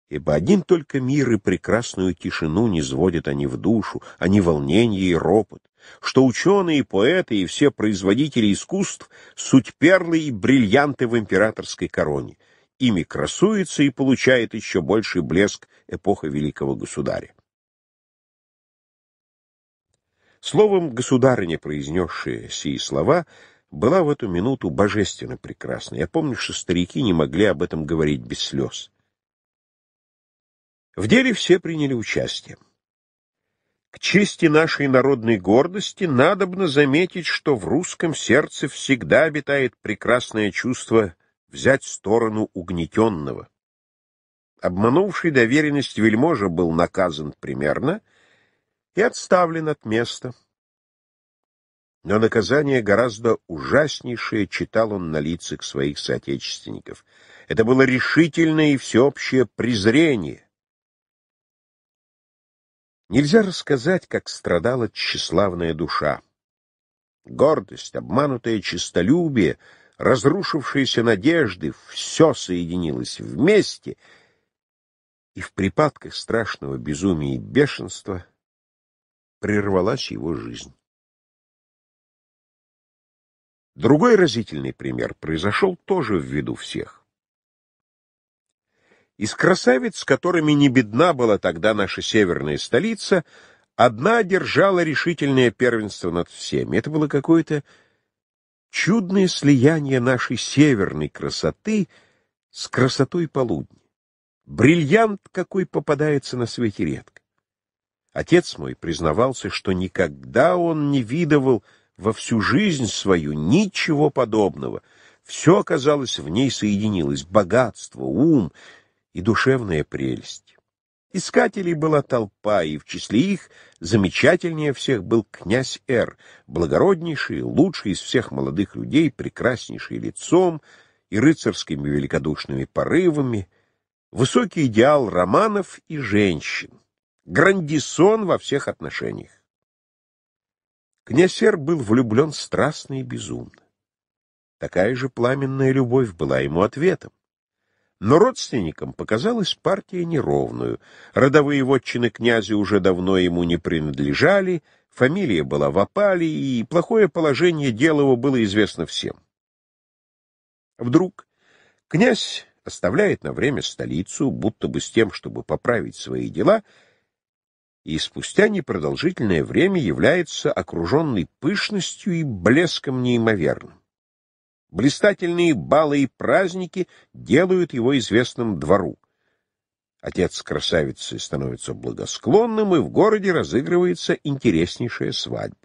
ибо один только мир и прекрасную тишину не сводят они в душу, они а волнение и ропот, что ученые, поэты и все производители искусств — суть перлы и бриллианты в императорской короне, ими красуется и получает еще больший блеск эпоха великого государя. Словом, государыня, произнесшая сии слова, была в эту минуту божественно прекрасна. Я помню, что старики не могли об этом говорить без слез. В деле все приняли участие. К чести нашей народной гордости надобно заметить, что в русском сердце всегда обитает прекрасное чувство взять сторону угнетенного. Обманувший доверенность вельможа был наказан примерно и отставлен от места. Но наказание гораздо ужаснейшее читал он на лицах своих соотечественников. Это было решительное и всеобщее презрение. Нельзя рассказать, как страдала тщеславная душа. Гордость, обманутое честолюбие — разрушившиеся надежды, все соединилось вместе, и в припадках страшного безумия и бешенства прервалась его жизнь. Другой разительный пример произошел тоже в виду всех. Из красавиц, которыми не бедна была тогда наша северная столица, одна держала решительное первенство над всеми. Это было какое-то чудное слияние нашей северной красоты с красотой полудня. Бриллиант какой попадается на свете редко. Отец мой признавался, что никогда он не видывал во всю жизнь свою ничего подобного. Все, оказалось в ней соединилось — богатство, ум и душевная прелесть. Искателей была толпа, и в числе их замечательнее всех был князь Р, благороднейший, лучший из всех молодых людей, прекраснейший лицом и рыцарскими великодушными порывами, высокий идеал романов и женщин, грандисон во всех отношениях. Князь Р был влюблен страстно и безумно. Такая же пламенная любовь была ему ответом. Но родственникам показалась партия неровную. Родовые вотчины князя уже давно ему не принадлежали, фамилия была в опале, и плохое положение Делова было известно всем. Вдруг князь оставляет на время столицу, будто бы с тем, чтобы поправить свои дела, и спустя непродолжительное время является окруженный пышностью и блеском неимоверным. Блистательные балы и праздники делают его известным двору. Отец красавицы становится благосклонным, и в городе разыгрывается интереснейшая свадьба.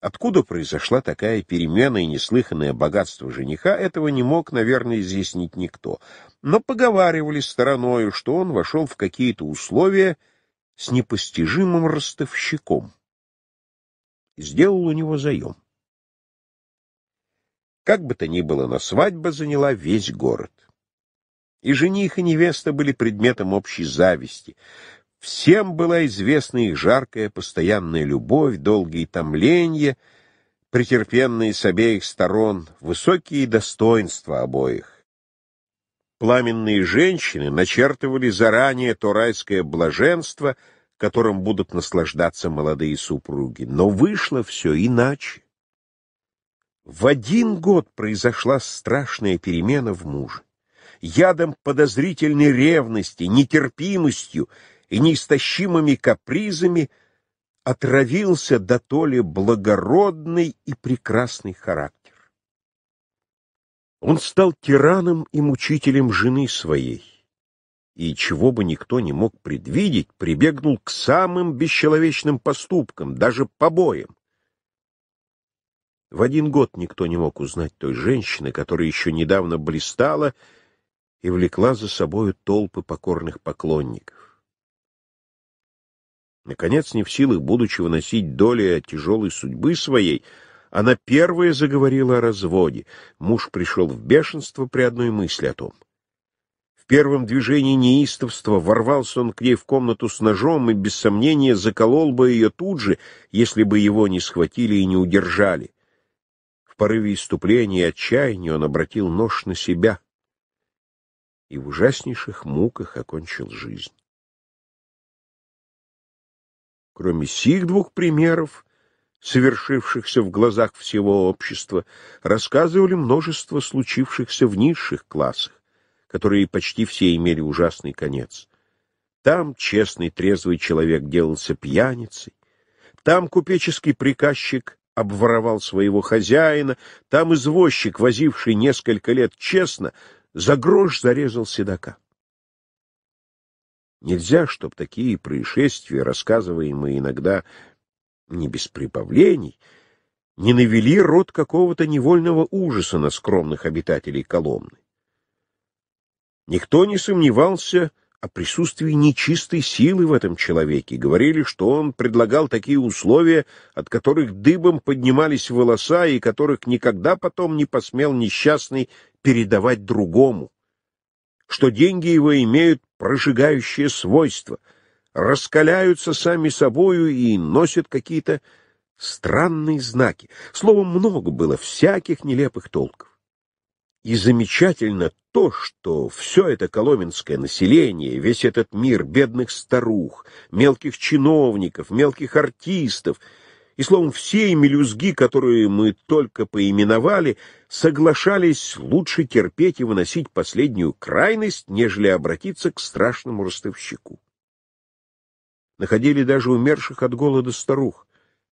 Откуда произошла такая перемена и неслыханное богатство жениха, этого не мог, наверное, изъяснить никто. Но поговаривали стороною, что он вошел в какие-то условия с непостижимым ростовщиком. Сделал у него заем. Как бы то ни было, но свадьба заняла весь город. И жених, и невеста были предметом общей зависти. Всем была известна их жаркая постоянная любовь, долгие томления, претерпенные с обеих сторон, высокие достоинства обоих. Пламенные женщины начертывали заранее то райское блаженство, которым будут наслаждаться молодые супруги. Но вышло все иначе. В один год произошла страшная перемена в муже. Ядом подозрительной ревности, нетерпимостью и неистощимыми капризами отравился до то ли благородный и прекрасный характер. Он стал тираном и мучителем жены своей, и, чего бы никто не мог предвидеть, прибегнул к самым бесчеловечным поступкам, даже побоям. В один год никто не мог узнать той женщины, которая еще недавно блистала и влекла за собою толпы покорных поклонников. Наконец, не в силах, будучи выносить доли тяжелой судьбы своей, она первая заговорила о разводе. Муж пришел в бешенство при одной мысли о том. В первом движении неистовства ворвался он к ней в комнату с ножом и, без сомнения, заколол бы ее тут же, если бы его не схватили и не удержали порыве иступления и отчаяния он обратил нож на себя и в ужаснейших муках окончил жизнь. Кроме сих двух примеров, совершившихся в глазах всего общества, рассказывали множество случившихся в низших классах, которые почти все имели ужасный конец. Там честный трезвый человек делался пьяницей, там купеческий приказчик обворовал своего хозяина, там извозчик, возивший несколько лет честно, за грош зарезал седока. Нельзя, чтоб такие происшествия, рассказываемые иногда не без прибавлений, не навели род какого-то невольного ужаса на скромных обитателей Коломны. Никто не сомневался, что о присутствии нечистой силы в этом человеке, говорили, что он предлагал такие условия, от которых дыбом поднимались волоса и которых никогда потом не посмел несчастный передавать другому, что деньги его имеют прожигающее свойство, раскаляются сами собою и носят какие-то странные знаки. Словом, много было всяких нелепых толков. И замечательно то, что все это коломенское население, весь этот мир бедных старух, мелких чиновников, мелких артистов, и, словом, все мелюзги, которые мы только поименовали, соглашались лучше терпеть и выносить последнюю крайность, нежели обратиться к страшному ростовщику. Находили даже умерших от голода старух,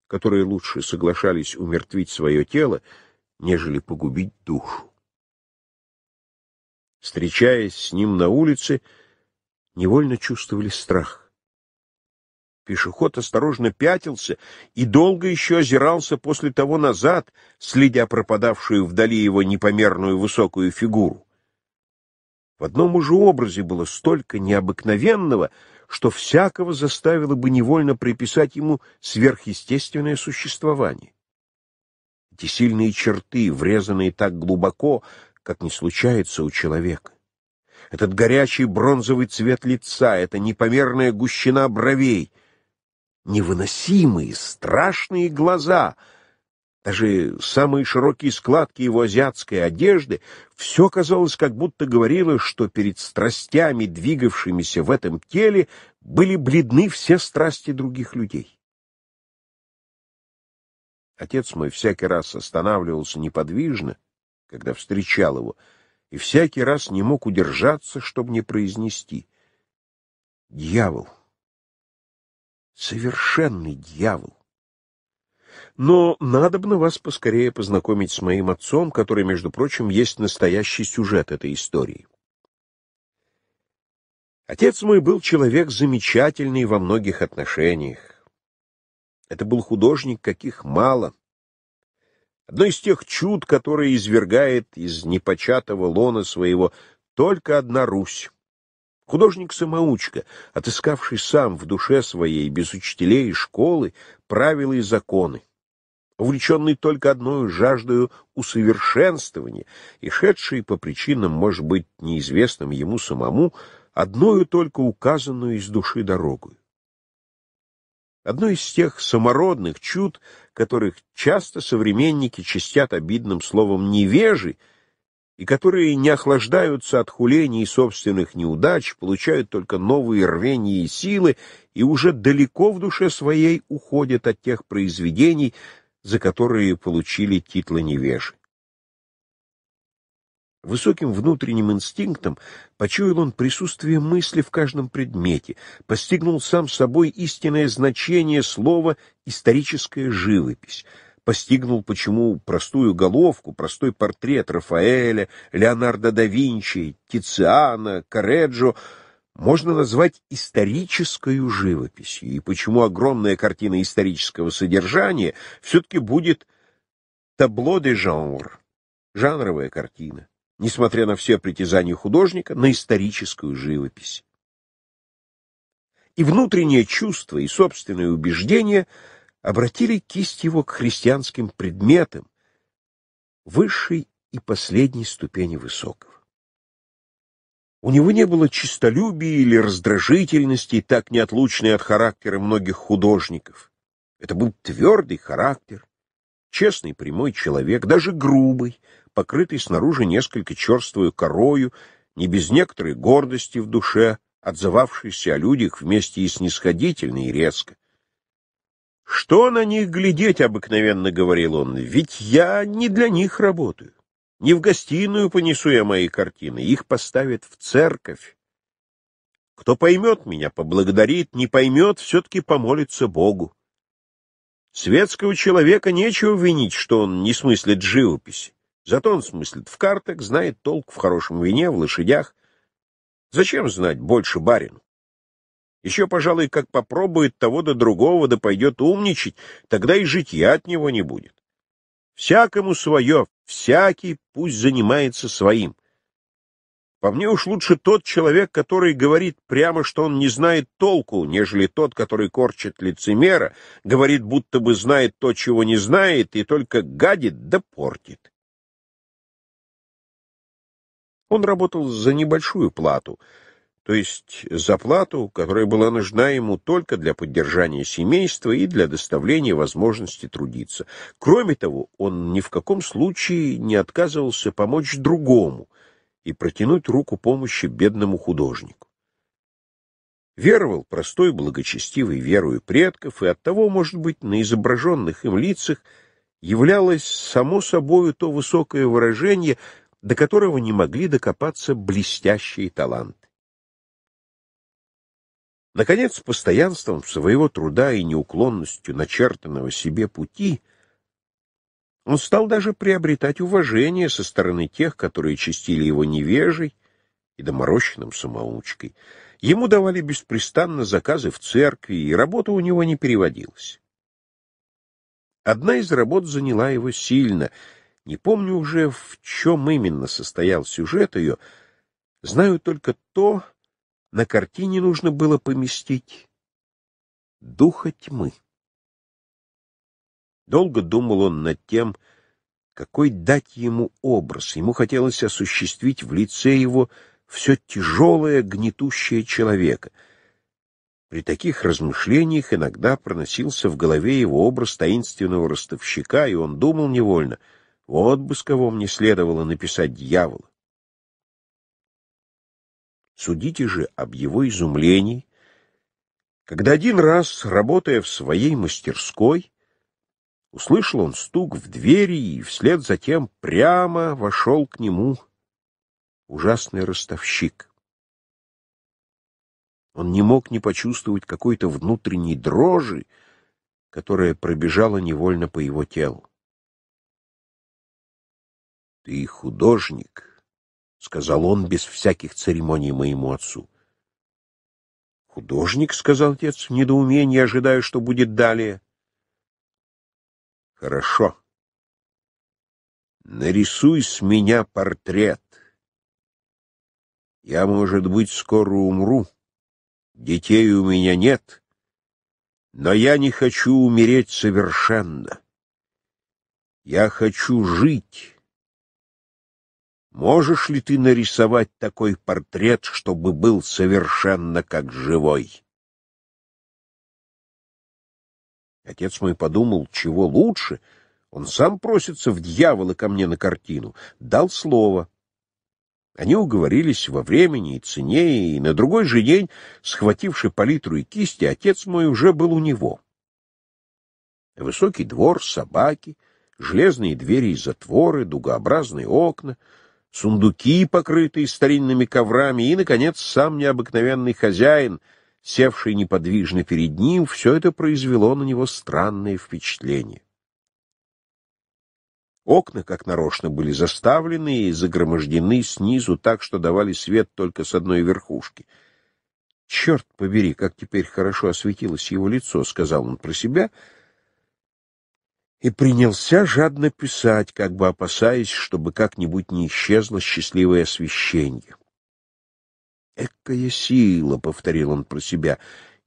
которые лучше соглашались умертвить свое тело, нежели погубить душу встречаясь с ним на улице, невольно чувствовали страх. Пешеход осторожно пятился и долго еще озирался после того назад, следя пропадавшую вдали его непомерную высокую фигуру. В одном уже образе было столько необыкновенного, что всякого заставило бы невольно приписать ему сверхъестественное существование. Эти сильные черты, врезанные так глубоко, как не случается у человека. Этот горячий бронзовый цвет лица, эта непомерная гущина бровей, невыносимые, страшные глаза, даже самые широкие складки его азиатской одежды, все казалось, как будто говорило, что перед страстями, двигавшимися в этом теле, были бледны все страсти других людей. Отец мой всякий раз останавливался неподвижно, когда встречал его, и всякий раз не мог удержаться, чтобы не произнести. Дьявол. Совершенный дьявол. Но надобно вас поскорее познакомить с моим отцом, который, между прочим, есть настоящий сюжет этой истории. Отец мой был человек замечательный во многих отношениях. Это был художник, каких мало. Одно из тех чуд, которые извергает из непочатого лона своего только одна Русь. Художник-самоучка, отыскавший сам в душе своей, без учителей и школы, правила и законы, увлеченный только одной жаждою усовершенствования и шедший по причинам, может быть, неизвестным ему самому, одною только указанную из души дорогою. Одно из тех самородных чуд, которых часто современники чистят обидным словом «невежи», и которые не охлаждаются от хулений собственных неудач, получают только новые рвения и силы и уже далеко в душе своей уходят от тех произведений, за которые получили титлы невежи. Высоким внутренним инстинктом почуял он присутствие мысли в каждом предмете, постигнул сам собой истинное значение слова «историческая живопись», постигнул, почему простую головку, простой портрет Рафаэля, Леонардо да Винчи, Тициана, Кореджо можно назвать исторической живописью, и почему огромная картина исторического содержания все-таки будет табло де жанр, жанровая картина несмотря на все притязания художника, на историческую живопись. И внутреннее чувство, и собственные убеждения обратили кисть его к христианским предметам, высшей и последней ступени высокого. У него не было чистолюбия или раздражительности, так неотлучной от характера многих художников. Это был твердый характер, честный прямой человек, даже грубый, покрытый снаружи несколько черствую корою, не без некоторой гордости в душе, отзывавшийся о людях вместе и снисходительно, и резко. «Что на них глядеть?» — обыкновенно говорил он. «Ведь я не для них работаю. Не в гостиную понесу я мои картины, их поставят в церковь. Кто поймет меня, поблагодарит, не поймет, все-таки помолится Богу. Светского человека нечего винить, что он не смыслит живописи. Зато он смыслит в картах, знает толк в хорошем вине, в лошадях. Зачем знать больше барину? Еще, пожалуй, как попробует того до да другого, да пойдет умничать, тогда и житья от него не будет. Всякому свое, всякий пусть занимается своим. По мне уж лучше тот человек, который говорит прямо, что он не знает толку, нежели тот, который корчит лицемера, говорит, будто бы знает то, чего не знает, и только гадит да портит. Он работал за небольшую плату, то есть за плату, которая была нужна ему только для поддержания семейства и для доставления возможности трудиться. Кроме того, он ни в каком случае не отказывался помочь другому и протянуть руку помощи бедному художнику. Веровал простой благочестивой верою предков, и оттого, может быть, на изображенных им лицах являлось само собою то высокое выражение, до которого не могли докопаться блестящие таланты. Наконец, постоянством своего труда и неуклонностью начертанного себе пути — он стал даже приобретать уважение со стороны тех, которые чистили его невежей и доморощенным самоучкой. Ему давали беспрестанно заказы в церкви, и работа у него не переводилась. Одна из работ заняла его сильно. Не помню уже, в чем именно состоял сюжет ее. Знаю только то, на картине нужно было поместить духа тьмы. Долго думал он над тем, какой дать ему образ. Ему хотелось осуществить в лице его все тяжелое, гнетущее человека. При таких размышлениях иногда проносился в голове его образ таинственного ростовщика, и он думал невольно, вот бы с кого мне следовало написать дьявола. Судите же об его изумлении, когда один раз, работая в своей мастерской, Услышал он стук в двери и вслед затем прямо вошел к нему ужасный ростовщик. Он не мог не почувствовать какой-то внутренней дрожи, которая пробежала невольно по его телу. — Ты художник, — сказал он без всяких церемоний моему отцу. — Художник, — сказал отец недоумение ожидая, что будет далее. Хорошо. Нарисуй с меня портрет. Я, может быть, скоро умру. Детей у меня нет, но я не хочу умереть совершенно. Я хочу жить. Можешь ли ты нарисовать такой портрет, чтобы был совершенно как живой? Отец мой подумал, чего лучше. Он сам просится в дьявола ко мне на картину. Дал слово. Они уговорились во времени и цене, и на другой же день, схвативши палитру и кисти, отец мой уже был у него. Высокий двор, собаки, железные двери и затворы, дугообразные окна, сундуки, покрытые старинными коврами, и, наконец, сам необыкновенный хозяин — севший неподвижно перед ним, все это произвело на него странное впечатление. Окна, как нарочно, были заставлены и загромождены снизу так, что давали свет только с одной верхушки. «Черт побери, как теперь хорошо осветилось его лицо», — сказал он про себя, и принялся жадно писать, как бы опасаясь, чтобы как-нибудь не исчезло счастливое освещение. «Экая сила!» — повторил он про себя.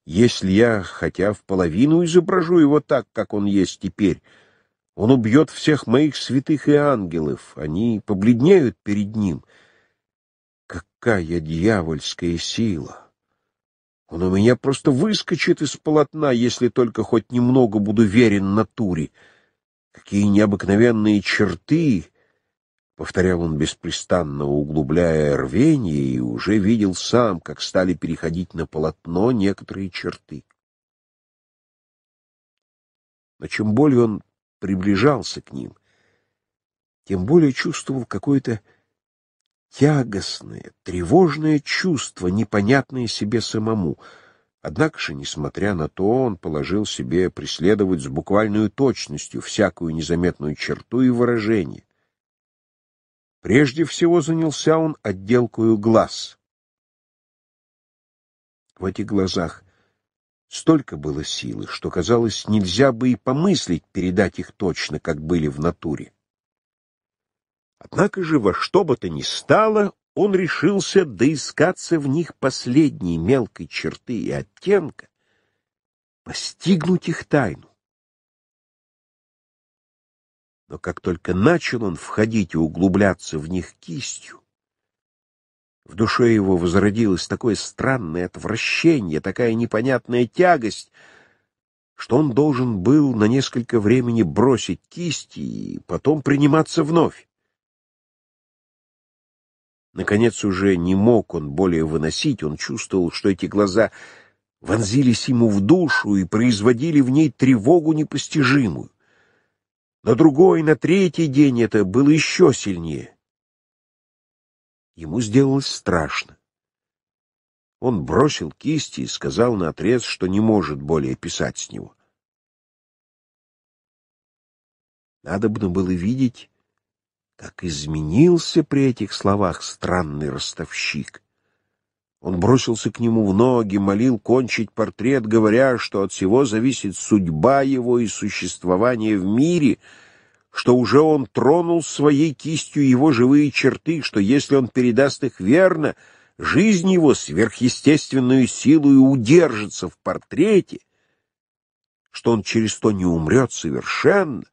«Если я хотя в половину изображу его так, как он есть теперь, он убьет всех моих святых и ангелов, они побледнеют перед ним. Какая дьявольская сила!» Он у меня просто выскочит из полотна, если только хоть немного буду верен натуре. Какие необыкновенные черты, Повторял он беспрестанно, углубляя рвение, и уже видел сам, как стали переходить на полотно некоторые черты. Но чем более он приближался к ним, тем более чувствовал какое-то тягостное, тревожное чувство, непонятное себе самому. Однако же, несмотря на то, он положил себе преследовать с буквальной точностью всякую незаметную черту и выражение. Прежде всего занялся он отделкою глаз. В этих глазах столько было силы, что, казалось, нельзя бы и помыслить передать их точно, как были в натуре. Однако же во что бы то ни стало, он решился доискаться в них последней мелкой черты и оттенка, постигнуть их тайну но как только начал он входить и углубляться в них кистью, в душе его возродилось такое странное отвращение, такая непонятная тягость, что он должен был на несколько времени бросить кисти и потом приниматься вновь. Наконец уже не мог он более выносить, он чувствовал, что эти глаза вонзились ему в душу и производили в ней тревогу непостижимую. На другой, на третий день это было еще сильнее. Ему сделалось страшно. Он бросил кисти и сказал на отрез, что не может более писать с него. Надобно было видеть, как изменился при этих словах странный ростовщик. Он бросился к нему в ноги, молил кончить портрет, говоря, что от всего зависит судьба его и существование в мире, что уже он тронул своей кистью его живые черты, что если он передаст их верно, жизнь его сверхъестественную силу и удержится в портрете, что он через то не умрет совершенно,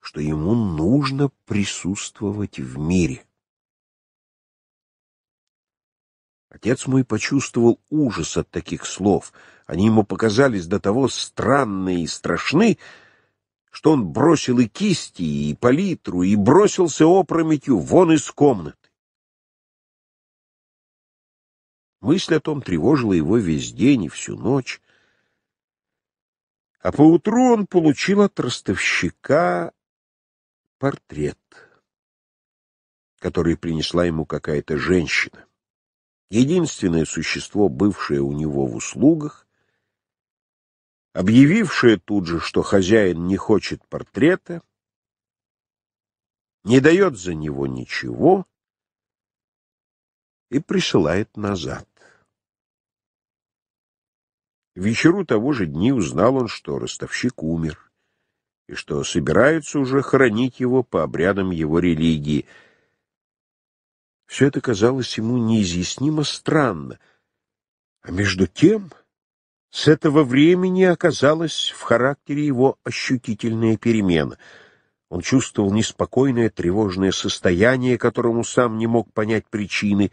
что ему нужно присутствовать в мире. Отец мой почувствовал ужас от таких слов. Они ему показались до того странные и страшны, что он бросил и кисти, и палитру, и бросился опрометью вон из комнаты. Мысль о том тревожила его весь день и всю ночь. А поутру он получил от ростовщика портрет, который принесла ему какая-то женщина единственное существо, бывшее у него в услугах, объявившее тут же, что хозяин не хочет портрета, не дает за него ничего и присылает назад. Вечеру того же дни узнал он, что ростовщик умер, и что собираются уже хоронить его по обрядам его религии — все это казалось ему неизъяснимо странно. А между тем, с этого времени оказалась в характере его ощутительная перемена. Он чувствовал неспокойное тревожное состояние, которому сам не мог понять причины.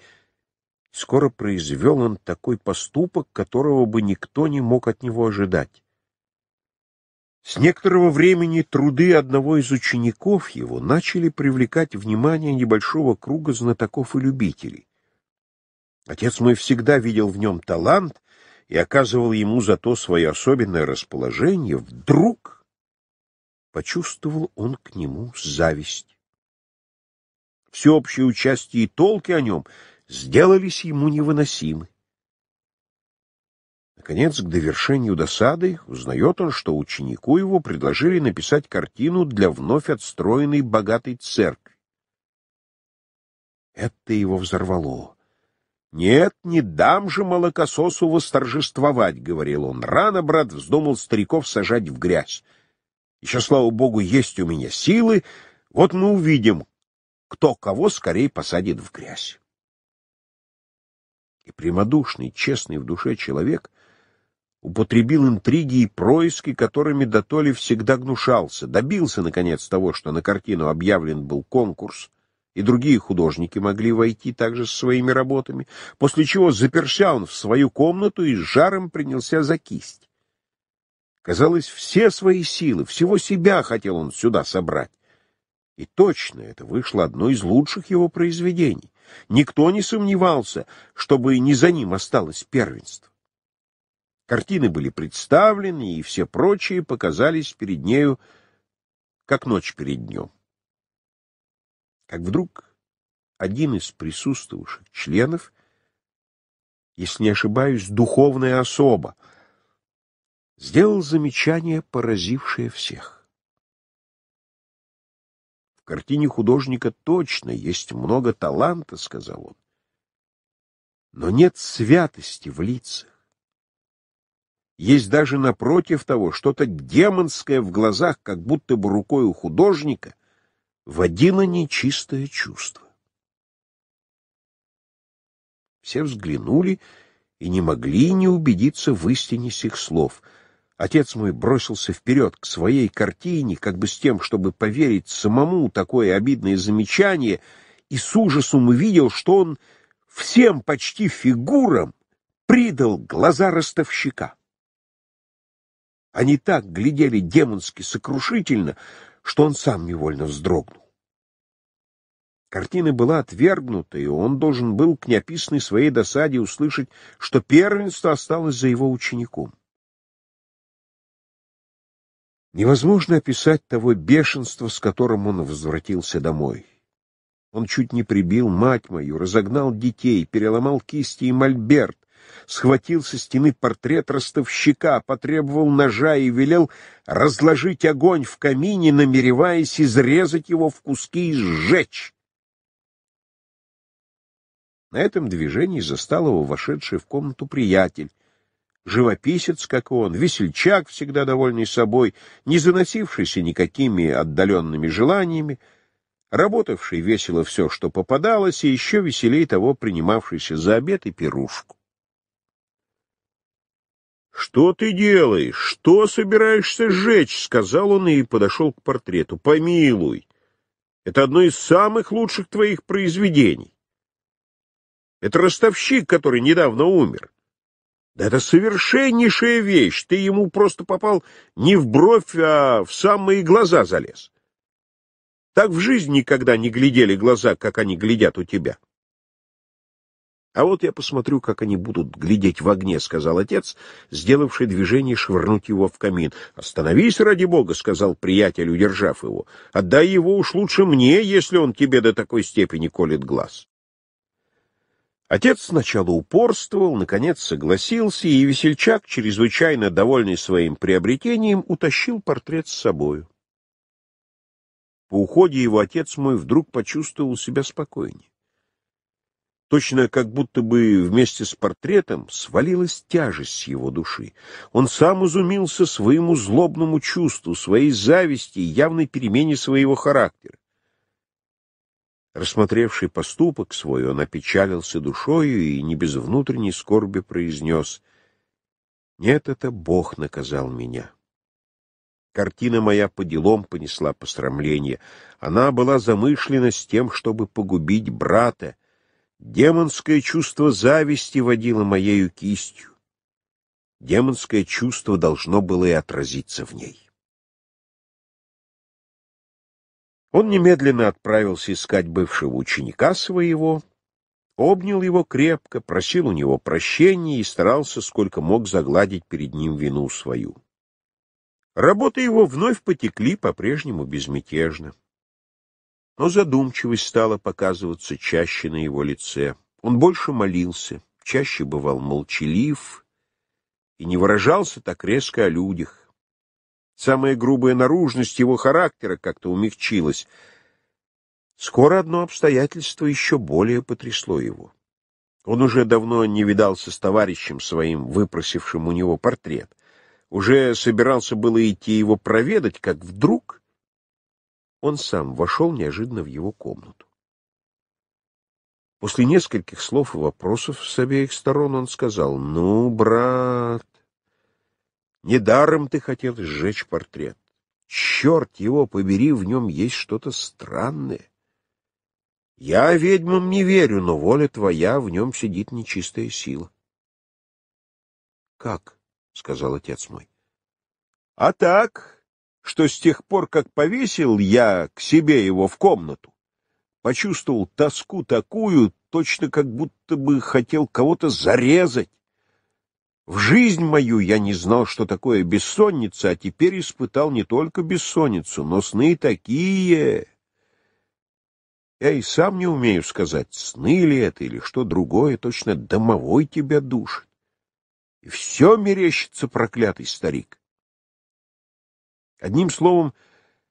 Скоро произвел он такой поступок, которого бы никто не мог от него ожидать. С некоторого времени труды одного из учеников его начали привлекать внимание небольшого круга знатоков и любителей. Отец мой всегда видел в нем талант и оказывал ему за то свое особенное расположение. Вдруг почувствовал он к нему зависть. Всеобщее участие и толки о нем сделались ему невыносимы. Наконец, к довершению досады, узнает он, что ученику его предложили написать картину для вновь отстроенной богатой церкви. Это его взорвало. «Нет, не дам же молокососу восторжествовать», — говорил он. «Рано, брат, вздумал стариков сажать в грязь. Еще, слава богу, есть у меня силы. Вот мы увидим, кто кого скорее посадит в грязь». И прямодушный, честный в душе человек — употребил интриги и происки, которыми Дотоли всегда гнушался, добился, наконец, того, что на картину объявлен был конкурс, и другие художники могли войти также со своими работами, после чего заперся он в свою комнату и с жаром принялся за кисть. Казалось, все свои силы, всего себя хотел он сюда собрать. И точно это вышло одно из лучших его произведений. Никто не сомневался, чтобы не за ним осталось первенство. Картины были представлены, и все прочие показались перед нею, как ночь перед днем. Как вдруг один из присутствовавших членов, если не ошибаюсь, духовная особа, сделал замечание, поразившее всех. «В картине художника точно есть много таланта», — сказал он, — «но нет святости в лицах. Есть даже напротив того что-то демонское в глазах, как будто бы рукой у художника водило нечистое чувство. Все взглянули и не могли не убедиться в истине сих слов. Отец мой бросился вперед к своей картине, как бы с тем, чтобы поверить самому такое обидное замечание, и с ужасом увидел, что он всем почти фигурам придал глаза ростовщика. Они так глядели демонски сокрушительно, что он сам невольно вздрогнул. Картина была отвергнута, и он должен был к неописанной своей досаде услышать, что первенство осталось за его учеником. Невозможно описать того бешенства, с которым он возвратился домой. Он чуть не прибил мать мою, разогнал детей, переломал кисти и мольберт, схватил со стены портрет ростовщика, потребовал ножа и велел разложить огонь в камине, намереваясь изрезать его в куски и сжечь. На этом движении застал его вошедший в комнату приятель. Живописец, как и он, весельчак, всегда довольный собой, не заносившийся никакими отдаленными желаниями, работавший весело все, что попадалось, и еще веселее того, принимавшийся за обед и пирушку. «Что ты делаешь? Что собираешься сжечь?» — сказал он и подошел к портрету. «Помилуй! Это одно из самых лучших твоих произведений. Это ростовщик, который недавно умер. Да это совершеннейшая вещь! Ты ему просто попал не в бровь, а в самые глаза залез. Так в жизни никогда не глядели глаза, как они глядят у тебя». «А вот я посмотрю, как они будут глядеть в огне», — сказал отец, сделавший движение швырнуть его в камин. «Остановись, ради бога», — сказал приятель, удержав его. «Отдай его уж лучше мне, если он тебе до такой степени колет глаз». Отец сначала упорствовал, наконец согласился, и весельчак, чрезвычайно довольный своим приобретением, утащил портрет с собою. По уходе его отец мой вдруг почувствовал себя спокойнее. Точно как будто бы вместе с портретом свалилась тяжесть его души. Он сам изумился своему злобному чувству, своей зависти и явной перемене своего характера. Рассмотревший поступок свой, он опечалился душою и не без внутренней скорби произнес «Нет, это Бог наказал меня». Картина моя по делам понесла посрамление. Она была замышлена с тем, чтобы погубить брата, Демонское чувство зависти водило моею кистью. Демонское чувство должно было и отразиться в ней. Он немедленно отправился искать бывшего ученика своего, обнял его крепко, просил у него прощения и старался сколько мог загладить перед ним вину свою. Работы его вновь потекли по-прежнему безмятежно. Но задумчивость стала показываться чаще на его лице. Он больше молился, чаще бывал молчалив и не выражался так резко о людях. Самая грубая наружность его характера как-то умягчилась. Скоро одно обстоятельство еще более потрясло его. Он уже давно не видался с товарищем своим, выпросившим у него портрет. Уже собирался было идти его проведать, как вдруг он сам вошел неожиданно в его комнату. После нескольких слов и вопросов с обеих сторон он сказал, «Ну, брат, недаром ты хотел сжечь портрет. Черт его побери, в нем есть что-то странное. Я ведьмам не верю, но воля твоя, в нем сидит нечистая сила». «Как?» — сказал отец мой. — А так, что с тех пор, как повесил я к себе его в комнату, почувствовал тоску такую, точно как будто бы хотел кого-то зарезать. В жизнь мою я не знал, что такое бессонница, а теперь испытал не только бессонницу, но сны такие. Я и сам не умею сказать, сны ли это или что другое, точно домовой тебя душит. И все мерещится, проклятый старик. Одним словом,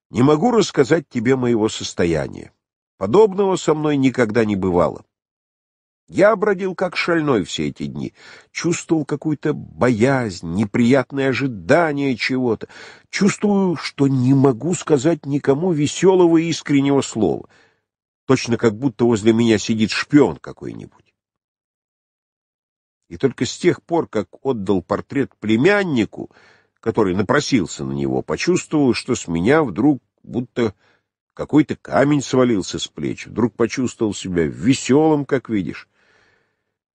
не могу рассказать тебе моего состояния. Подобного со мной никогда не бывало. Я бродил как шальной все эти дни, чувствовал какую-то боязнь, неприятное ожидание чего-то, чувствую, что не могу сказать никому веселого и искреннего слова, точно как будто возле меня сидит шпион какой-нибудь. И только с тех пор, как отдал портрет племяннику, который напросился на него, почувствовал, что с меня вдруг будто какой-то камень свалился с плеч, вдруг почувствовал себя веселым, как видишь.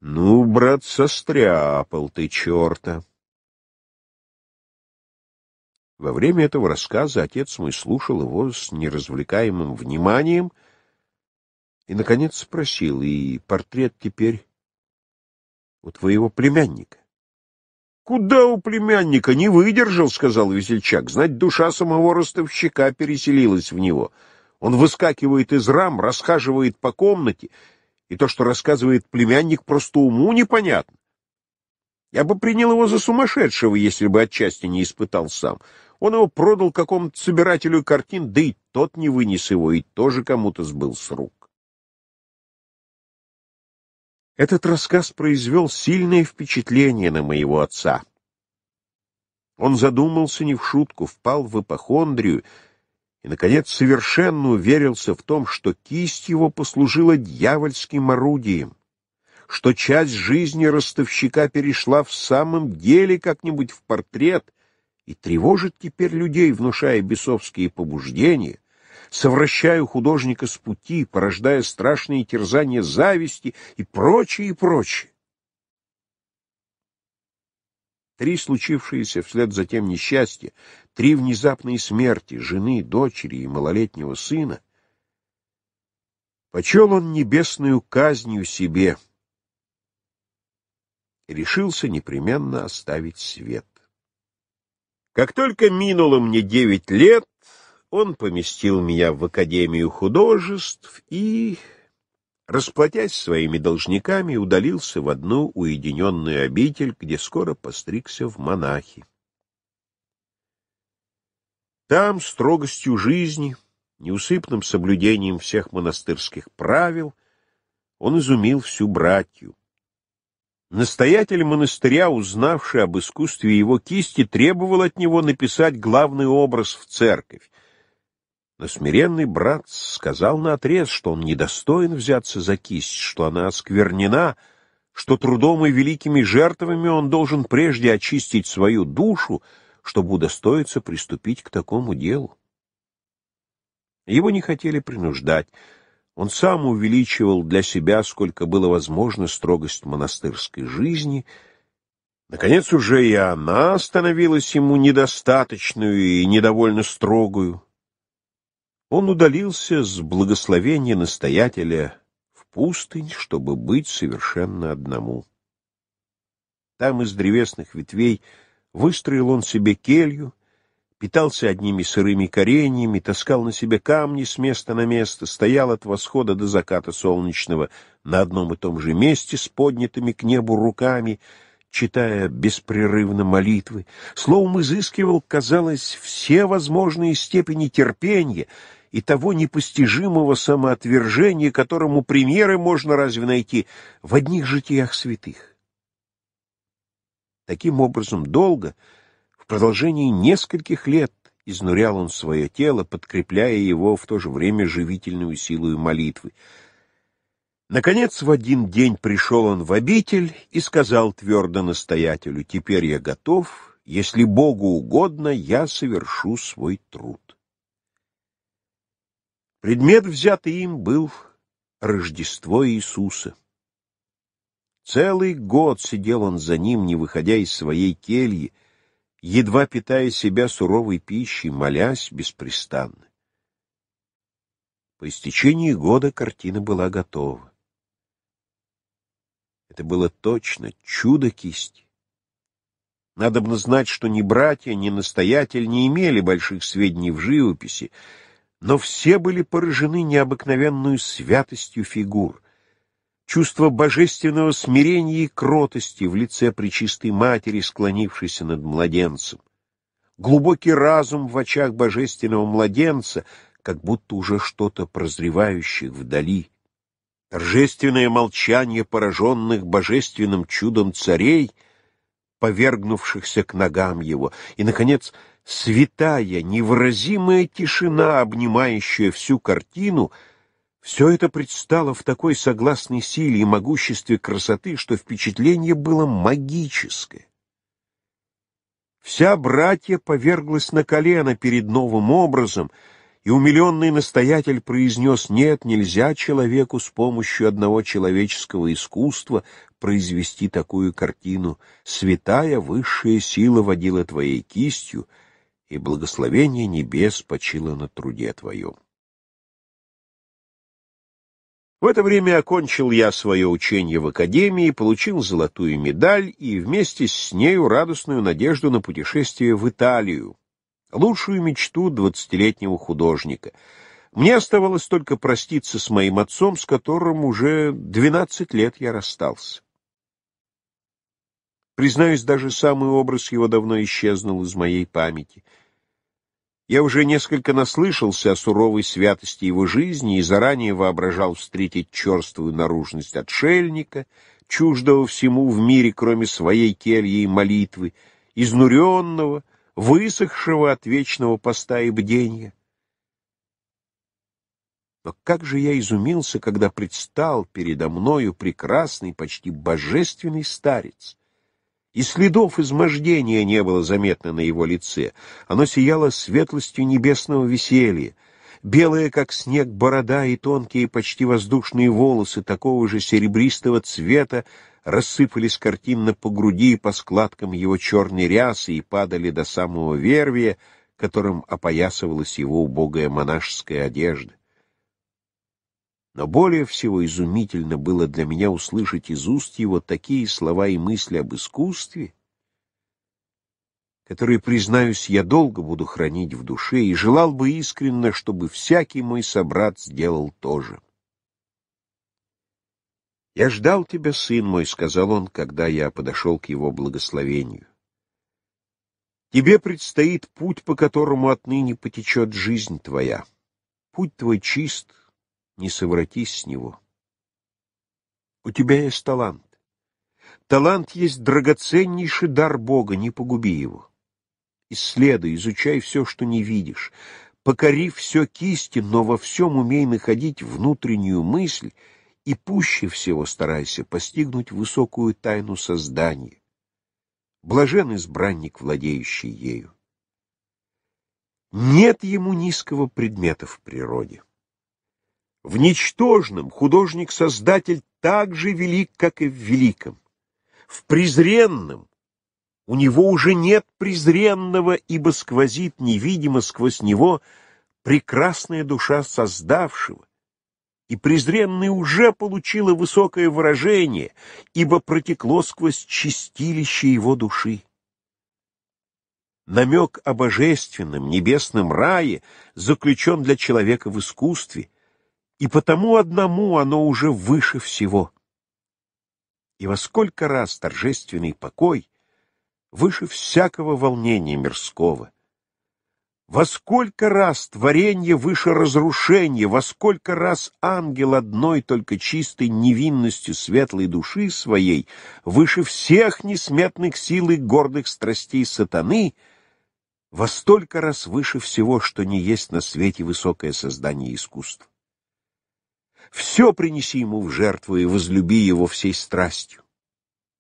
Ну, брат, состряпал ты черта. Во время этого рассказа отец мой слушал его с неразвлекаемым вниманием и, наконец, спросил, и портрет теперь у твоего племянника. Куда у племянника? Не выдержал, сказал весельчак. Знать, душа самого ростовщика переселилась в него. Он выскакивает из рам, расхаживает по комнате, и то, что рассказывает племянник, просто уму непонятно. Я бы принял его за сумасшедшего, если бы отчасти не испытал сам. Он его продал какому-то собирателю картин, да и тот не вынес его, и тоже кому-то сбыл с рук. Этот рассказ произвел сильное впечатление на моего отца. Он задумался не в шутку, впал в эпохондрию и, наконец, совершенно уверился в том, что кисть его послужила дьявольским орудием, что часть жизни ростовщика перешла в самом деле как-нибудь в портрет и тревожит теперь людей, внушая бесовские побуждения, совращаю художника с пути, порождая страшные терзания зависти и прочее, и прочее. Три случившиеся вслед за тем несчастья, три внезапные смерти жены, дочери и малолетнего сына, почел он небесную казнью себе и решился непременно оставить свет. Как только минуло мне девять лет, он поместил меня в Академию художеств и, расплатясь своими должниками, удалился в одну уединенную обитель, где скоро постригся в монахи. Там строгостью жизни, неусыпным соблюдением всех монастырских правил он изумил всю братью. Настоятель монастыря, узнавший об искусстве его кисти, требовал от него написать главный образ в церковь, но смиренный брат сказал наотрез, что он недостоин взяться за кисть, что она осквернена, что трудом и великими жертвами он должен прежде очистить свою душу, чтобы удостоиться приступить к такому делу. Его не хотели принуждать. Он сам увеличивал для себя, сколько было возможно, строгость монастырской жизни. Наконец уже и она становилась ему недостаточную и недовольно строгую он удалился с благословения настоятеля в пустынь, чтобы быть совершенно одному. Там из древесных ветвей выстроил он себе келью, питался одними сырыми кореньями, таскал на себе камни с места на место, стоял от восхода до заката солнечного на одном и том же месте с поднятыми к небу руками, читая беспрерывно молитвы, словом изыскивал, казалось, все возможные степени терпения — и того непостижимого самоотвержения, которому примеры можно разве найти в одних житиях святых. Таким образом, долго, в продолжении нескольких лет, изнурял он свое тело, подкрепляя его в то же время живительную силу молитвы. Наконец, в один день пришел он в обитель и сказал твердо настоятелю, «Теперь я готов, если Богу угодно, я совершу свой труд». Предмет, взятый им, был Рождество Иисуса. Целый год сидел он за ним, не выходя из своей кельи, едва питая себя суровой пищей, молясь беспрестанно. По истечении года картина была готова. Это было точно чудо кисти. Надо бы знать, что ни братья, ни настоятель не имели больших сведений в живописи, но все были поражены необыкновенную святостью фигур. Чувство божественного смирения и кротости в лице Пречистой Матери, склонившейся над младенцем. Глубокий разум в очах божественного младенца, как будто уже что-то прозревающих вдали. Торжественное молчание пораженных божественным чудом царей, повергнувшихся к ногам его. И, наконец, святая, невыразимая тишина, обнимающая всю картину, все это предстало в такой согласной силе и могуществе красоты, что впечатление было магическое. Вся братья поверглась на колено перед новым образом, и умиленный настоятель произнес «Нет, нельзя человеку с помощью одного человеческого искусства произвести такую картину. Святая высшая сила водила твоей кистью» и благословение небес почило на труде твоем. В это время окончил я свое учение в академии, получил золотую медаль и вместе с нею радостную надежду на путешествие в Италию, лучшую мечту двадцатилетнего художника. Мне оставалось только проститься с моим отцом, с которым уже двенадцать лет я расстался. Признаюсь, даже самый образ его давно исчезнул из моей памяти. Я уже несколько наслышался о суровой святости его жизни и заранее воображал встретить черствую наружность отшельника, чуждого всему в мире, кроме своей кельи и молитвы, изнуренного, высохшего от вечного поста и бдения. Но как же я изумился, когда предстал передо мною прекрасный, почти божественный старец и следов измождения не было заметно на его лице. Оно сияло светлостью небесного веселья. Белая, как снег, борода и тонкие, почти воздушные волосы такого же серебристого цвета рассыпались картинно по груди и по складкам его черной рясы и падали до самого вервия, которым опоясывалась его убогая монашеская одежда. Но более всего изумительно было для меня услышать из уст его такие слова и мысли об искусстве, которые, признаюсь, я долго буду хранить в душе и желал бы искренно, чтобы всякий мой собрат сделал то же. «Я ждал тебя, сын мой», — сказал он, когда я подошел к его благословению. «Тебе предстоит путь, по которому отныне потечет жизнь твоя. Путь твой чист, не совратись с него. У тебя есть талант. Талант есть драгоценнейший дар Бога, не погуби его. Исследуй, изучай все, что не видишь. Покори все кисти, но во всем умей находить внутреннюю мысль и пуще всего старайся постигнуть высокую тайну создания. Блажен избранник, владеющий ею. Нет ему низкого предмета в природе. В ничтожном художник-создатель так же велик, как и в великом. В презренном у него уже нет презренного, ибо сквозит невидимо сквозь него прекрасная душа создавшего, и презренный уже получило высокое выражение, ибо протекло сквозь чистилище его души. Намек о божественном небесном рае заключен для человека в искусстве — и потому одному оно уже выше всего. И во сколько раз торжественный покой выше всякого волнения мирского. Во сколько раз творение выше разрушения, во сколько раз ангел одной только чистой невинностью светлой души своей выше всех несметных сил и гордых страстей сатаны, во столько раз выше всего, что не есть на свете высокое создание искусства. Все принеси ему в жертву и возлюби его всей страстью.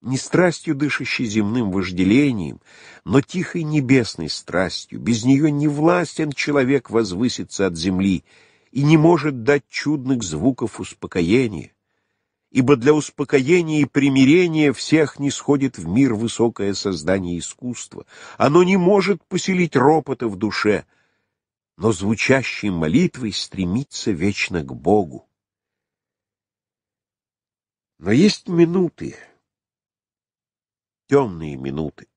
Не страстью, дышащей земным вожделением, но тихой небесной страстью. Без нее не властен человек возвыситься от земли и не может дать чудных звуков успокоения ибо для успокоения и примирения всех не сходит в мир высокое создание искусства. Оно не может поселить ропота в душе, но звучащей молитвой стремится вечно к Богу. Но есть минуты, темные минуты.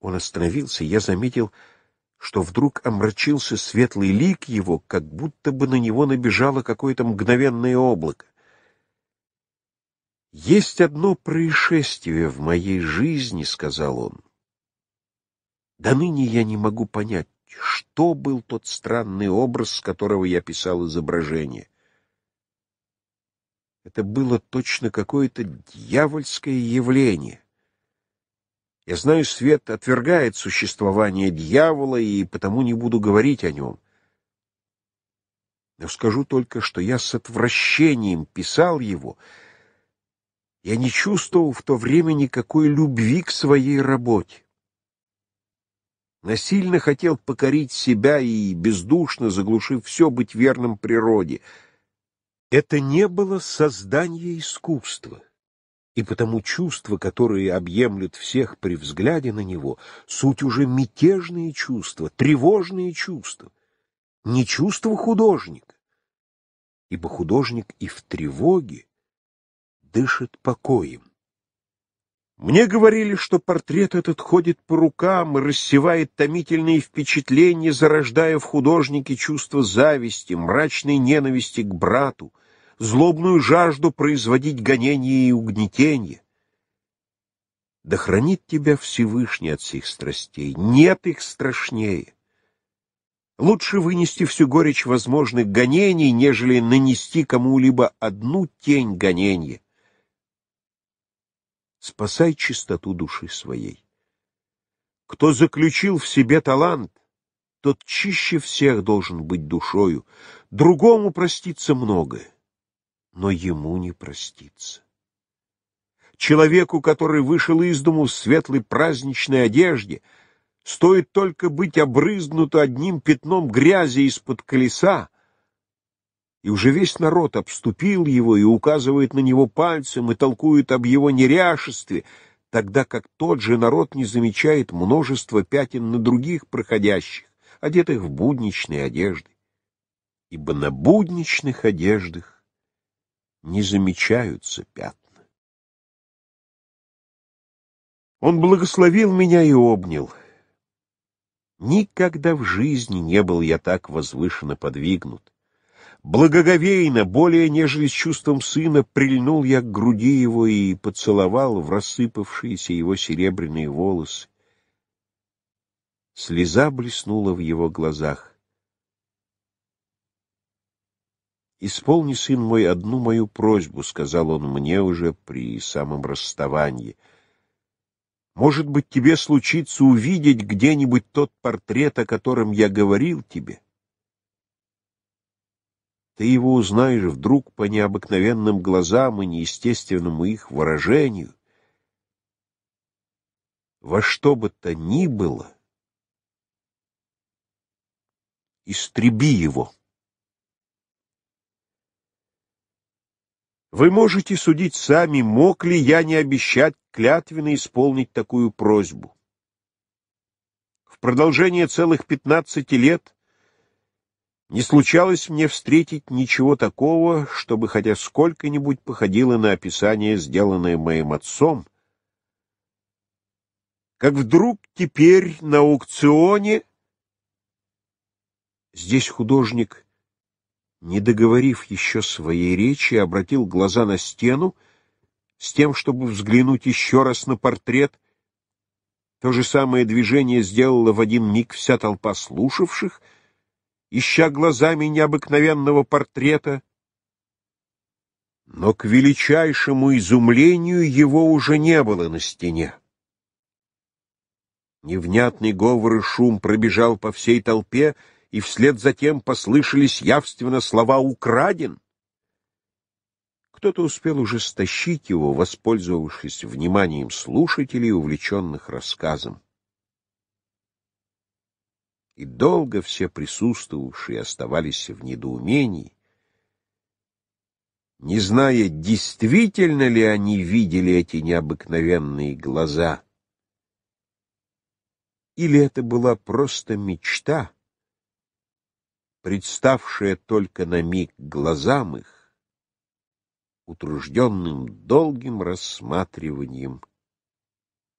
Он остановился, я заметил, что вдруг омрачился светлый лик его, как будто бы на него набежало какое-то мгновенное облако. «Есть одно происшествие в моей жизни», — сказал он. «До ныне я не могу понять, что был тот странный образ, с которого я писал изображение. Это было точно какое-то дьявольское явление. Я знаю, свет отвергает существование дьявола, и потому не буду говорить о нем. Но скажу только, что я с отвращением писал его. Я не чувствовал в то время никакой любви к своей работе. Насильно хотел покорить себя и, бездушно заглушив все, быть верным природе — это не было создание искусства, и потому чувства, которые объемлют всех при взгляде на него, суть уже мятежные чувства, тревожные чувства, не чувства художника, ибо художник и в тревоге дышит покоем. Мне говорили, что портрет этот ходит по рукам и рассевает томительные впечатления, зарождая в художнике чувство зависти, мрачной ненависти к брату, злобную жажду производить гонения и угнетение. Да хранит тебя Всевышний от всех страстей, нет их страшнее. Лучше вынести всю горечь возможных гонений, нежели нанести кому-либо одну тень гонения спасай чистоту души своей. Кто заключил в себе талант, тот чище всех должен быть душою. Другому простится многое, но ему не простится. Человеку, который вышел из дому в светлой праздничной одежде, стоит только быть обрызнуту одним пятном грязи из-под колеса, и уже весь народ обступил его и указывает на него пальцем и толкует об его неряшестве, тогда как тот же народ не замечает множество пятен на других проходящих, одетых в будничные одежды. Ибо на будничных одеждах не замечаются пятна. Он благословил меня и обнял. Никогда в жизни не был я так возвышенно подвигнут. Благоговейно, более нежели с чувством сына, прильнул я к груди его и поцеловал в рассыпавшиеся его серебряные волосы. Слеза блеснула в его глазах. «Исполни, сын мой, одну мою просьбу», — сказал он мне уже при самом расставании. «Может быть, тебе случится увидеть где-нибудь тот портрет, о котором я говорил тебе?» Ты его узнаешь вдруг по необыкновенным глазам и неестественному их выражению. Во что бы то ни было, истреби его. Вы можете судить сами, мог ли я не обещать клятвенно исполнить такую просьбу. В продолжение целых пятнадцати лет не случалось мне встретить ничего такого, чтобы хотя сколько-нибудь походило на описание, сделанное моим отцом, как вдруг теперь на аукционе здесь художник, не договорив еще своей речи, обратил глаза на стену с тем, чтобы взглянуть еще раз на портрет. То же самое движение сделала в один миг вся толпа слушавших — ища глазами необыкновенного портрета, но к величайшему изумлению его уже не было на стене. Невнятный говор и шум пробежал по всей толпе, и вслед за тем послышались явственно слова «украден». Кто-то успел уже стащить его, воспользовавшись вниманием слушателей, увлеченных рассказом и долго все присутствовавшие оставались в недоумении, не зная, действительно ли они видели эти необыкновенные глаза, или это была просто мечта, представшая только на миг глазам их, утружденным долгим рассматриванием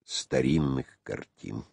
старинных картин.